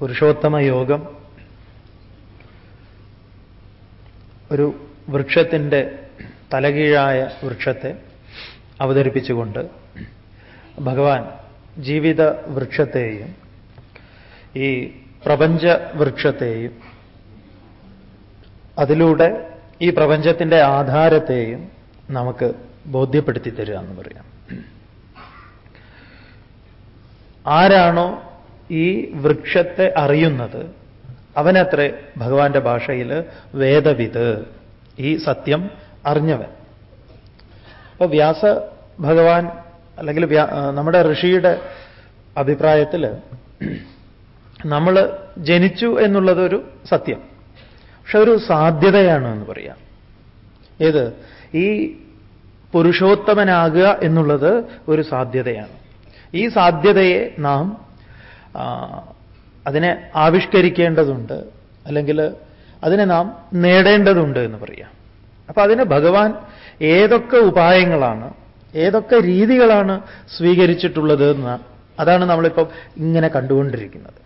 പുരുഷോത്തമ യോഗം ഒരു വൃക്ഷത്തിന്റെ തലകീഴായ വൃക്ഷത്തെ അവതരിപ്പിച്ചുകൊണ്ട് ഭഗവാൻ ജീവിത വൃക്ഷത്തെയും ഈ പ്രപഞ്ച വൃക്ഷത്തെയും അതിലൂടെ ഈ പ്രപഞ്ചത്തിന്റെ ആധാരത്തെയും നമുക്ക് ബോധ്യപ്പെടുത്തി തരിക എന്ന് പറയാം. ആരാണോ ഈ വൃക്ഷത്തെ അറിയുന്നത് അവനത്രേ ഭഗവാന്റെ ഭാഷയിൽ വേദവിത് ഈ സത്യം അറിഞ്ഞവൻ. അപ്പൊ വ്യാസ ഭഗവാൻ അല്ലെങ്കിൽ നമ്മുടെ ഋഷിയുടെ അഭിപ്രായത്തിൽ നമ്മൾ ജനിച്ചു എന്നുള്ളതൊരു സത്യം. പക്ഷെ ഒരു സാധ്യതയാണ് എന്ന് പറയാം. ഏത്? ഈ പുരുഷോത്തമനാകുക എന്നുള്ളത് ഒരു സാധ്യതയാണ്. ഈ സാധ്യതയെ നാം അതിനെ ആവിഷ്കരിക്കേണ്ടതുണ്ട്. അല്ലെങ്കിൽ അതിനെ നാം നേടേണ്ടതുണ്ട് എന്ന് പറയാം. അപ്പൊ അതിന് ഭഗവാൻ ഏതൊക്കെ ഉപായങ്ങളാണ് ഏതൊക്കെ രീതികളാണ് സ്വീകരിച്ചിട്ടുള്ളത് എന്ന് അതാണ് നമ്മളിപ്പം ഇങ്ങനെ കണ്ടുകൊണ്ടിരിക്കുന്നത്.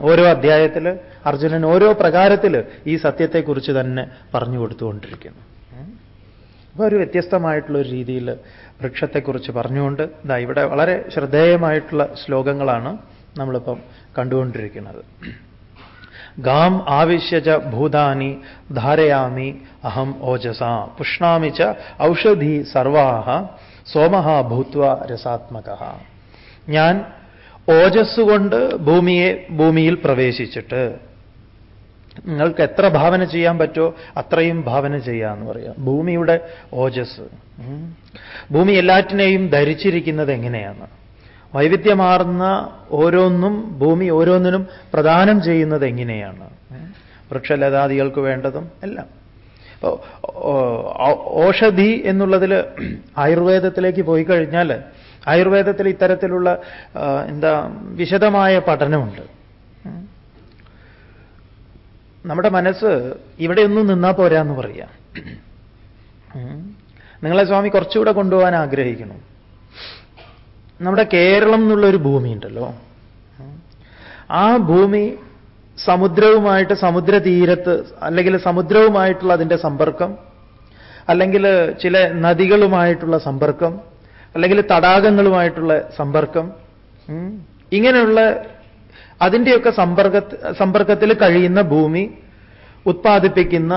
ഓരോ അധ്യായത്തിൽ അർജുനൻ ഓരോ പ്രകാരത്തിൽ ഈ സത്യത്തെക്കുറിച്ച് തന്നെ പറഞ്ഞു കൊടുത്തുകൊണ്ടിരിക്കുന്നു. അപ്പൊ ഒരു വ്യത്യസ്തമായിട്ടുള്ള ഒരു രീതിയിൽ വൃക്ഷത്തെക്കുറിച്ച് പറഞ്ഞുകൊണ്ട് ഇതാ ഇവിടെ വളരെ ശ്രദ്ധേയമായിട്ടുള്ള ശ്ലോകങ്ങളാണ്. നമ്മളിപ്പം കണ്ടുകൊണ്ടിരിക്കുന്നത്. ഗാം ആവിശ്യച ഭൂതാനി ധാരയാമി അഹം ഓജസ പുഷ്ണാമി ച ഔഷധി സർവാഹ സോമഹ ഭൂത്വ രസാത്മക. ഞാൻ ഓജസ്സുകൊണ്ട് ഭൂമിയെ ഭൂമിയിൽ പ്രവേശിച്ചിട്ട് നിങ്ങൾക്ക് എത്ര ഭാവന ചെയ്യാൻ പറ്റുമോ അത്രയും ഭാവന ചെയ്യാന്ന് പറയാം. ഭൂമിയുടെ ഓജസ്. ഭൂമി എല്ലാറ്റിനെയും ധരിച്ചിരിക്കുന്നത് എങ്ങനെയാണ്? വൈവിധ്യമാർന്ന ഓരോന്നും ഭൂമി ഓരോന്നിനും പ്രദാനം ചെയ്യുന്നത് എങ്ങനെയാണ്? വൃക്ഷലതാദികൾക്ക് വേണ്ടതും എല്ലാം. ഓഷധി എന്നുള്ളതിൽ ആയുർവേദത്തിലേക്ക് പോയി കഴിഞ്ഞാൽ ആയുർവേദത്തിൽ ഇത്തരത്തിലുള്ള എന്താ വിശദമായ പഠനമുണ്ട്. നമ്മുടെ മനസ്സ് ഇവിടെയൊന്നും നിന്നാ പോരാന്ന് പറയാം. നിങ്ങളെ സ്വാമി കുറച്ചുകൂടെ കൊണ്ടുപോകാൻ ആഗ്രഹിക്കണം നമ്മുടെ കേരളം എന്നുള്ളൊരു ഭൂമിയുണ്ടല്ലോ. ആ ഭൂമി സമുദ്രവുമായിട്ട് സമുദ്രതീരത്ത് അല്ലെങ്കിൽ സമുദ്രവുമായിട്ടുള്ള അതിന്റെ സമ്പർക്കം അല്ലെങ്കിൽ ചില നദികളുമായിട്ടുള്ള സമ്പർക്കം അല്ലെങ്കിൽ തടാകങ്ങളുമായിട്ടുള്ള സമ്പർക്കം ഇങ്ങനെയുള്ള അതിന്റെയൊക്കെ സമ്പർക്ക സമ്പർക്കത്തിൽ കഴിയുന്ന ഭൂമി ഉത്പാദിപ്പിക്കുന്ന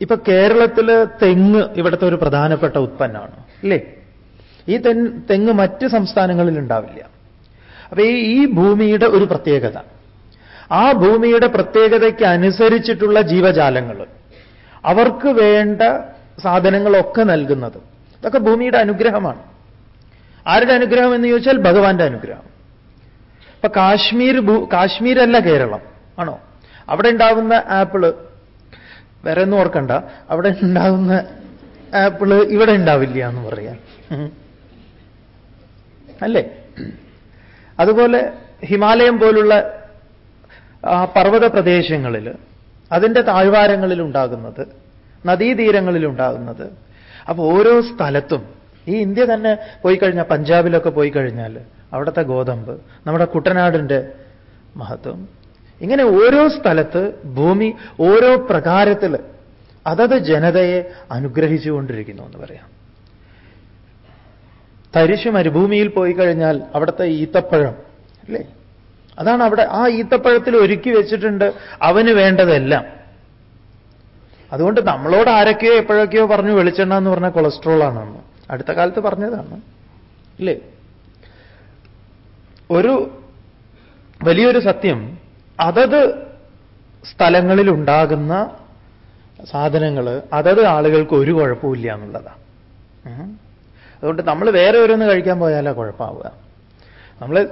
ഇപ്പൊ കേരളത്തിൽ തെങ്ങ് ഇവിടുത്തെ ഒരു പ്രധാനപ്പെട്ട ഉത്പന്നമാണ് അല്ലേ ഈ തെങ്ങ് മറ്റ് സംസ്ഥാനങ്ങളിൽ ഉണ്ടാവില്ല. അപ്പൊ ഈ ഭൂമിയുടെ ഒരു പ്രത്യേകത. ആ ഭൂമിയുടെ പ്രത്യേകതയ്ക്ക് അനുസരിച്ചിട്ടുള്ള ജീവജാലങ്ങൾ. അവർക്ക് വേണ്ട സാധനങ്ങളൊക്കെ നൽകുന്നത്. ഇതൊക്കെ ഭൂമിയുടെ അനുഗ്രഹമാണ്. ആരുടെ അനുഗ്രഹം എന്ന് ചോദിച്ചാൽ ഭഗവാന്റെ അനുഗ്രഹം. ഇപ്പൊ കാശ്മീർ കാശ്മീരല്ല കേരളം. ആണോ? അവിടെ ഉണ്ടാവുന്ന ആപ്പിൾ വേറെ ഒന്നും ഓർക്കണ്ട. അവിടെ ഉണ്ടാവുന്ന ആപ്പിൾ ഇവിടെ ഉണ്ടാവില്ല എന്ന് പറയാം. അല്ലേ? അതുപോലെ ഹിമാലയം പോലുള്ള പർവത പ്രദേശങ്ങളിൽ അതിന്റെ താഴ്വാരങ്ങളിൽ ഉണ്ടാകുന്നത് നദീതീരങ്ങളിൽ ഉണ്ടാകുന്നത് അപ്പോൾ ഓരോ സ്ഥലത്തും ഈ ഇന്ത്യ തന്നെ പോയി കഴിഞ്ഞാൽ പഞ്ചാബിലൊക്കെ പോയി കഴിഞ്ഞാൽ അവിടുത്തെ ഗോതമ്പ് നമ്മുടെ കുട്ടനാടിന്റെ മഹത്വം. ഇങ്ങനെ ഓരോ സ്ഥലത്ത് ഭൂമി ഓരോ പ്രകാരത്തിൽ അതത് ജനതയെ അനുഗ്രഹിച്ചുകൊണ്ടിരിക്കുന്നു എന്ന് പറയാം. തരിശു മരുഭൂമിയിൽ പോയി കഴിഞ്ഞാൽ അവിടുത്തെ ഈത്തപ്പഴം അല്ലേ? അതാണ് അവിടെ ആ ഈത്തപ്പഴത്തിൽ ഒരുക്കി വെച്ചിട്ടുണ്ട് അവന് വേണ്ടതെല്ലാം. അതുകൊണ്ട് നമ്മളോട് ആരൊക്കെയോ എപ്പോഴൊക്കെയോ പറഞ്ഞു വെളിച്ചെണ്ണ എന്ന് പറഞ്ഞ കൊളസ്ട്രോൾ ആണെന്ന് അടുത്ത കാലത്ത് പറഞ്ഞതാണ്. ഇല്ലേ? ഒരു വലിയൊരു സത്യം അതത് സ്ഥലങ്ങളിൽ ഉണ്ടാകുന്ന സാധനങ്ങൾ അതത് ആളുകൾക്ക് ഒരു കുഴപ്പമില്ല എന്നുള്ളതാണ്. അതുകൊണ്ട് നമ്മൾ വേറെ ഓരോന്ന് കഴിക്കാൻ പോയാലാ കുഴപ്പമാവുക നമ്മളെ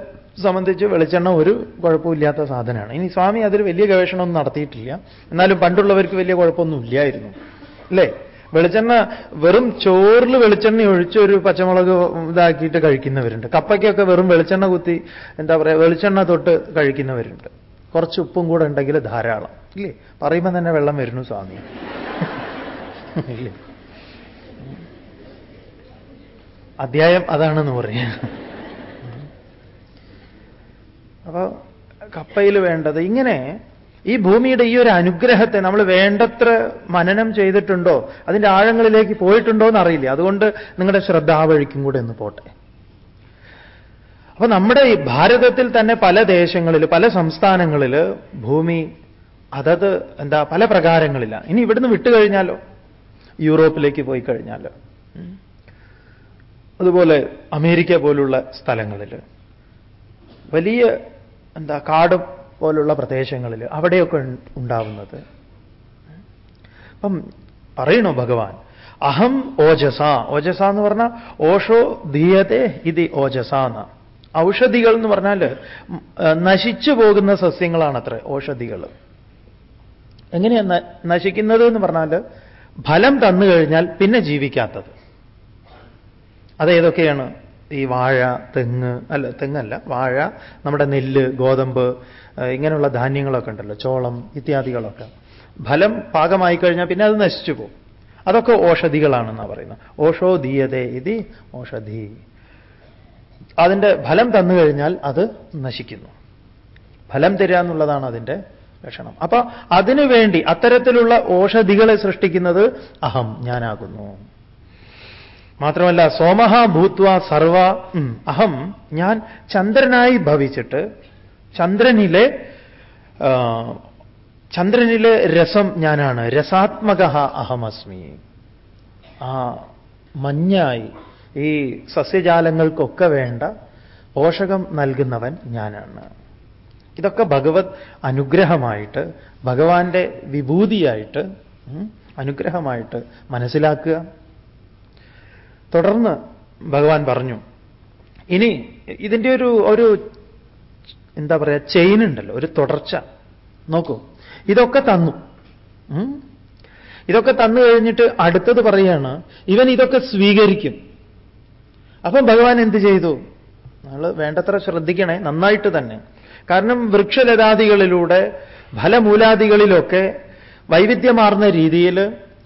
സംബന്ധിച്ച് വെളിച്ചെണ്ണ ഒരു കുഴപ്പമില്ലാത്ത സാധനമാണ്. ഇനി സ്വാമി അതിൽ വലിയ ഗവേഷണമൊന്നും നടത്തിയിട്ടില്ല. എന്നാലും പണ്ടുള്ളവർക്ക് വലിയ കുഴപ്പമൊന്നും ഇല്ലായിരുന്നു. അല്ലേ? വെളിച്ചെണ്ണ വെറും ചോറിൽ വെളിച്ചെണ്ണ ഒഴിച്ച് ഒരു പച്ചമുളക് ഇതാക്കിയിട്ട് കഴിക്കുന്നവരുണ്ട്. കപ്പയ്ക്കൊക്കെ വെറും വെളിച്ചെണ്ണ കുത്തി എന്താ പറയുക വെളിച്ചെണ്ണ തൊട്ട് കഴിക്കുന്നവരുണ്ട്. കുറച്ച് ഉപ്പും കൂടെ ഉണ്ടെങ്കിൽ ധാരാളം. ഇല്ലേ? പറയുമ്പോൾ തന്നെ വെള്ളം വരുന്നു സ്വാമി. ഇല്ലേ? അധ്യായം അതാണെന്ന് പറയാം. അപ്പോൾ കപ്പയിൽ വേണ്ടത് ഇങ്ങനെ ഈ ഭൂമിയുടെ ഈ ഒരു അനുഗ്രഹത്തെ നമ്മൾ വേണ്ടത്ര മനനം ചെയ്തിട്ടുണ്ടോ? അതിന്റെ ആഴങ്ങളിലേക്ക് പോയിട്ടുണ്ടോ എന്നറിയില്ല. അതുകൊണ്ട് നിങ്ങളുടെ ശ്രദ്ധ ആ വഴിക്കും കൂടെ ഒന്ന് പോട്ടെ. അപ്പൊ നമ്മുടെ ഈ ഭാരതത്തിൽ തന്നെ പല ദേശങ്ങളിൽ പല സംസ്ഥാനങ്ങളിൽ ഭൂമി അതത് എന്താ പല പ്രകാരങ്ങളില്ല ഇനി ഇവിടുന്ന് വിട്ടുകഴിഞ്ഞാലോ? യൂറോപ്പിലേക്ക് പോയി കഴിഞ്ഞാലോ? അതുപോലെ അമേരിക്ക പോലുള്ള സ്ഥലങ്ങളിൽ വലിയ എന്താ കാട് പോലുള്ള പ്രദേശങ്ങളിൽ അവിടെയൊക്കെ ഉണ്ടാവുന്നത്. അപ്പം പറയണോ ഭഗവാൻ? അഹം ഓജസ. ഓജസ എന്ന് പറഞ്ഞാൽ ഓഷോ ധീയതെ ഇത് ഓജസ എന്ന ഔഷധികൾ എന്ന് പറഞ്ഞാൽ നശിച്ചു പോകുന്ന സസ്യങ്ങളാണ് അത്ര ഔഷധികൾ എങ്ങനെയാണ് നശിക്കുന്നത് എന്ന് പറഞ്ഞാൽ ഫലം തന്നു കഴിഞ്ഞാൽ പിന്നെ ജീവിക്കാത്തത്. അതേതൊക്കെയാണ്? ഈ വാഴ തെങ്ങ് അല്ല തെങ്ങല്ല വാഴ നമ്മുടെ നെല്ല് ഗോതമ്പ് ഇങ്ങനെയുള്ള ധാന്യങ്ങളൊക്കെ ഉണ്ടല്ലോ ചോളം ഇത്യാദികളൊക്കെ. ഫലം പാകമായി കഴിഞ്ഞാൽ പിന്നെ അത് നശിച്ചു പോകും. അതൊക്കെ ഓഷധികളാണെന്നാണ് പറയുന്നത്. ഓഷോധീയതേ ഇതി ഓഷധി. അതിന്റെ ഫലം തന്നു കഴിഞ്ഞാൽ അത് നശിക്കുന്നു. ഫലം തരിക എന്നുള്ളതാണ് അതിന്റെ ലക്ഷണം. അപ്പൊ അതിനുവേണ്ടി അത്തരത്തിലുള്ള ഓഷധികളെ സൃഷ്ടിക്കുന്നത് അഹം ഞാനാകുന്നു. മാത്രമല്ല സോമഹ ഭൂത്വ സർവ അഹം ഞാൻ ചന്ദ്രനായി ഭവിച്ചിട്ട് ചന്ദ്രനിലെ ചന്ദ്രനിലെ രസം ഞാനാണ്. രസാത്മക അഹമസ്മി. ആ മഞ്ഞായി. ഈ സസ്യജാലങ്ങൾക്കൊക്കെ വേണ്ട പോഷകം നൽകുന്നവൻ ഞാനാണ്. ഇതൊക്കെ ഭഗവത് അനുഗ്രഹമായിട്ട് ഭഗവാന്റെ വിഭൂതിയായിട്ട് അനുഗ്രഹമായിട്ട് മനസ്സിലാക്കുക. തുടർന്ന് ഭഗവാൻ പറഞ്ഞു ഇനി ഇതിന്റെ ഒരു ഒരു എന്താ പറയുക ചെയിൻ ഉണ്ടല്ലോ ഒരു തുടർച്ച. നോക്കൂ ഇതൊക്കെ തന്നു. ഇതൊക്കെ തന്നു കഴിഞ്ഞിട്ട് അടുത്തത് പറയാണ് ഇവൻ ഇതൊക്കെ സ്വീകരിക്കും. അപ്പം ഭഗവാൻ എന്ത് ചെയ്തു? നമ്മൾ വേണ്ടത്ര ശ്രദ്ധിക്കണേ നന്നായിട്ട് തന്നെ. കാരണം വൃക്ഷലതാദികളിലൂടെ ഫലമൂലാദികളിലൊക്കെ വൈവിധ്യമാർന്ന രീതിയിൽ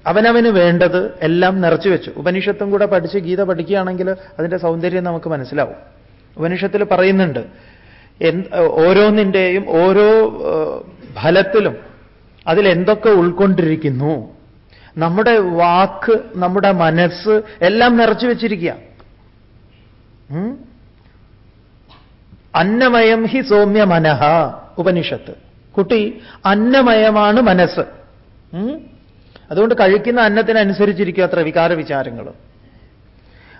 അവനവന് വേണ്ടത് എല്ലാം നിറച്ചു വെച്ചു. ഉപനിഷത്തും കൂടെ പഠിച്ച് ഗീത പഠിക്കുകയാണെങ്കിൽ അതിന്റെ സൗന്ദര്യം നമുക്ക് മനസ്സിലാവും. ഉപനിഷത്തിൽ പറയുന്നുണ്ട് ഓരോന്നിന്റെയും ഓരോ ഫലത്തിലും അതിലെന്തൊക്കെ ഉൾക്കൊണ്ടിരിക്കുന്നു. നമ്മുടെ വാക്ക് നമ്മുടെ മനസ്സ് എല്ലാം നിറച്ചു വെച്ചിരിക്കുക. അന്നമയം ഹി സൗമ്യ മനഃ ഉപനിഷത്ത്. കുട്ടി അന്നമയമാണ് മനസ്സ്. അതുകൊണ്ട് കഴിക്കുന്ന അന്നത്തിനനുസരിച്ചിരിക്കും അത്ര വികാര വിചാരങ്ങൾ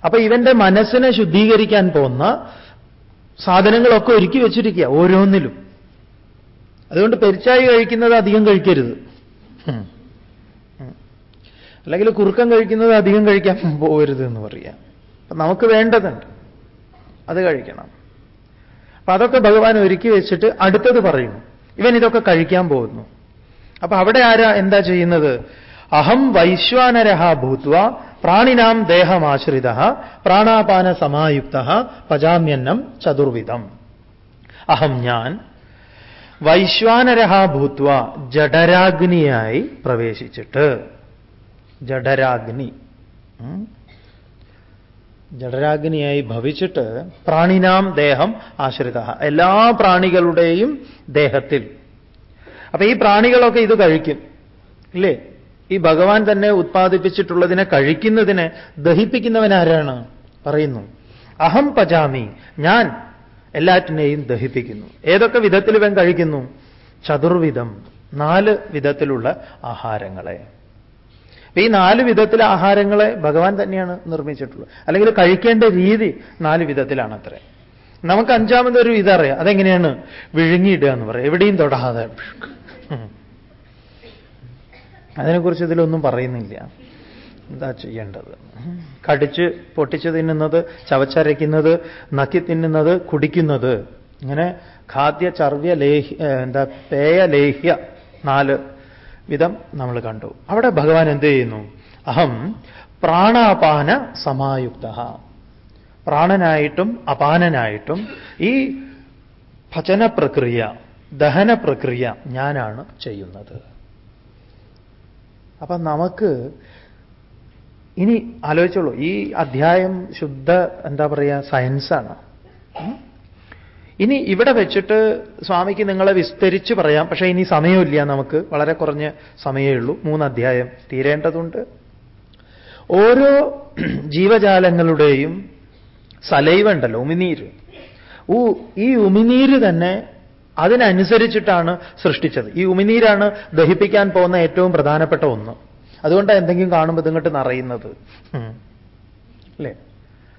അപ്പൊ ഇവന്റെ മനസ്സിനെ ശുദ്ധീകരിക്കാൻ പോകുന്ന സാധനങ്ങളൊക്കെ ഒരുക്കി വെച്ചിരിക്കുക ഓരോന്നിലും. അതുകൊണ്ട് പെരിച്ചായി കഴിക്കുന്നത് അധികം കഴിക്കരുത്. അല്ലെങ്കിൽ കുറുക്കം കഴിക്കുന്നത് അധികം കഴിക്കാൻ പോകരുത് എന്ന് പറയാം. നമുക്ക് വേണ്ടതുണ്ട്. അത് കഴിക്കണം. അപ്പൊ അതൊക്കെ ഭഗവാൻ ഒരുക്കി വെച്ചിട്ട് അടുത്തത് പറയുന്നു. ഇവൻ ഇതൊക്കെ കഴിക്കാൻ പോകുന്നു. അപ്പൊ അവിടെ ആരാ എന്താ ചെയ്യുന്നത്? അഹം വൈശ്വാനരഹ ഭൂത്വ പ്രാണിനാം ദേഹമാശ്രിത പ്രാണാപാന സമായുക്ത പജാമ്യന്നം ചതുർവിധം. അഹം ഞാൻ വൈശ്വാനരഹ ഭൂത്വ ജഡരാഗ്നിയായി പ്രവേശിച്ചിട്ട്. ജഡരാഗ്നി ജഡരാഗ്നിയായി ഭവിച്ചിട്ട് പ്രാണിനാം ദേഹം ആശ്രിത. എല്ലാ പ്രാണികളുടെയും ദേഹത്തിൽ. അപ്പൊ ഈ പ്രാണികളൊക്കെ ഇത് കഴിക്കും. ഇല്ലേ? ഈ ഭഗവാൻ തന്നെ ഉത്പാദിപ്പിച്ചിട്ടുള്ളതിനെ കഴിക്കുന്നതിനെ ദഹിപ്പിക്കുന്നവൻ ആരാണ് പറയുന്നു. അഹം പജാമി. ഞാൻ എല്ലാറ്റിനെയും ദഹിപ്പിക്കുന്നു. ഏതൊക്കെ വിധത്തിൽ ഇവൻ കഴിക്കുന്നു? ചതുർവിധം. നാല് വിധത്തിലുള്ള ആഹാരങ്ങളെ. ഈ നാല് വിധത്തിലെ ആഹാരങ്ങളെ ഭഗവാൻ തന്നെയാണ് നിർമ്മിച്ചിട്ടുള്ളത്. അല്ലെങ്കിൽ കഴിക്കേണ്ട രീതി നാല് വിധത്തിലാണ് അത്ര നമുക്ക് അഞ്ചാമതൊരു ഇതറിയാം. അതെങ്ങനെയാണ്? വിഴുങ്ങിയിടുക എന്ന് പറയാം. എവിടെയും തൊടാതെ. അതിനെക്കുറിച്ച് ഇതിലൊന്നും പറയുന്നില്ല. എന്താ ചെയ്യേണ്ടത്? കടിച്ച് പൊട്ടിച്ച് തിന്നുന്നത് ചവച്ചരയ്ക്കുന്നത് നക്കി തിന്നുന്നത് കുടിക്കുന്നത്. ഇങ്ങനെ ഖാദ്യ ചർവ്യ ലേഹ്യ എന്താ പേയലേഹ്യ നാല് വിധം നമ്മൾ കണ്ടു. അവിടെ ഭഗവാൻ എന്ത് ചെയ്യുന്നു? അഹം പ്രാണാപാന സമായുക്ത പ്രാണനായിട്ടും അപാനനായിട്ടും ഈ ഭജന പ്രക്രിയ ദഹന പ്രക്രിയ ഞാനാണ് ചെയ്യുന്നത്. അപ്പൊ നമുക്ക് ഇനി ആലോചിച്ചോളൂ. ഈ അധ്യായം ശുദ്ധ എന്താ പറയുക സയൻസാണ്. ഇനി ഇവിടെ വെച്ചിട്ട് സ്വാമിക്ക് നിങ്ങളെ വിസ്തരിച്ച് പറയാം. പക്ഷേ ഇനി സമയമില്ല നമുക്ക്. വളരെ കുറഞ്ഞ സമയമേ ഉള്ളൂ. മൂന്ന് അധ്യായം തീരേണ്ടതുണ്ട്. ഓരോ ജീവജാലങ്ങളുടെയും സലൈവ ഉണ്ടല്ലോ ഉമിനീര്. ഈ ഉമിനീര് തന്നെ അതിനനുസരിച്ചിട്ടാണ് സൃഷ്ടിച്ചത്. ഈ ഉമിനീരാണ് ദഹിപ്പിക്കാൻ പോകുന്ന ഏറ്റവും പ്രധാനപ്പെട്ട ഒന്ന്. അതുകൊണ്ടാണ് എന്തെങ്കിലും കാണുമ്പോൾ ഇതിങ്ങോട്ട് നിറയുന്നത്. അല്ലേ?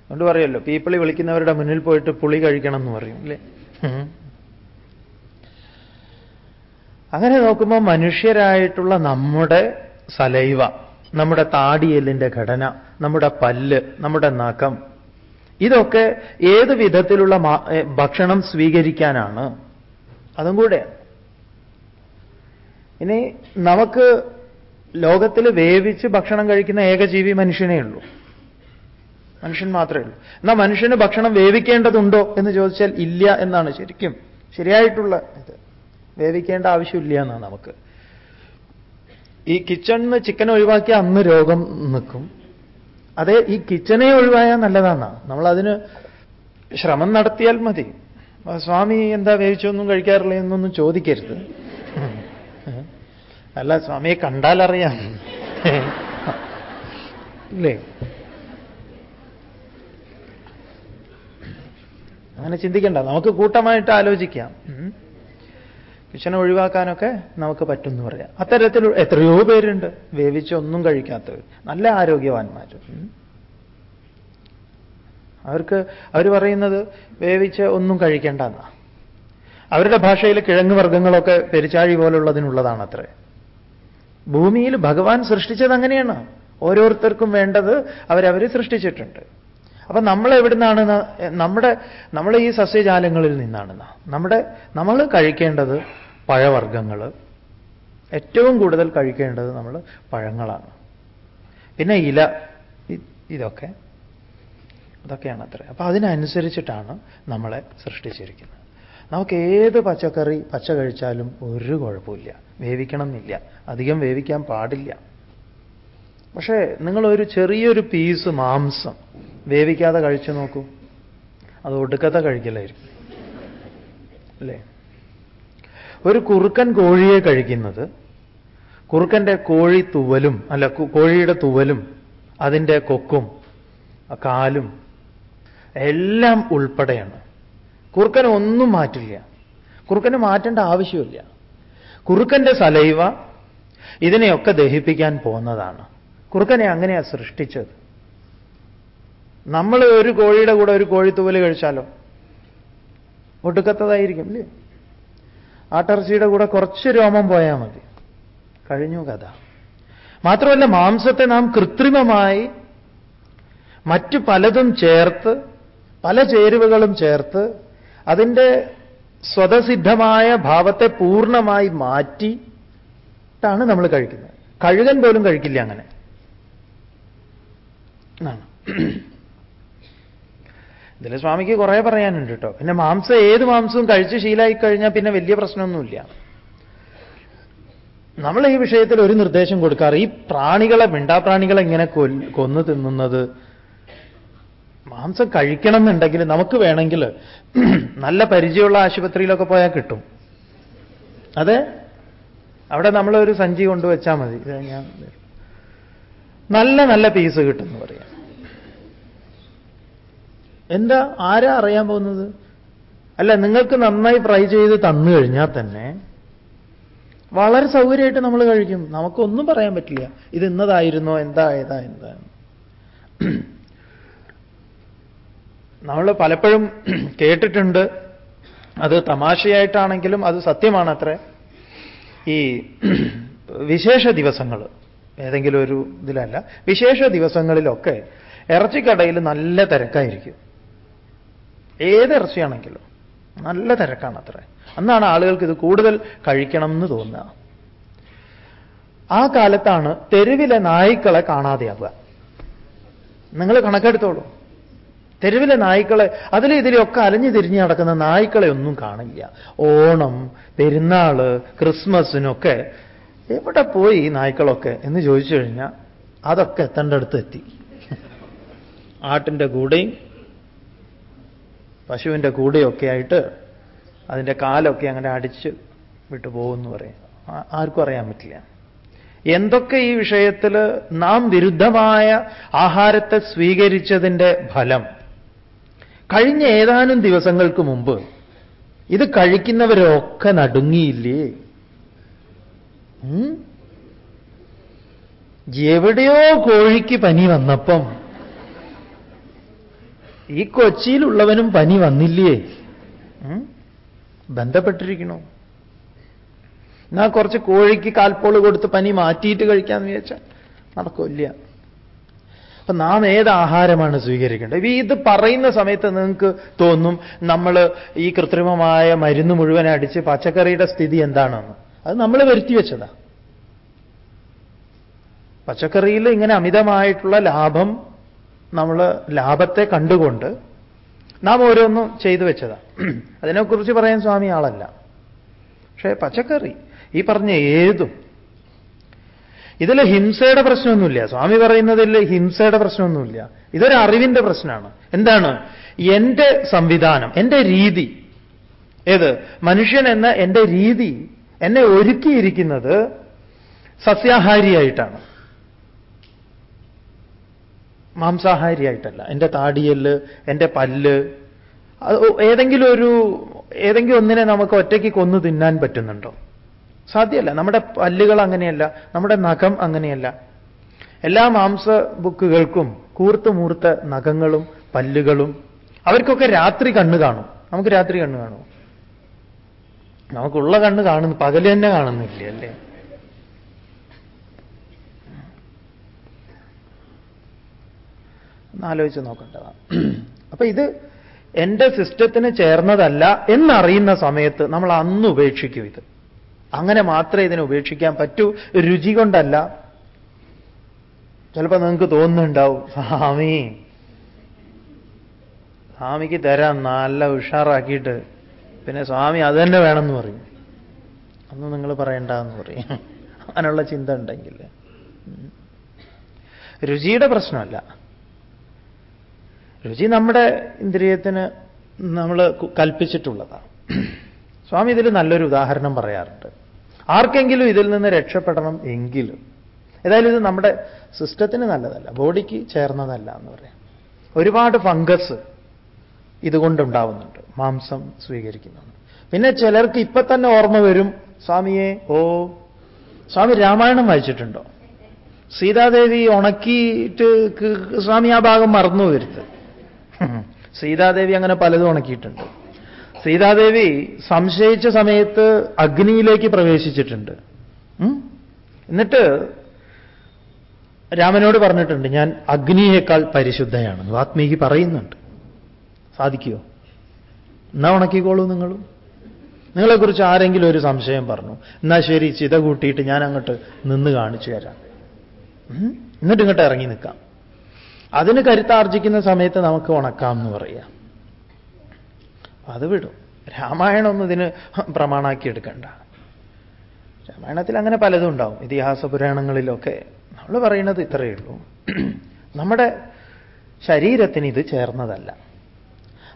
അതുകൊണ്ട് പറയുമല്ലോ പീപ്പിളി വിളിക്കുന്നവരുടെ മുന്നിൽ പോയിട്ട് പുളി കഴിക്കണം എന്ന് പറയും അല്ലേ? അങ്ങനെ നോക്കുമ്പോൾ മനുഷ്യരായിട്ടുള്ള നമ്മുടെ സലൈവ നമ്മുടെ താടിയലിന്റെ ഘടന നമ്മുടെ പല്ല് നമ്മുടെ നഖം ഇതൊക്കെ ഏത് വിധത്തിലുള്ള ഭക്ഷണം സ്വീകരിക്കാനാണ് അതും കൂടെയാണ്. ഇനി നമുക്ക് ലോകത്തിൽ വേവിച്ച് ഭക്ഷണം കഴിക്കുന്ന ഏകജീവി മനുഷ്യനേ ഉള്ളൂ. മനുഷ്യൻ മാത്രമേ ഉള്ളൂ. എന്നാൽ മനുഷ്യന് ഭക്ഷണം വേവിക്കേണ്ടതുണ്ടോ എന്ന് ചോദിച്ചാൽ ഇല്ല എന്നാണ് ശരിക്കും ശരിയായിട്ടുള്ള ഇത്. വേവിക്കേണ്ട ആവശ്യമില്ല എന്നാണ് നമുക്ക്. ഈ കിച്ചണിന്ന് ചിക്കൻ ഒഴിവാക്കിയ അന്ന് രോഗം നിൽക്കും. അതെ ഈ കിച്ചനെ ഒഴിവായാൽ നല്ലതാണ് നമ്മൾ അതിന് ശ്രമം നടത്തിയാൽ മതി. സ്വാമി എന്താ വേവിച്ചൊന്നും കഴിക്കാറില്ല എന്നൊന്നും ചോദിക്കരുത്. അല്ല സ്വാമിയെ കണ്ടാലറിയാം. ഇല്ലേ? അങ്ങനെ ചിന്തിക്കണ്ട. നമുക്ക് കൂട്ടമായിട്ട് ആലോചിക്കാം. കിച്ചനെ ഒഴിവാക്കാനൊക്കെ നമുക്ക് പറ്റുമെന്ന് പറയാം. അത്തരത്തിൽ എത്രയോ പേരുണ്ട്. വേവിച്ചൊന്നും കഴിക്കാത്തവർ. നല്ല ആരോഗ്യവാന്മാർ അവർക്ക് അവർ പറയുന്നത് വേവിച്ച് ഒന്നും കഴിക്കേണ്ടെന്നാ. അവരുടെ ഭാഷയിൽ കിഴങ്ങ് വർഗങ്ങളൊക്കെ പെരിച്ചാഴി പോലുള്ളതിനുള്ളതാണ് അത്രേ ഭൂമിയിൽ ഭഗവാൻ സൃഷ്ടിച്ചത് അങ്ങനെയാണ്. ഓരോരുത്തർക്കും വേണ്ടത് അവരവർ സൃഷ്ടിച്ചിട്ടുണ്ട്. അപ്പൊ നമ്മൾ എവിടുന്നാണ് നമ്മുടെ നമ്മൾ ഈ സസ്യജാലങ്ങളിൽ നിന്നാണ് നമ്മുടെ നമ്മൾ കഴിക്കേണ്ടത് പഴവർഗങ്ങൾ ഏറ്റവും കൂടുതൽ കഴിക്കേണ്ടത് നമ്മൾ പഴങ്ങളാണ്. പിന്നെ ഇല ഇതൊക്കെ. അതൊക്കെയാണ് അത്ര അപ്പൊ അതിനനുസരിച്ചിട്ടാണ് നമ്മളെ സൃഷ്ടിച്ചിരിക്കുന്നത്. നമുക്ക് ഏത് പച്ചക്കറി പച്ച കഴിച്ചാലും ഒരു കുഴപ്പമില്ല. വേവിക്കണം എന്നില്ല അധികം വേവിക്കാൻ പാടില്ല. പക്ഷേ നിങ്ങളൊരു ചെറിയൊരു പീസ് മാംസം വേവിക്കാതെ കഴിച്ചു നോക്കൂ. അത് ഒടുക്കത്തെ കഴിക്കലായിരിക്കും. അല്ലേ? ഒരു കുറുക്കൻ കോഴിയെ കഴിക്കുന്നത് കുറുക്കന്റെ കോഴി തുവലും അല്ല കോഴിയുടെ തുവലും അതിന്റെ കൊക്കും കാലും എല്ലാം ഉൾപ്പെടെയാണ്. കുറുക്കന് ഒന്നും മാറ്റില്ല. കുറുക്കന് മാറ്റേണ്ട ആവശ്യമില്ല. കുറുക്കന്റെ സലൈവ ഇതിനെയൊക്കെ ദഹിപ്പിക്കാൻ പോകുന്നതാണ്. കുറുക്കനെ അങ്ങനെയാണ് സൃഷ്ടിച്ചത്. നമ്മൾ ഒരു കോഴിയുടെ കൂടെ ഒരു കോഴിത്തൂവൽ കഴിച്ചാലോ? ഒടുക്കത്തതായിരിക്കും അല്ലേ ആട്ടിറച്ചിയുടെ കൂടെ കുറച്ച് രോമം പോയാൽ മതി. കഴിഞ്ഞു കഥ. മാത്രമല്ല മാംസത്തെ നാം കൃത്രിമമായി മറ്റു പലതും ചേർത്ത് പല ചേരുവകളും ചേർത്ത് അതിന്റെ സ്വതസിദ്ധമായ ഭാവത്തെ പൂർണമായി മാറ്റിട്ടാണ് നമ്മൾ കഴിക്കുന്നത്. കഴുകൻ പോലും കഴിക്കില്ല അങ്ങനെ. ഇതിൽ സ്വാമിക്ക് കുറേ പറയാനുണ്ട് കേട്ടോ പിന്നെ മാംസം ഏത് മാംസവും കഴിച്ച് ശീലായി കഴിഞ്ഞാൽ പിന്നെ വലിയ പ്രശ്നമൊന്നുമില്ല. നമ്മൾ ഈ വിഷയത്തിൽ ഒരു നിർദ്ദേശം കൊടുക്കാറ്. ഈ പ്രാണികളെ മിണ്ടാപ്രാണികളെ ഇങ്ങനെ കൊന്നു തിന്നുന്നത് മാംസം കഴിക്കണം എന്നുണ്ടെങ്കിൽ നമുക്ക് വേണമെങ്കിൽ നല്ല പരിചയമുള്ള ആശുപത്രിയിലൊക്കെ പോയാൽ കിട്ടും. അതെ? അവിടെ നമ്മളൊരു സഞ്ചി കൊണ്ടുവച്ചാൽ മതി. ഞാൻ നല്ല നല്ല പീസ് കിട്ടും പറയാം. എന്താ ആരാ അറിയാൻ പോകുന്നത്? അല്ല നിങ്ങൾക്ക് നന്നായി ഫ്രൈ ചെയ്ത് തന്നു കഴിഞ്ഞാൽ തന്നെ വളരെ സൗകര്യമായിട്ട് നമ്മൾ കഴിക്കും. നമുക്കൊന്നും പറയാൻ പറ്റില്ല. ഇത് ഇന്നതായിരുന്നോ? എന്താ ഏതാ എന്താ? നമ്മൾ പലപ്പോഴും കേട്ടിട്ടുണ്ട്. അത് തമാശയായിട്ടാണെങ്കിലും അത് സത്യമാണ് അത്ര ഈ വിശേഷ ദിവസങ്ങൾ ഏതെങ്കിലും ഒരു ഇതിലല്ല വിശേഷ ദിവസങ്ങളിലൊക്കെ ഇറച്ചിക്കടയിൽ നല്ല തിരക്കായിരിക്കും. ഏത് ഇറച്ചിയാണെങ്കിലും നല്ല തിരക്കാണ് അത്ര അന്നാണ് ആളുകൾക്ക് ഇത് കൂടുതൽ കഴിക്കണം എന്ന് തോന്നുക. ആ കാലത്താണ് തെരുവിലെ നായ്ക്കളെ കാണാതെയാവുക. നിങ്ങൾ കണക്കെടുത്തോളൂ. തെരുവിലെ നായ്ക്കളെ അതിലും ഇതിലൊക്കെ അലഞ്ഞു തിരിഞ്ഞ് നടക്കുന്ന നായ്ക്കളെ ഒന്നും കാണില്ല. ഓണം പെരുന്നാൾ ക്രിസ്മസിനൊക്കെ എവിടെ പോയി നായ്ക്കളൊക്കെ എന്ന് ചോദിച്ചു കഴിഞ്ഞാൽ അതൊക്കെ എത്തേണ്ട അടുത്ത് എത്തി. ആട്ടിന്റെ കൂടെയും പശുവിന്റെ കൂടെയൊക്കെ ആയിട്ട് അതിന്റെ കാലൊക്കെ അങ്ങനെ അടിച്ച് വിട്ടു പോകുമെന്ന് പറയും. ആർക്കും അറിയാൻ പറ്റില്ല. എന്തൊക്കെ ഈ വിഷയത്തിൽ നാം വിരുദ്ധമായ ആഹാരത്തെ സ്വീകരിച്ചതിന്റെ ഫലം? കഴിഞ്ഞ ഏതാനും ദിവസങ്ങൾക്ക് മുമ്പ് ഇത് കഴിക്കുന്നവരൊക്കെ നടുങ്ങിയില്ലേ? എവിടെയോ കോഴിക്ക് പനി വന്നപ്പം ഈ കൊച്ചിയിലുള്ളവനും പനി വന്നില്ലേ? ബന്ധപ്പെട്ടിരിക്കണോ? എന്നാ കുറച്ച് കോഴിക്ക് കാൽപ്പോൾ കൊടുത്ത് പനി മാറ്റിയിട്ട് കഴിക്കാമെന്ന് വിചാരിച്ചാൽ നടക്കില്ല അപ്പൊ നാം ഏത് ആഹാരമാണ് സ്വീകരിക്കേണ്ടത്? ഇത് പറയുന്ന സമയത്ത് നിങ്ങൾക്ക് തോന്നും നമ്മൾ ഈ കൃത്രിമമായ മരുന്ന് മുഴുവൻ അടിച്ച് പച്ചക്കറിയുടെ സ്ഥിതി എന്താണെന്ന്. അത് നമ്മൾ വരുത്തി വെച്ചതാ. പച്ചക്കറിയിൽ ഇങ്ങനെ അമിതമായിട്ടുള്ള ലാഭം നമ്മൾ ലാഭത്തെ കണ്ടുകൊണ്ട് നാം ഓരോന്നും ചെയ്തു വെച്ചതാ. അതിനെക്കുറിച്ച് പറയാൻ സ്വാമി ആളല്ല. പക്ഷേ പച്ചക്കറി ഈ പറഞ്ഞ ഏതും ഇതിൽ ഹിംസയുടെ പ്രശ്നമൊന്നുമില്ല. സ്വാമി പറയുന്നതിൽ ഹിംസയുടെ പ്രശ്നമൊന്നുമില്ല. ഇതൊരു അറിവിന്റെ പ്രശ്നമാണ്. എന്താണ്? എന്റെ സംവിധാനം എന്റെ രീതി. ഏത്? മനുഷ്യൻ എന്ന എന്റെ രീതി എന്നെ ഒരുക്കിയിരിക്കുന്നത് സസ്യാഹാരിയായിട്ടാണ്. മാംസാഹാരിയായിട്ടല്ല. എന്റെ താടിയൽ എന്റെ പല്ല് ഏതെങ്കിലും ഒരു ഏതെങ്കിലും ഒന്നിനെ നമുക്ക് ഒറ്റയ്ക്ക് കൊന്നു തിന്നാൻ പറ്റുന്നുണ്ടോ? സാധ്യമല്ല. നമ്മുടെ പല്ലുകൾ അങ്ങനെയല്ല. നമ്മുടെ നഖം അങ്ങനെയല്ല. എല്ലാ മാംസ ബുക്കുകൾക്കും കൂർത്ത് മൂർത്ത നഖങ്ങളും പല്ലുകളും അവർക്കൊക്കെ രാത്രി കണ്ണ് കാണും. നമുക്ക് രാത്രി കണ്ണ് കാണും നമുക്കുള്ള കണ്ണ് കാണുന്നു പകൽ തന്നെ കാണുന്നില്ല അല്ലേ? ആലോചിച്ച് നോക്കേണ്ടതാണ് അപ്പൊ ഇത് എന്റെ സിസ്റ്റത്തിന് ചേർന്നതല്ല എന്നറിയുന്ന സമയത്ത് നമ്മൾ അന്ന് ഉപേക്ഷിക്കും ഇത്. അങ്ങനെ മാത്രമേ ഇതിനെ ഉപേക്ഷിക്കാൻ പറ്റൂ. രുചി കൊണ്ടല്ല. ചിലപ്പോൾ നിങ്ങൾക്ക് തോന്നുന്നുണ്ടാവും സ്വാമി സ്വാമിക്ക് തരാം നല്ല ഉഷാറാക്കിയിട്ട്. പിന്നെ സ്വാമി അത് തന്നെ വേണമെന്ന് പറയും. അന്ന് നിങ്ങൾ പറയണ്ടെന്ന് പറയും. അങ്ങനെയുള്ള ചിന്ത ഉണ്ടെങ്കിൽ. രുചിയുടെ പ്രശ്നമല്ല. രുചി നമ്മുടെ ഇന്ദ്രിയത്തിന് നമ്മൾ കൽപ്പിച്ചിട്ടുള്ളതാണ്. സ്വാമി ഇതിൽ നല്ലൊരു ഉദാഹരണം പറയാറുണ്ട്. ആർക്കെങ്കിലും ഇതിൽ നിന്ന് രക്ഷപ്പെടണം എങ്കിലും. ഏതായാലും ഇത് നമ്മുടെ സിസ്റ്റത്തിന് നല്ലതല്ല ബോഡിക്ക് ചേർന്നതല്ല എന്ന് പറയാം. ഒരുപാട് ഫംഗസ് ഇതുകൊണ്ടുണ്ടാവുന്നുണ്ട് മാംസം സ്വീകരിക്കുന്നുണ്ട്. പിന്നെ ചിലർക്ക് ഇപ്പൊ തന്നെ ഓർമ്മ വരും സ്വാമിയെ ഓ സ്വാമി രാമായണം വായിച്ചിട്ടുണ്ടോ? സീതാദേവി ഉണക്കിയിട്ട് സ്വാമി ആ ഭാഗം മറന്നു വരുത്ത്. സീതാദേവി അങ്ങനെ പലതും ഉണക്കിയിട്ടുണ്ട്. സീതാദേവി സംശയിച്ച സമയത്ത് അഗ്നിയിലേക്ക് പ്രവേശിച്ചിട്ടുണ്ട്. എന്നിട്ട് രാമനോട് പറഞ്ഞിട്ടുണ്ട് ഞാൻ അഗ്നിയേക്കാൾ പരിശുദ്ധയാണ് വാത്മീകി പറയുന്നുണ്ട്. സാധിക്കുമോ എന്നാ ഉണക്കിക്കോളൂ നിങ്ങളും. നിങ്ങളെക്കുറിച്ച് ആരെങ്കിലും ഒരു സംശയം പറഞ്ഞു എന്നാ ശരി ചിത കൂട്ടിയിട്ട് ഞാൻ അങ്ങോട്ട് നിന്ന് കാണിച്ചു തരാം. എന്നിട്ട് ഇങ്ങോട്ട് ഇറങ്ങി നിൽക്കാം. അതിന് കരുത്താർജിക്കുന്ന സമയത്ത് നമുക്ക് ഉണക്കാം എന്ന് പറയാം. അത് വിടും. രാമായണമൊന്നും ഇതിന് പ്രമാണാക്കി എടുക്കണ്ട. രാമായണത്തിൽ അങ്ങനെ പലതും ഉണ്ടാവും. ഇതിഹാസ പുരാണങ്ങളിലൊക്കെ നമ്മൾ പറയുന്നത് ഇത്രയേ ഉള്ളൂ. നമ്മുടെ ശരീരത്തിന് ഇത് ചേർന്നതല്ല.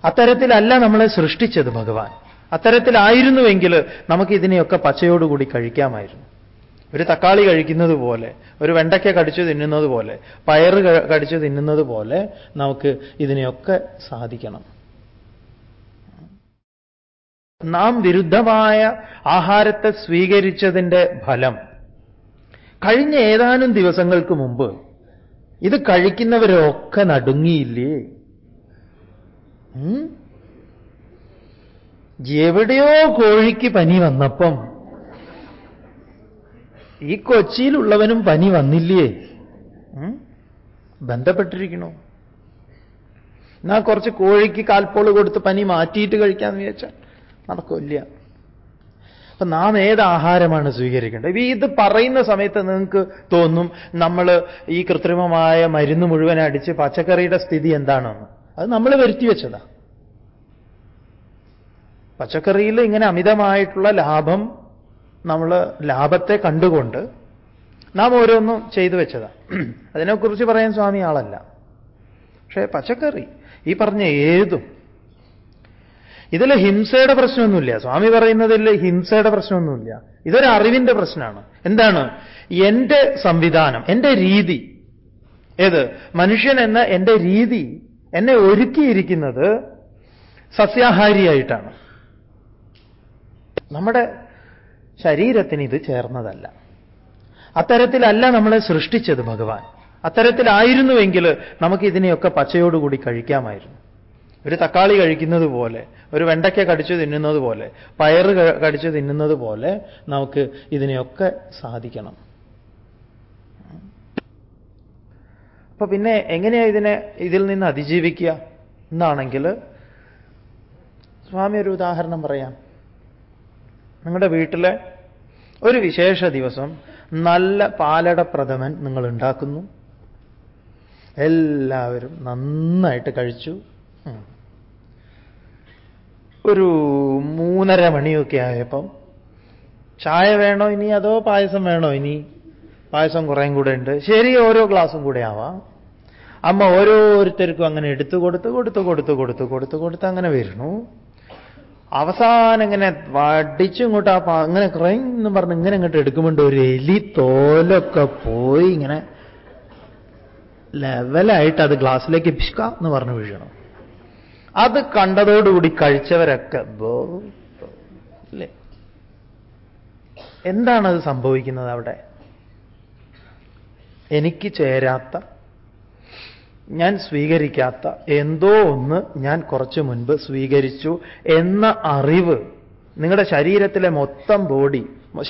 അത്തരത്തിലല്ല നമ്മളെ സൃഷ്ടിച്ചത് ഭഗവാൻ. അത്തരത്തിലായിരുന്നുവെങ്കിൽ നമുക്ക് ഇതിനെയൊക്കെ പച്ചയോടുകൂടി കഴിക്കാമായിരുന്നു. ഒരു തക്കാളി കഴിക്കുന്നത് പോലെ ഒരു വെണ്ടയ്ക്ക കടിച്ചു തിന്നുന്നത് പോലെ പയറ് കടിച്ചു തിന്നുന്നത് പോലെ നമുക്ക് ഇതിനെയൊക്കെ സാധിക്കണം. നാം വിരുദ്ധമായ ആഹാരത്തെ സ്വീകരിച്ചതിന്റെ ഫലം. കഴിഞ്ഞ ഏതാനും ദിവസങ്ങൾക്ക് മുമ്പ് ഇത് കഴിക്കുന്നവരൊക്കെ നടുങ്ങിയില്ലേ? എവിടെയോ കോഴിക്ക് പനി വന്നപ്പം ഈ കൊച്ചിയിലുള്ളവനും പനി വന്നില്ലേ? ബന്ധപ്പെട്ടിരിക്കണോ? എന്നാ കുറച്ച് കോഴിക്ക് കാൽപ്പോൾ കൊടുത്ത് പനി മാറ്റിയിട്ട് കഴിക്കാമെന്ന് വിചാരിച്ചാൽ നടക്കില്ല അപ്പൊ നാം ഏത് ആഹാരമാണ് സ്വീകരിക്കേണ്ടത്? ഇത് പറയുന്ന സമയത്ത് നിങ്ങൾക്ക് തോന്നും നമ്മൾ ഈ കൃത്രിമമായ മരുന്ന് മുഴുവൻ അടിച്ച് പച്ചക്കറിയുടെ സ്ഥിതി എന്താണെന്ന്. അത് നമ്മൾ വരുത്തി വെച്ചതാ. പച്ചക്കറിയിൽ ഇങ്ങനെ അമിതമായിട്ടുള്ള ലാഭം നമ്മൾ ലാഭത്തെ കണ്ടുകൊണ്ട് നാം ഓരോന്നും ചെയ്തു വെച്ചതാ. അതിനെക്കുറിച്ച് പറയാൻ സ്വാമി ആളല്ല. പക്ഷേ പച്ചക്കറി ഈ പറഞ്ഞ ഏതും ഇതിൽ ഹിംസയുടെ പ്രശ്നമൊന്നുമില്ല. സ്വാമി പറയുന്നതിൽ ഹിംസയുടെ പ്രശ്നമൊന്നുമില്ല. ഇതൊരു അറിവിന്റെ പ്രശ്നമാണ്. എന്താണ്? എന്റെ സംവിധാനം എന്റെ രീതി. ഏത്? മനുഷ്യൻ എന്ന എന്റെ രീതി എന്നെ ഒരുക്കിയിരിക്കുന്നത് സസ്യാഹാരിയായിട്ടാണ്. നമ്മുടെ ശരീരത്തിന് ഇത് ചേർന്നതല്ല. അത്തരത്തിലല്ല നമ്മളെ സൃഷ്ടിച്ചത് ഭഗവാൻ. അത്തരത്തിലായിരുന്നുവെങ്കിൽ നമുക്ക് ഇതിനെയൊക്കെ പച്ചയോടുകൂടി കഴിക്കാമായിരുന്നു. ഒരു തക്കാളി കഴിക്കുന്നത് പോലെ ഒരു വെണ്ടയ്ക്ക കടിച്ചു തിന്നുന്നത് പോലെ പയറ് കടിച്ചു തിന്നുന്നത് പോലെ നമുക്ക് ഇതിനെയൊക്കെ സാധിക്കണം. അപ്പൊ പിന്നെ എങ്ങനെയാ ഇതിനെ ഇതിൽ നിന്ന് അതിജീവിക്കുക എന്നാണെങ്കിൽ സ്വാമി ഒരു ഉദാഹരണം പറയാം. നിങ്ങളുടെ വീട്ടിലെ ഒരു വിശേഷ ദിവസം നല്ല പാലട പ്രഥമൻ നിങ്ങൾ ഉണ്ടാക്കുന്നു എല്ലാവരും നന്നായിട്ട് കഴിച്ചു. ഒരു മൂന്നര മണിയൊക്കെ ആയപ്പം ചായ വേണോ ഇനി അതോ പായസം വേണോ ഇനി? പായസം കുറേയും കൂടെ ഉണ്ട്. ശരി ഓരോ ഗ്ലാസും കൂടെ ആവാം. അമ്മ ഓരോരുത്തർക്കും അങ്ങനെ എടുത്തു കൊടുത്ത് കൊടുത്ത് കൊടുത്ത് കൊടുത്ത് കൊടുത്ത് കൊടുത്ത് അങ്ങനെ വരുന്നു. അവസാനം ഇങ്ങനെ വടിച്ചിങ്ങോട്ട് ആ അങ്ങനെ എന്ന് പറഞ്ഞ് ഇങ്ങനെ ഇങ്ങോട്ട് എടുക്കുമ്പോണ്ട് ഒരു എലി തോലൊക്കെ പോയി ഇങ്ങനെ ലെവലായിട്ട് അത് ഗ്ലാസ്സിലേക്ക് പിഷ്ക എന്ന് പറഞ്ഞ് വീഴണം. അത് കണ്ടതോടുകൂടി കഴിച്ചവരൊക്കെ അല്ലേ? എന്താണ് അത് സംഭവിക്കുന്നത് അവിടെ? എനിക്ക് ചേരാത്ത ഞാൻ സ്വീകരിക്കാത്ത എന്തോ ഒന്ന് ഞാൻ കുറച്ചു മുൻപ് സ്വീകരിച്ചു എന്ന അറിവ് നിങ്ങളുടെ ശരീരത്തിലെ മൊത്തം ബോഡി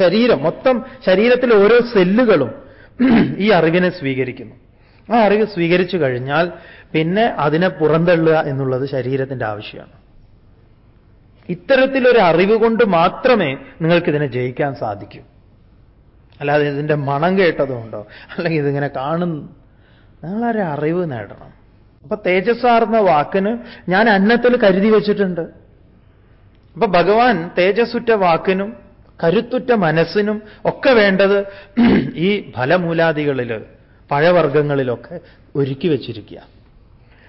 ശരീരം മൊത്തം ശരീരത്തിലെ ഓരോ സെല്ലുകളും ഈ അറിവിനെ സ്വീകരിക്കുന്നു. ആ അറിവ് സ്വീകരിച്ചു കഴിഞ്ഞാൽ പിന്നെ അതിനെ പുറന്തള്ളുക എന്നുള്ളത് ശരീരത്തിന്റെ ആവശ്യമാണ്. ഇത്തരത്തിലൊരു അറിവ് കൊണ്ട് മാത്രമേ നിങ്ങൾക്കിതിനെ ജയിക്കാൻ സാധിക്കൂ. അല്ലാതെ ഇതിന്റെ മണം കേട്ടതുകൊണ്ടോ അല്ലെങ്കിൽ ഇതിങ്ങനെ കാണുന്നു നിങ്ങളൊരു അറിവ് നേടണം. അപ്പൊ തേജസ്സാർന്ന വാക്കിന് ഞാൻ അന്നത്തിൽ കരുതി വച്ചിട്ടുണ്ട്. അപ്പൊ ഭഗവാൻ തേജസ്സുറ്റ വാക്കിനും കരുത്തുറ്റ മനസ്സിനും ഒക്കെ വേണ്ടത് ഈ ഫലമൂലാദികളിൽ പഴവർഗങ്ങളിലൊക്കെ ഒരുക്കി വെച്ചിരിക്കുക.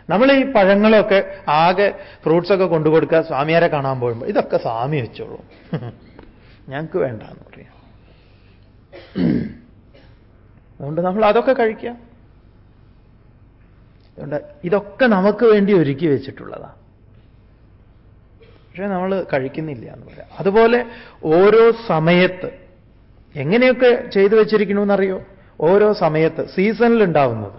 നമ്മൾ ഈ പഴങ്ങളൊക്കെ ആകെ ഫ്രൂട്ട്സൊക്കെ കൊണ്ടുകൊടുക്കുക സ്വാമിയാരെ കാണാൻ പോകുമ്പോൾ ഇതൊക്കെ സ്വാമി വെച്ചോളൂ. ഞങ്ങൾക്ക് വേണ്ട എന്ന് പറയാം. അതുകൊണ്ട് നമ്മൾ അതൊക്കെ കഴിക്കുക. അതുകൊണ്ട് ഇതൊക്കെ നമുക്ക് വേണ്ടി ഒരുക്കി വെച്ചിട്ടുള്ളതാണ് പക്ഷേ നമ്മൾ കഴിക്കുന്നില്ല എന്ന് പറയാം. അതുപോലെ ഓരോ സമയത്ത് എങ്ങനെയൊക്കെ ചെയ്തു വെച്ചിരിക്കണമെന്നറിയോ ഓരോ സമയത്ത് സീസണിൽ ഉണ്ടാവുന്നത്.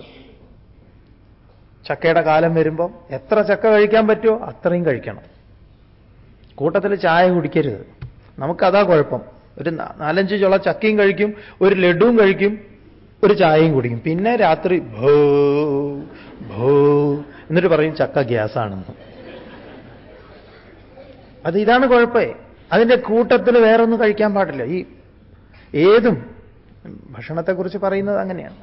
ചക്കയുടെ കാലം വരുമ്പം എത്ര ചക്ക കഴിക്കാൻ പറ്റുമോ അത്രയും കഴിക്കണം. കൂട്ടത്തിൽ ചായ കുടിക്കരുത്. നമുക്കതാ കുഴപ്പം. ഒരു നാലഞ്ച് ചുള ചക്കയും കഴിക്കും ഒരു ലഡുവും കഴിക്കും ഒരു ചായയും കുടിക്കും. പിന്നെ രാത്രി ഭോ ഭോ എന്നിട്ട് പറയും ചക്ക ഗ്യാസാണെന്ന്. അത് ഇതാണ് കുഴപ്പേ. അതിന്റെ കൂട്ടത്തിൽ വേറൊന്നും കഴിക്കാൻ പാടില്ല. ഈ ഏതും ഭക്ഷണത്തെക്കുറിച്ച് പറയുന്നത് അങ്ങനെയാണ്.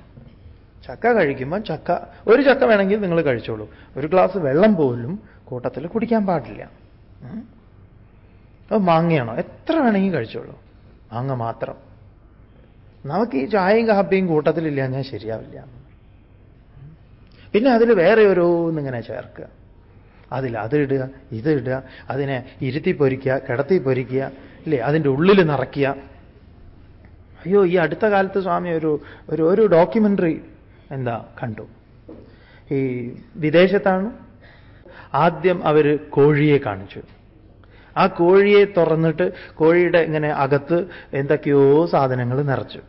ചക്ക കഴിക്കുമ്പോൾ ചക്ക ഒരു ചക്ക വേണമെങ്കിൽ നിങ്ങൾ കഴിച്ചോളൂ. ഒരു ഗ്ലാസ് വെള്ളം പോലും കൂട്ടത്തിൽ കുടിക്കാൻ പാടില്ല. അത് മാങ്ങയാണോ? എത്ര വേണമെങ്കിൽ കഴിച്ചോളൂ. മാങ്ങ മാത്രം. നമുക്ക് ഈ ചായയും കാപ്പിയും കൂട്ടത്തിലില്ല ഞാൻ ശരിയാവില്ല. പിന്നെ അതിൽ വേറെ ഇങ്ങനെ ചേർക്കുക. അതിൽ അത് ഇടുക ഇത് ഇടുക അതിനെ ഇരുത്തി പൊരിക്കുക കിടത്തി പൊരിക്കുക ഇല്ലേ? അതിന്റെ ഉള്ളിൽ നിറയ്ക്കുക. അയ്യോ ഈ അടുത്ത കാലത്ത് സ്വാമി ഒരു ഒരു ഒരു ഡോക്യുമെന്ററി എന്താ കണ്ടു. ഈ വിദേശത്താണ്. ആദ്യം അവർ കോഴിയെ കാണിച്ചു. ആ കോഴിയെ തുറന്നിട്ട് കോഴിയുടെ ഇങ്ങനെ അകത്ത് എന്തൊക്കെയോ സാധനങ്ങൾ നിറച്ചു.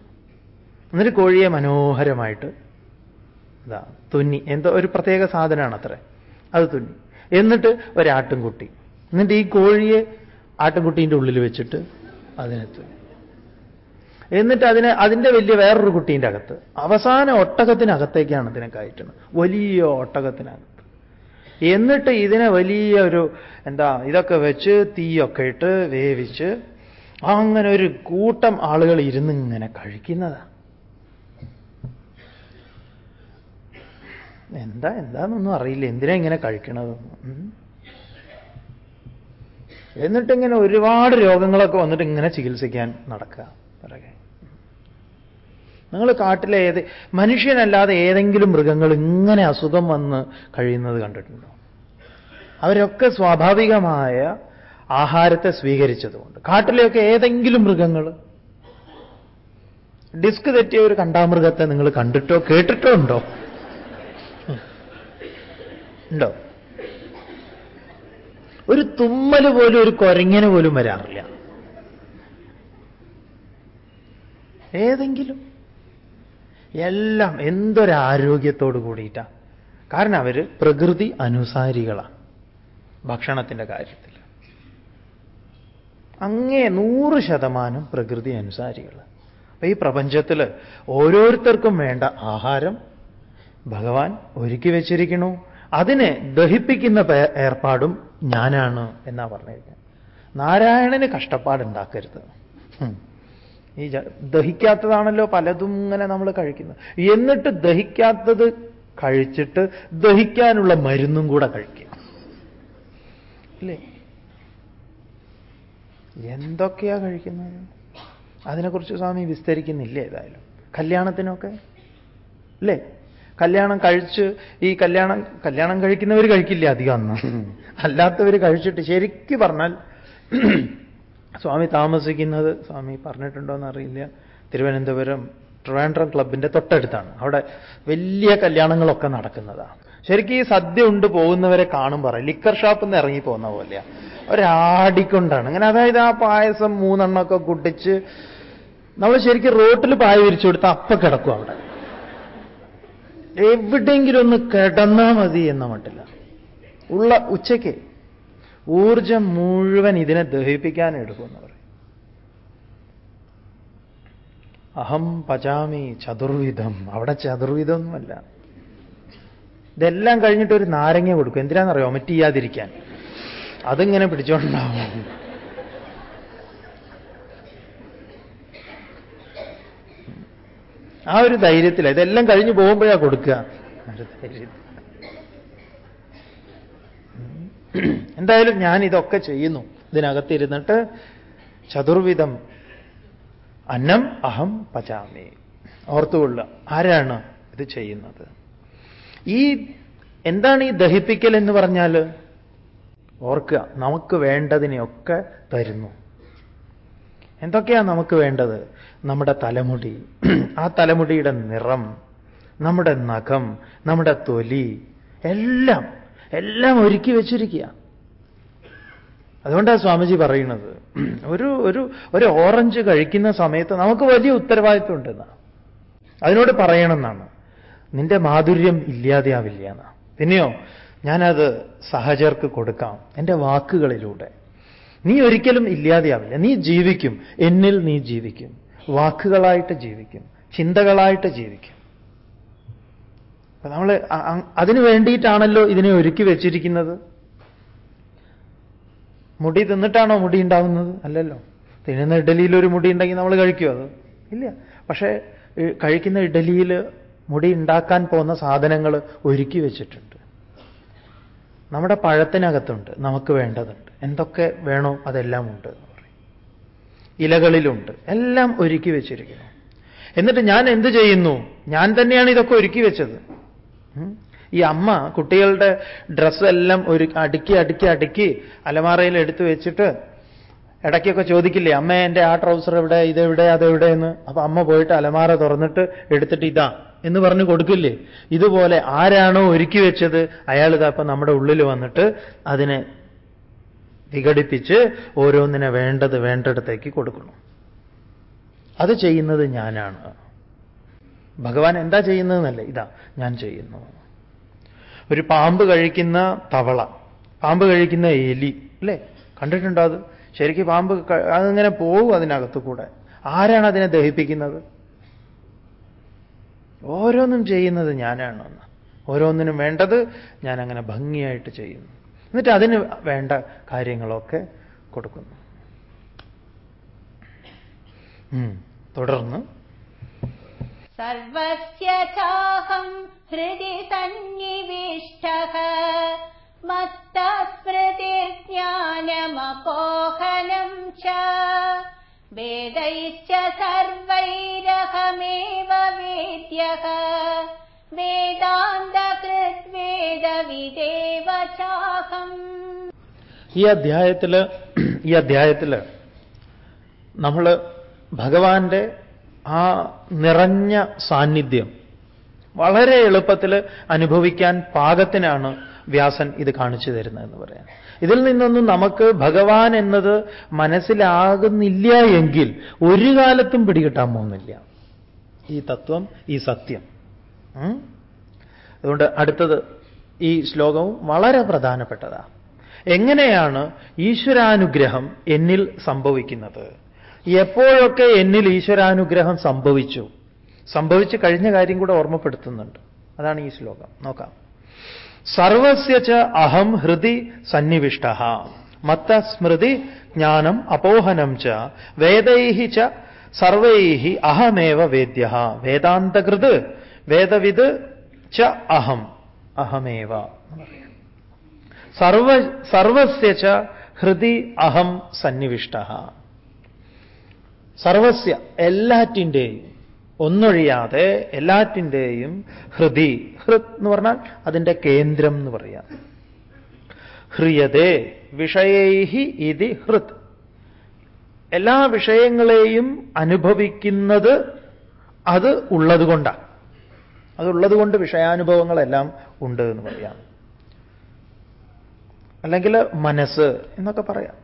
എന്നിട്ട് കോഴിയെ മനോഹരമായിട്ട് ഇതാ തുന്നി. എന്തോ ഒരു പ്രത്യേക സാധനമാണ് അത്ര. അത് തുന്നി. എന്നിട്ട് ഒരാട്ടുംകുട്ടി. എന്നിട്ട് ഈ കോഴിയെ ആട്ടുംകുട്ടീന്റെ ഉള്ളിൽ വെച്ചിട്ട് അതിനെ തുന്നി. എന്നിട്ട് അതിനെ അതിന്റെ വലിയ വേറൊരു കുട്ടീന്റെ അകത്ത്. അവസാന ഒട്ടകത്തിനകത്തേക്കാണ് ഇതിനെ കയറ്റുന്നത്. വലിയ ഒട്ടകത്തിനകത്ത്. എന്നിട്ട് ഇതിനെ വലിയ ഒരു എന്താ ഇതൊക്കെ വെച്ച് തീയൊക്കെ ഇട്ട് വേവിച്ച് അങ്ങനെ ഒരു കൂട്ടം ആളുകൾ ഇരുന്ന് ഇങ്ങനെ കഴിക്കുന്നതാ. എന്താ എന്താന്നൊന്നും അറിയില്ല. എന്തിനാ ഇങ്ങനെ കഴിക്കണത്? എന്നിട്ടിങ്ങനെ ഒരുപാട് രോഗങ്ങളൊക്കെ വന്നിട്ട് ഇങ്ങനെ ചികിത്സിക്കാൻ നടക്കുക. പിറകെ നിങ്ങൾ കാട്ടിലെ ഏത് മനുഷ്യനല്ലാതെ ഏതെങ്കിലും മൃഗങ്ങൾ ഇങ്ങനെ അസുഖം വന്ന് കഴിയുന്നത് കണ്ടിട്ടുണ്ടോ? അവരൊക്കെ സ്വാഭാവികമായ ആഹാരത്തെ സ്വീകരിച്ചതുകൊണ്ട്. കാട്ടിലെയൊക്കെ ഏതെങ്കിലും മൃഗങ്ങൾ. ഡിസ്ക് തെറ്റിയ ഒരു കണ്ടാമൃഗത്തെ നിങ്ങൾ കണ്ടിട്ടോ കേട്ടിട്ടോ ഉണ്ടോ? ഉണ്ടോ? ഒരു തുമ്മൽ പോലും ഒരു കൊരങ്ങനെ പോലും വരാറില്ല. ഏതെങ്കിലും എല്ലാം എന്തൊരാരോഗ്യത്തോട് കൂടിയിട്ടാ? കാരണം അവർ പ്രകൃതി അനുസാരികളാണ് ഭക്ഷണത്തിന്റെ കാര്യത്തിൽ അങ്ങേ നൂറ് ശതമാനം പ്രകൃതി അനുസാരികൾ അപ്പൊ ഈ പ്രപഞ്ചത്തിൽ ഓരോരുത്തർക്കും വേണ്ട ആഹാരം ഭഗവാൻ ഒരുക്കി വെച്ചിരിക്കുന്നു. അതിനെ ദഹിപ്പിക്കുന്ന ഏർപ്പാടും ഞാനാണ് എന്നാ പറഞ്ഞിരിക്കുന്നത്. നാരായണന് കഷ്ടപ്പാടുണ്ടാക്കരുത്. ഈ ദഹിക്കാത്തതാണല്ലോ പലതും ഇങ്ങനെ നമ്മൾ കഴിക്കുന്നത്. എന്നിട്ട് ദഹിക്കാത്തത് കഴിച്ചിട്ട് ദഹിക്കാനുള്ള മരുന്നും കൂടെ കഴിക്കുക. അല്ലേ എന്തൊക്കെയാ കഴിക്കുന്നത്? അതിനെക്കുറിച്ച് സ്വാമി വിസ്തരിക്കുന്നില്ല ഏതായാലും? കല്യാണത്തിനൊക്കെ? അല്ലേ കല്യാണം കഴിച്ച് ഈ കല്യാണം കല്യാണം കഴിക്കുന്നവർ കഴിക്കില്ല അധികം അന്ന്? അല്ലാത്തവർ കഴിച്ചിട്ട് ശരിക്കും പറഞ്ഞാൽ സ്വാമി താമസിക്കുന്നത് സ്വാമി പറഞ്ഞിട്ടുണ്ടോയെന്ന് അറിയില്ല തിരുവനന്തപുരം ട്രിവാൻഡ്രം ക്ലബിന്റെ തൊട്ടടുത്താണ്. അവിടെ വലിയ കല്യാണങ്ങളൊക്കെ നടക്കുന്നതാണ് ശരിക്കും ഈ സദ്യ ഉണ്ട് പോകുന്നവരെ കാണും പറ ലിക്കർ ഷോപ്പിൽ നിന്ന് ഇറങ്ങി പോകുന്ന പോലെയാണ് ഒരാടിക്കൊണ്ടാണ്. അങ്ങനെ അതായത് ആ പായസം മൂന്നെണ്ണമൊക്കെ കുട്ടിച്ച് നമ്മൾ ശരിക്കും റോട്ടിൽ പായ വിരിച്ചു കൊടുത്താൽ അപ്പ കിടക്കും അവിടെ. എവിടെയെങ്കിലും ഒന്ന് കിടന്നാൽ മതി എന്ന മട്ടില്ല ഉള്ള ഉച്ചയ്ക്ക് ഊർജം മുഴുവൻ ഇതിനെ ദഹിപ്പിക്കാൻ എടുക്കുമെന്ന് പറയും അഹം പചാമി ചതുർവിധം. അവിടെ ചതുർവിധമൊന്നുമല്ല. ഇതെല്ലാം കഴിഞ്ഞിട്ട് ഒരു നാരങ്ങ കൊടുക്കും. എന്തിനാണെന്നറിയോ? ഒമറ്റ് ചെയ്യാതിരിക്കാൻ അതിങ്ങനെ പിടിച്ചോണ്ടാവും. ആ ഒരു ധൈര്യത്തില. ഇതെല്ലാം കഴിഞ്ഞു പോകുമ്പോഴാണ് കൊടുക്കുക. എന്തായാലും ഞാൻ ഇതൊക്കെ ചെയ്യുന്നു. ഇതിനകത്തിരുന്നിട്ട് ചതുർവിധം അന്നം അഹം പചാമി. ഓർത്തുകൊള്ളുക ആരാണ് ഇത് ചെയ്യുന്നത്? ഈ എന്താണ് ഈ ദഹിപ്പിക്കൽ എന്ന് പറഞ്ഞാൽ ഓർക്കുക നമുക്ക് വേണ്ടതിനെയൊക്കെ തരുന്നു. എന്തൊക്കെയാണ് നമുക്ക് വേണ്ടത്? നമ്മുടെ തലമുടി. ആ തലമുടിയുടെ നിറം നമ്മുടെ നഖം നമ്മുടെ തൊലി എല്ലാം എല്ലാം ഒരുക്കി വെച്ചിരിക്കുക. അതുകൊണ്ടാണ് സ്വാമിജി പറയുന്നത്. ഒരു ഒരു ഒരു ഓറഞ്ച് കഴിക്കുന്ന സമയത്ത് നമുക്ക് വലിയ ഉത്തരവാദിത്വം ഉണ്ടെന്നാണ് അതിനോട് പറയണമെന്നാണ്. നിന്റെ മാധുര്യം ഇല്ലാതെയാവില്ല എന്നാ. പിന്നെയോ ഞാനത് സഹചർക്ക് കൊടുക്കാം. എന്റെ വാക്കുകളിലൂടെ. നീ ഒരിക്കലും ഇല്ലാതെയാവില്ല. നീ ജീവിക്കും. എന്നിൽ നീ ജീവിക്കും. വാക്കുകളായിട്ട് ജീവിക്കും. ചിന്തകളായിട്ട് ജീവിക്കും. നമ്മൾ അതിനു വേണ്ടിയിട്ടാണല്ലോ ഇതിനെ ഒരുക്കി വെച്ചിരിക്കുന്നത്. മുടി തിന്നിട്ടാണോ മുടി ഉണ്ടാവുന്നത്? അല്ലല്ലോ. തിന്നുന്ന ഇഡലിയിൽ ഒരു മുടി ഉണ്ടെങ്കിൽ നമ്മൾ കഴിക്കുമോ അത്? ഇല്ല. പക്ഷേ കഴിക്കുന്ന ഇഡലിയിൽ മുടി ഉണ്ടാക്കാൻ പോകുന്ന സാധനങ്ങൾ ഒരുക്കി വെച്ചിട്ടുണ്ട്. നമ്മുടെ പഴത്തിനകത്തുണ്ട്. നമുക്ക് വേണ്ടതുണ്ട്. എന്തൊക്കെ വേണോ അതെല്ലാം ഉണ്ട് എന്ന് പറയും. ഇലകളിലുണ്ട്. എല്ലാം ഒരുക്കി വെച്ചിരിക്കുന്നു. എന്നിട്ട് ഞാൻ എന്ത് ചെയ്യുന്നു? ഞാൻ തന്നെയാണ് ഇതൊക്കെ ഒരുക്കി വെച്ചത്. ഈ അമ്മ കുട്ടികളുടെ ഡ്രസ്സെല്ലാം ഒരു അടുക്കി അടുക്കി അടുക്കി അലമാറയിൽ എടുത്തു വെച്ചിട്ട് ഇടയ്ക്കൊക്കെ ചോദിക്കില്ലേ അമ്മ എന്റെ ആ ട്രൗസർ എവിടെ ഇതെവിടെ അതെവിടെ എന്ന് അപ്പൊ അമ്മ പോയിട്ട് അലമാര തുറന്നിട്ട് എടുത്തിട്ട് ഇതാ എന്ന് പറഞ്ഞ് കൊടുക്കില്ലേ. ഇതുപോലെ ആരാണോ ഒരുക്കി വെച്ചത് അയാൾ ഇതാ ഇപ്പൊ നമ്മുടെ ഉള്ളിൽ വന്നിട്ട് അതിനെ വിഘടിപ്പിച്ച് ഓരോന്നിനെ വേണ്ടത് വേണ്ടടത്തേക്ക് കൊടുക്കണം അത് ചെയ്യുന്നത് ഞാനാണ്. ഭഗവാൻ എന്താ ചെയ്യുന്നതെന്നല്ല? ഇതാ ഞാൻ ചെയ്യുന്നു. ഒരു പാമ്പ് കഴിക്കുന്ന തവള പാമ്പ് കഴിക്കുന്ന എലി അല്ലേ? കണ്ടിട്ടുണ്ടോ അത്? ശരിക്കും പാമ്പ് അതിങ്ങനെ പോകും അതിനകത്തു കൂടെ ആരാണ് അതിനെ ദഹിപ്പിക്കുന്നത്? ഓരോന്നും ചെയ്യുന്നത് ഞാനാണെന്ന്. ഓരോന്നിനും വേണ്ടത് ഞാൻ അങ്ങനെ ഭംഗിയായിട്ട് ചെയ്യുന്നു. എന്നിട്ട് അതിന് വേണ്ട കാര്യങ്ങളൊക്കെ കൊടുക്കുന്നു. തുടർന്ന് ഹൃദി സന്നിവിഷ്ടഃ. മത്തപ്രതിജ്ഞാനമപോഹനം ച. വേദൈശ്ച സർവൈരഹമേവ വേദ്യഃ. വേദാന്തകൃദ്വേദവിദേവ ചാഹം ഈ അധ്യായത്തിൽ ഈ അധ്യായത്തിൽ നമ്മൾ ഭഗവാന്റെ ആ നിറഞ്ഞ സാന്നിധ്യം വളരെ എളുപ്പത്തിൽ അനുഭവിക്കാൻ പാകത്തിനാണ് വ്യാസൻ ഇത് കാണിച്ചു തരുന്നതെന്ന് പറയാം ഇതിൽ നിന്നൊന്നും നമുക്ക് ഭഗവാൻ എന്നത് മനസ്സിലാകുന്നില്ല എങ്കിൽ ഒരു കാലത്തും പിടികിട്ടാൻ പോകുന്നില്ല. ഈ തത്വം ഈ സത്യം? അതുകൊണ്ട് അടുത്തത് ഈ ശ്ലോകവും വളരെ പ്രധാനപ്പെട്ടതാണ് എങ്ങനെയാണ് ഈശ്വരാനുഗ്രഹം എന്നിൽ സംഭവിക്കുന്നത്? എപ്പോഴൊക്കെ എന്നിൽ ഈശ്വരാനുഗ്രഹം സംഭവിച്ചു? സംഭവിച്ചു കഴിഞ്ഞ കാര്യം കൂടെ ഓർമ്മപ്പെടുത്തുന്നുണ്ട്. അതാണ് ഈ ശ്ലോകം. നോക്കാം. സർവസ്യ ച അഹം ഹൃദി സന്നിവിഷ്ട. മത്ത സ്മൃതി ജ്ഞാനം അപോഹനം ച. വേദൈ ച സർവൈ അഹമേവ വേദ്യ. വേദാന്തകൃത് വേദവിത് ച അഹം അഹമേവ. സർവ സർവസ്യ ച ഹൃദി അഹം സന്നിവിഷ്ട. സർവസ്യ എല്ലാറ്റിന്റെയും ഒന്നൊഴിയാതെ എല്ലാറ്റിന്റെയും ഹൃദി. ഹൃത് എന്ന് പറഞ്ഞാൽ അതിന്റെ കേന്ദ്രം എന്ന് പറയാം. ഹ്രിയതേ വിഷയൈഹി ഇതി ഹൃത് എല്ലാ വിഷയങ്ങളെയും അനുഭവിക്കുന്നത് അത് ഉള്ളതുകൊണ്ടാണ് അതുള്ളതുകൊണ്ട് വിഷയാനുഭവങ്ങളെല്ലാം ഉണ്ട് എന്ന് പറയാം. അല്ലെങ്കിൽ മനസ്സ് എന്നൊക്കെ പറയാം.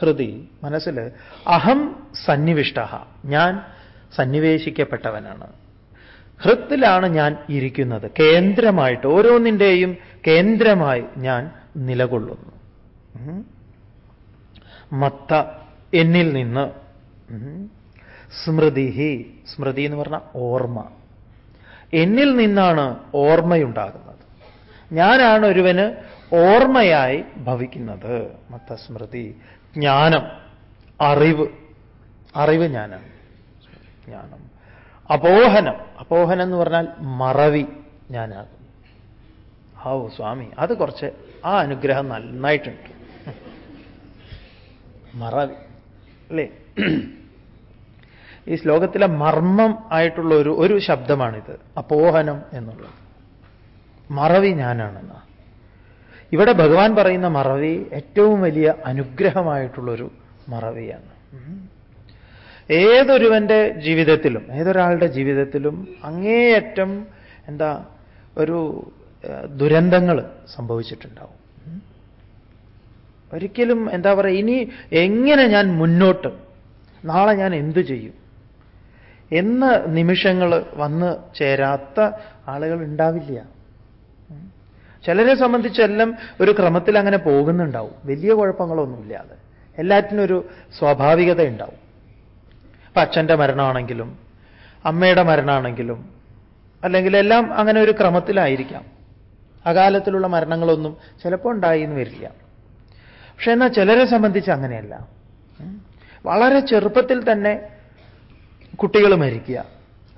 ഹൃദി മനസ്സിൽ അഹം സന്നിവിഷ്ട ഞാൻ സന്നിവേശിക്കപ്പെട്ടവനാണ്. ഹൃത്തിലാണ് ഞാൻ ഇരിക്കുന്നത്. കേന്ദ്രമായിട്ട് ഓരോന്നിന്റെയും കേന്ദ്രമായി ഞാൻ നിലകൊള്ളുന്നു. മത്ത എന്നിൽ നിന്ന് സ്മൃതി സ്മൃതി എന്ന് പറഞ്ഞാൽ ഓർമ്മ. എന്നിൽ നിന്നാണ് ഓർമ്മയുണ്ടാകുന്നത്. ഞാനാണ് ഒരുവന് ഓർമ്മയായി ഭവിക്കുന്നത്. മത്ത സ്മൃതി. ജ്ഞാനം അറിവ്. അറിവ് ജ്ഞാനം. ജ്ഞാനം. അപോഹനം. അപോഹനം എന്ന് പറഞ്ഞാൽ മറവി ഞാനാകും ഹൗ സ്വാമി അത് കുറച്ച് ആ അനുഗ്രഹം നന്നായിട്ടുണ്ട്. മറവി. അല്ലേ? ഈ ശ്ലോകത്തിലെ മർമ്മം ആയിട്ടുള്ള ഒരു ഒരു ശബ്ദമാണിത്. അപോഹനം എന്നുള്ളത്. മറവി ഞാനാണെന്ന ഇവിടെ ഭഗവാൻ പറയുന്ന മറവി ഏറ്റവും വലിയ അനുഗ്രഹമായിട്ടുള്ളൊരു മറവിയാണ്. ഏതൊരുവന്റെ ജീവിതത്തിലും ഏതൊരാളുടെ ജീവിതത്തിലും അങ്ങേയറ്റം എന്താ ഒരു ദുരന്തങ്ങൾ സംഭവിച്ചിട്ടുണ്ടാവും ഒരിക്കലും എന്താ പറയുക ഇനി എങ്ങനെ ഞാൻ മുന്നോട്ട് നാളെ ഞാൻ എന്തു ചെയ്യും എന്ന നിമിഷങ്ങൾ വന്ന് ചേരാത്ത ആളുകൾ ഉണ്ടാവില്ല. ചിലരെ സംബന്ധിച്ചെല്ലാം ഒരു ക്രമത്തിൽ അങ്ങനെ പോകുന്നുണ്ടാവും. വലിയ കുഴപ്പങ്ങളൊന്നുമില്ലാതെ എല്ലാറ്റിനും ഒരു സ്വാഭാവികത ഉണ്ടാവും ഇപ്പൊ അച്ഛന്റെ മരണമാണെങ്കിലും അമ്മയുടെ മരണമാണെങ്കിലും അല്ലെങ്കിൽ എല്ലാം അങ്ങനെ ഒരു ക്രമത്തിലായിരിക്കാം. അകാലത്തിലുള്ള മരണങ്ങളൊന്നും ചിലപ്പോൾ ഉണ്ടായി എന്ന് വരില്ല. പക്ഷെ എന്നാൽ ചിലരെ സംബന്ധിച്ച് അങ്ങനെയല്ല. വളരെ ചെറുപ്പത്തിൽ തന്നെ കുട്ടികൾ മരിക്കുക.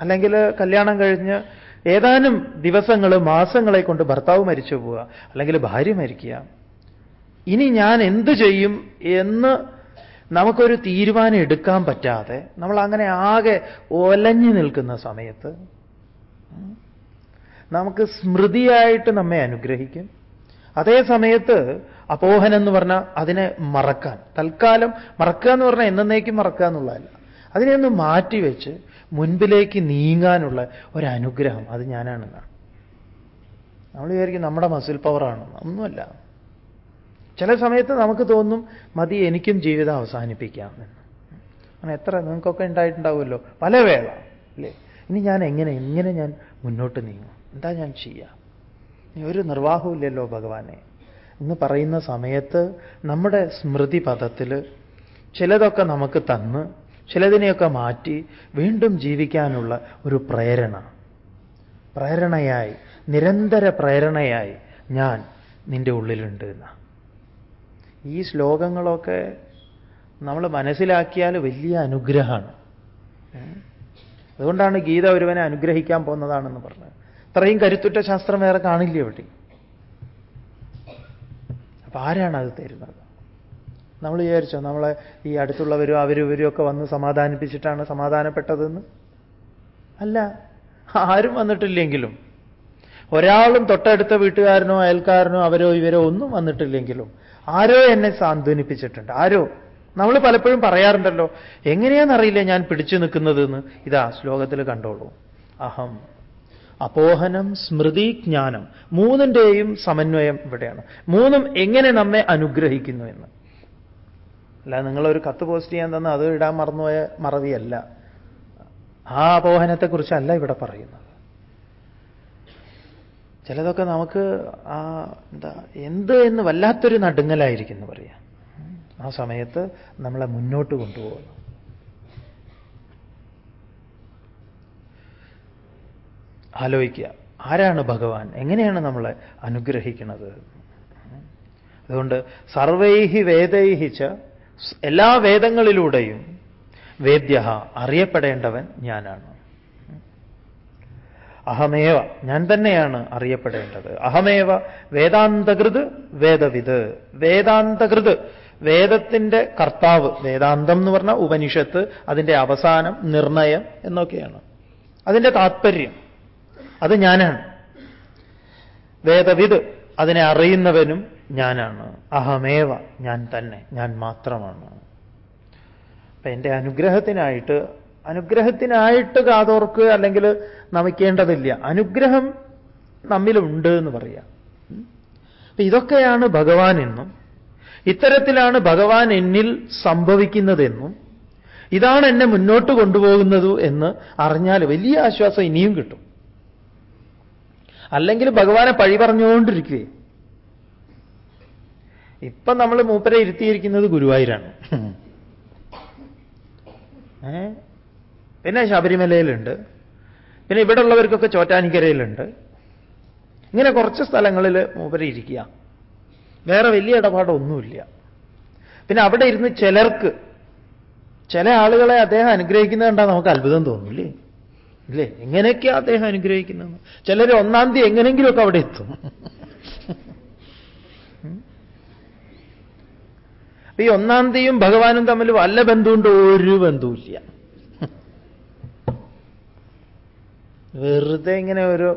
അല്ലെങ്കിൽ കല്യാണം കഴിഞ്ഞ് ഏതാനും ദിവസങ്ങൾ മാസങ്ങളെ കൊണ്ട് ഭർത്താവ് മരിച്ചു പോവുക അല്ലെങ്കിൽ ഭാര്യ മരിക്കുക. ഇനി ഞാൻ എന്ത് ചെയ്യും എന്ന് നമുക്കൊരു തീരുമാനം എടുക്കാൻ പറ്റാതെ നമ്മൾ അങ്ങനെ ആകെ ഒലഞ്ഞു നിൽക്കുന്ന സമയത്ത് നമുക്ക് സ്മൃതിയായിട്ട് നമ്മെ അനുഗ്രഹിക്കും. അതേ സമയത്ത് അപോഹനം എന്ന് പറഞ്ഞാൽ അതിനെ മറക്കാൻ. തൽക്കാലം മറക്കുക എന്ന് പറഞ്ഞാൽ എന്നേക്കും മറക്കുക എന്നുള്ളതല്ല. അതിനെ ഒന്ന് മാറ്റിവെച്ച് മുൻപിലേക്ക് നീങ്ങാനുള്ള ഒരു അനുഗ്രഹം അത് ഞാനാണെന്നാണ് നമ്മൾ വിചാരിക്കും നമ്മുടെ മസിൽ പവറാണ് ഒന്നുമല്ല. ചില സമയത്ത് നമുക്ക് തോന്നും മതി എനിക്കും ജീവിതം അവസാനിപ്പിക്കാം എന്ന്. അങ്ങനെ എത്ര നിങ്ങൾക്കൊക്കെ ഉണ്ടായിട്ടുണ്ടാവുമല്ലോ. പല വേള അല്ലേ? ഇനി ഞാൻ എങ്ങനെ എങ്ങനെ ഞാൻ മുന്നോട്ട് നീങ്ങും? എന്താ ഞാൻ ചെയ്യുക ഇനി ഒരു നിർവാഹമില്ലല്ലോ ഭഗവാനെ. എന്ന് പറയുന്ന സമയത്ത് നമ്മുടെ സ്മൃതി പദത്തിൽ ചിലതൊക്കെ നമുക്ക് തന്ന് ചിലതിനെയൊക്കെ മാറ്റി വീണ്ടും ജീവിക്കാനുള്ള ഒരു പ്രേരണ. പ്രേരണയായി നിരന്തര പ്രേരണയായി ഞാൻ നിന്റെ ഉള്ളിലുണ്ട് എന്ന. ഈ ശ്ലോകങ്ങളൊക്കെ നമ്മൾ മനസ്സിലാക്കിയാൽ വലിയ അനുഗ്രഹമാണ്. അതുകൊണ്ടാണ് ഗീത ഒരുവനെ അനുഗ്രഹിക്കാൻ പോകുന്നതാണെന്ന് പറഞ്ഞത്. ഇത്രയും കരുത്തുറ്റ ശാസ്ത്രം വേറെ കാണില്ല ഇവിടെ? അപ്പൊ ആരാണ് അത് തരുന്നത്? നമ്മൾ വിചാരിച്ചോ നമ്മളെ ഈ അടുത്തുള്ളവരും അവരും ഇവരും ഒക്കെ വന്ന് സമാധാനിപ്പിച്ചിട്ടാണ് സമാധാനപ്പെട്ടതെന്ന്? അല്ല ആരും വന്നിട്ടില്ലെങ്കിലും. ഒരാളും തൊട്ടടുത്ത വീട്ടുകാരനോ അയൽക്കാരനോ അവരോ ഇവരോ ഒന്നും വന്നിട്ടില്ലെങ്കിലും ആരോ എന്നെ സാന്ത്വനിപ്പിച്ചിട്ടുണ്ട്. ആരോ? നമ്മൾ പലപ്പോഴും പറയാറുണ്ടല്ലോ എങ്ങനെയാണെന്നറിയില്ല ഞാൻ പിടിച്ചു നിൽക്കുന്നതെന്ന്. ഇതാ ശ്ലോകത്തിൽ കണ്ടോളൂ. അഹം അപോഹനം സ്മൃതി ജ്ഞാനം മൂന്നിന്റെയും സമന്വയം ഇവിടെയാണ്. മൂന്നും എങ്ങനെ നമ്മെ അനുഗ്രഹിക്കുന്നു എന്ന്. അല്ല നിങ്ങളൊരു കത്ത് പോസ്റ്റ് ചെയ്യാൻ തന്ന അത് ഇടാൻ മറന്നുപോയ മറവിയല്ല. ആ അപോഹനത്തെക്കുറിച്ചല്ല ഇവിടെ പറയുന്നത്. ചിലതൊക്കെ നമുക്ക് ആ എന്താ എന്ത് എന്ന് വല്ലാത്തൊരു നടുങ്ങലായിരിക്കുന്നു പറയാം. ആ സമയത്ത് നമ്മളെ മുന്നോട്ട് കൊണ്ടുപോകുന്നു. ആലോചിക്കുക ആരാണ് ഭഗവാൻ? എങ്ങനെയാണ് നമ്മളെ അനുഗ്രഹിക്കുന്നത്? അതുകൊണ്ട് സർവൈഹി വേദൈഹി ച എല്ലാ വേദങ്ങളിലൂടെയും വേദ്യ അറിയപ്പെടേണ്ടവൻ ഞാനാണ്. അഹമേവ ഞാൻ തന്നെയാണ് അറിയപ്പെടേണ്ടത്. അഹമേവ വേദാന്തകൃത് വേദവിത് വേദാന്തകൃത് വേദത്തിന്റെ കർത്താവ്. വേദാന്തം എന്ന് പറഞ്ഞ ഉപനിഷത്ത് അതിന്റെ അവസാനം നിർണയം എന്നൊക്കെയാണ്. അതിന്റെ താത്പര്യം. അത് ഞാനാണ്. വേദവിത് അതിനെ അറിയുന്നവനും ഞാനാണ്. അഹമേവ ഞാൻ തന്നെ. ഞാൻ മാത്രമാണ്. അപ്പൊ എന്റെ അനുഗ്രഹത്തിനായിട്ട് അനുഗ്രഹത്തിനായിട്ട് കാതോർക്ക് അല്ലെങ്കിൽ നമിക്കേണ്ടതില്ല. അനുഗ്രഹം നമ്മിലുണ്ട് എന്ന് പറയാം. അപ്പൊ ഇതൊക്കെയാണ് ഭഗവാൻ എന്നും ഇത്തരത്തിലാണ് ഭഗവാൻ എന്നിൽ സംഭവിക്കുന്നതെന്നും ഇതാണ് എന്നെ മുന്നോട്ട് കൊണ്ടുപോകുന്നത് എന്ന് അറിഞ്ഞാൽ വലിയ ആശ്വാസം ഇനിയും കിട്ടും. അല്ലെങ്കിൽ ഭഗവാനെ പഴി പറഞ്ഞുകൊണ്ടിരിക്കുകയെ ഇപ്പം നമ്മൾ മൂപ്പരെ ഇരുത്തിയിരിക്കുന്നത് ഗുരുവായൂരാണ്. പിന്നെ ശബരിമലയിലുണ്ട്. പിന്നെ ഇവിടെ ഉള്ളവർക്കൊക്കെ ചോറ്റാനിക്കരയിലുണ്ട്. ഇങ്ങനെ കുറച്ച് സ്ഥലങ്ങളിൽ മൂപ്പരെ ഇരിക്കുക. വേറെ വലിയ ഇടപാടൊന്നുമില്ല. പിന്നെ അവിടെ ഇരുന്ന് ചിലർക്ക് ചില ആളുകളെ അദ്ദേഹം അനുഗ്രഹിക്കുന്നത് കണ്ടാൽ നമുക്ക് അത്ഭുതം തോന്നില്ലേ? ഇല്ലേ? എങ്ങനെയൊക്കെയാ അദ്ദേഹം അനുഗ്രഹിക്കുന്നത്? ചിലർ ഒന്നാം തീയതി എങ്ങനെയെങ്കിലുമൊക്കെ അവിടെ എത്തും. ഈ ഒന്നാം തീയും ഭഗവാനും തമ്മിൽ വല്ല ബന്ധമുണ്ട്? ഒരു ബന്ധവുമില്ല. വെറുതെ ഇങ്ങനെ ഒരു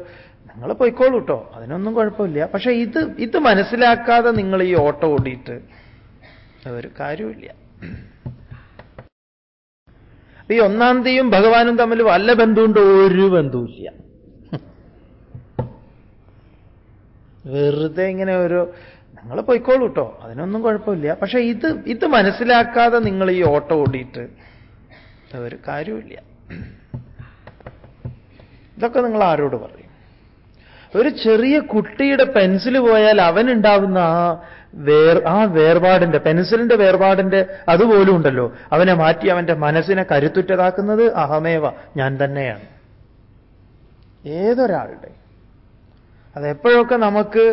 നിങ്ങൾ പോയിക്കോളൂ കേട്ടോ അതിനൊന്നും കുഴപ്പമില്ല. പക്ഷെ ഇത് ഇത് മനസ്സിലാക്കാതെ നിങ്ങൾ ഈ ഓട്ടോ ഓടിയിട്ട് ഒരു കാര്യമില്ല ഈ ഒന്നാം തീയും ഭഗവാനും തമ്മിൽ വല്ല ബന്ധമുണ്ട്? ഒരു ബന്ധവുമില്ല. വെറുതെ ഇങ്ങനെ ഒരു നിങ്ങൾ പോയിക്കോളൂ കേട്ടോ അതിനൊന്നും കുഴപ്പമില്ല. പക്ഷേ ഇത് ഇത് മനസ്സിലാക്കാതെ നിങ്ങൾ ഈ ഓട്ടോ ഓടിയിട്ട് ഒരു കാര്യമില്ല ഇതൊക്കെ നിങ്ങൾ ആരോട് പറയും? ഒരു ചെറിയ കുട്ടിയുടെ പെൻസിൽ പോയാൽ അവനുണ്ടാവുന്ന ആ വേർ ആ വേർപാടിന്റെ പെൻസിലിന്റെ വേർപാടിന്റെ അതുപോലും ഉണ്ടല്ലോ. അവനെ മാറ്റി അവന്റെ മനസ്സിനെ കരുത്തുറ്റതാക്കുന്നത് അഹമേവ ഞാൻ തന്നെയാണ്. ഏതൊരാളുടെ അതെപ്പോഴൊക്കെ നമുക്ക്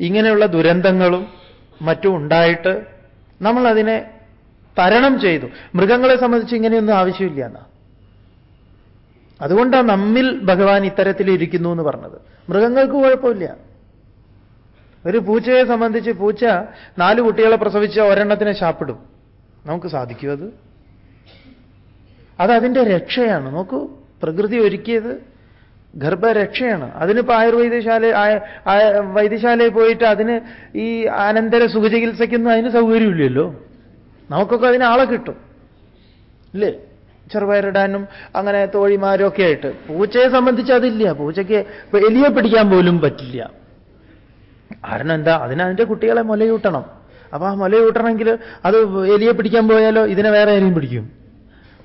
ഇങ്ങനെയുള്ള ദുരന്തങ്ങളും മറ്റും ഉണ്ടായിട്ട് നമ്മൾ അതിനെ തരണം ചെയ്തു. മൃഗങ്ങളെ സംബന്ധിച്ച് ഇങ്ങനെയൊന്നും ആവശ്യമില്ല എന്നാ. അതുകൊണ്ടാണ് നമ്മിൽ ഭഗവാൻ ഇത്തരത്തിലിരിക്കുന്നു എന്ന് പറഞ്ഞത്. മൃഗങ്ങൾക്ക് കുഴപ്പമില്ല. ഒരു പൂച്ചയെ സംബന്ധിച്ച് പൂച്ച നാല് കുട്ടികളെ പ്രസവിച്ച ഒരെണ്ണത്തിനെ ശാപ്പിടും നമുക്ക് സാധിക്കും അത് അത് രക്ഷയാണ്. നോക്കൂ പ്രകൃതി ഒരുക്കിയത് ഗർഭരക്ഷയാണ്. അതിനിപ്പോൾ ആയുർവൈദ്യശാല വൈദ്യശാലയിൽ പോയിട്ട് അതിന് ഈ അനന്തര സുഖചികിത്സയ്ക്കൊന്നും അതിന് സൗകര്യമില്ലല്ലോ. നമുക്കൊക്കെ അതിന് ആളെ കിട്ടും. ഇല്ലേ? ചെറുപയറിടാനും അങ്ങനെ തോഴിമാരും ഒക്കെ ആയിട്ട്. പൂച്ചയെ സംബന്ധിച്ച് അതില്ല. പൂച്ചയ്ക്ക് എലിയെ പിടിക്കാൻ പോലും പറ്റില്ല. കാരണം എന്താ? അതിനെ കുട്ടികളെ മുലയൂട്ടണം. അപ്പൊ ആ മുലയൂട്ടണമെങ്കിൽ അത് എലിയെ പിടിക്കാൻ പോയാലോ? ഇതിനെ വേറെ ആരെയും പിടിക്കും?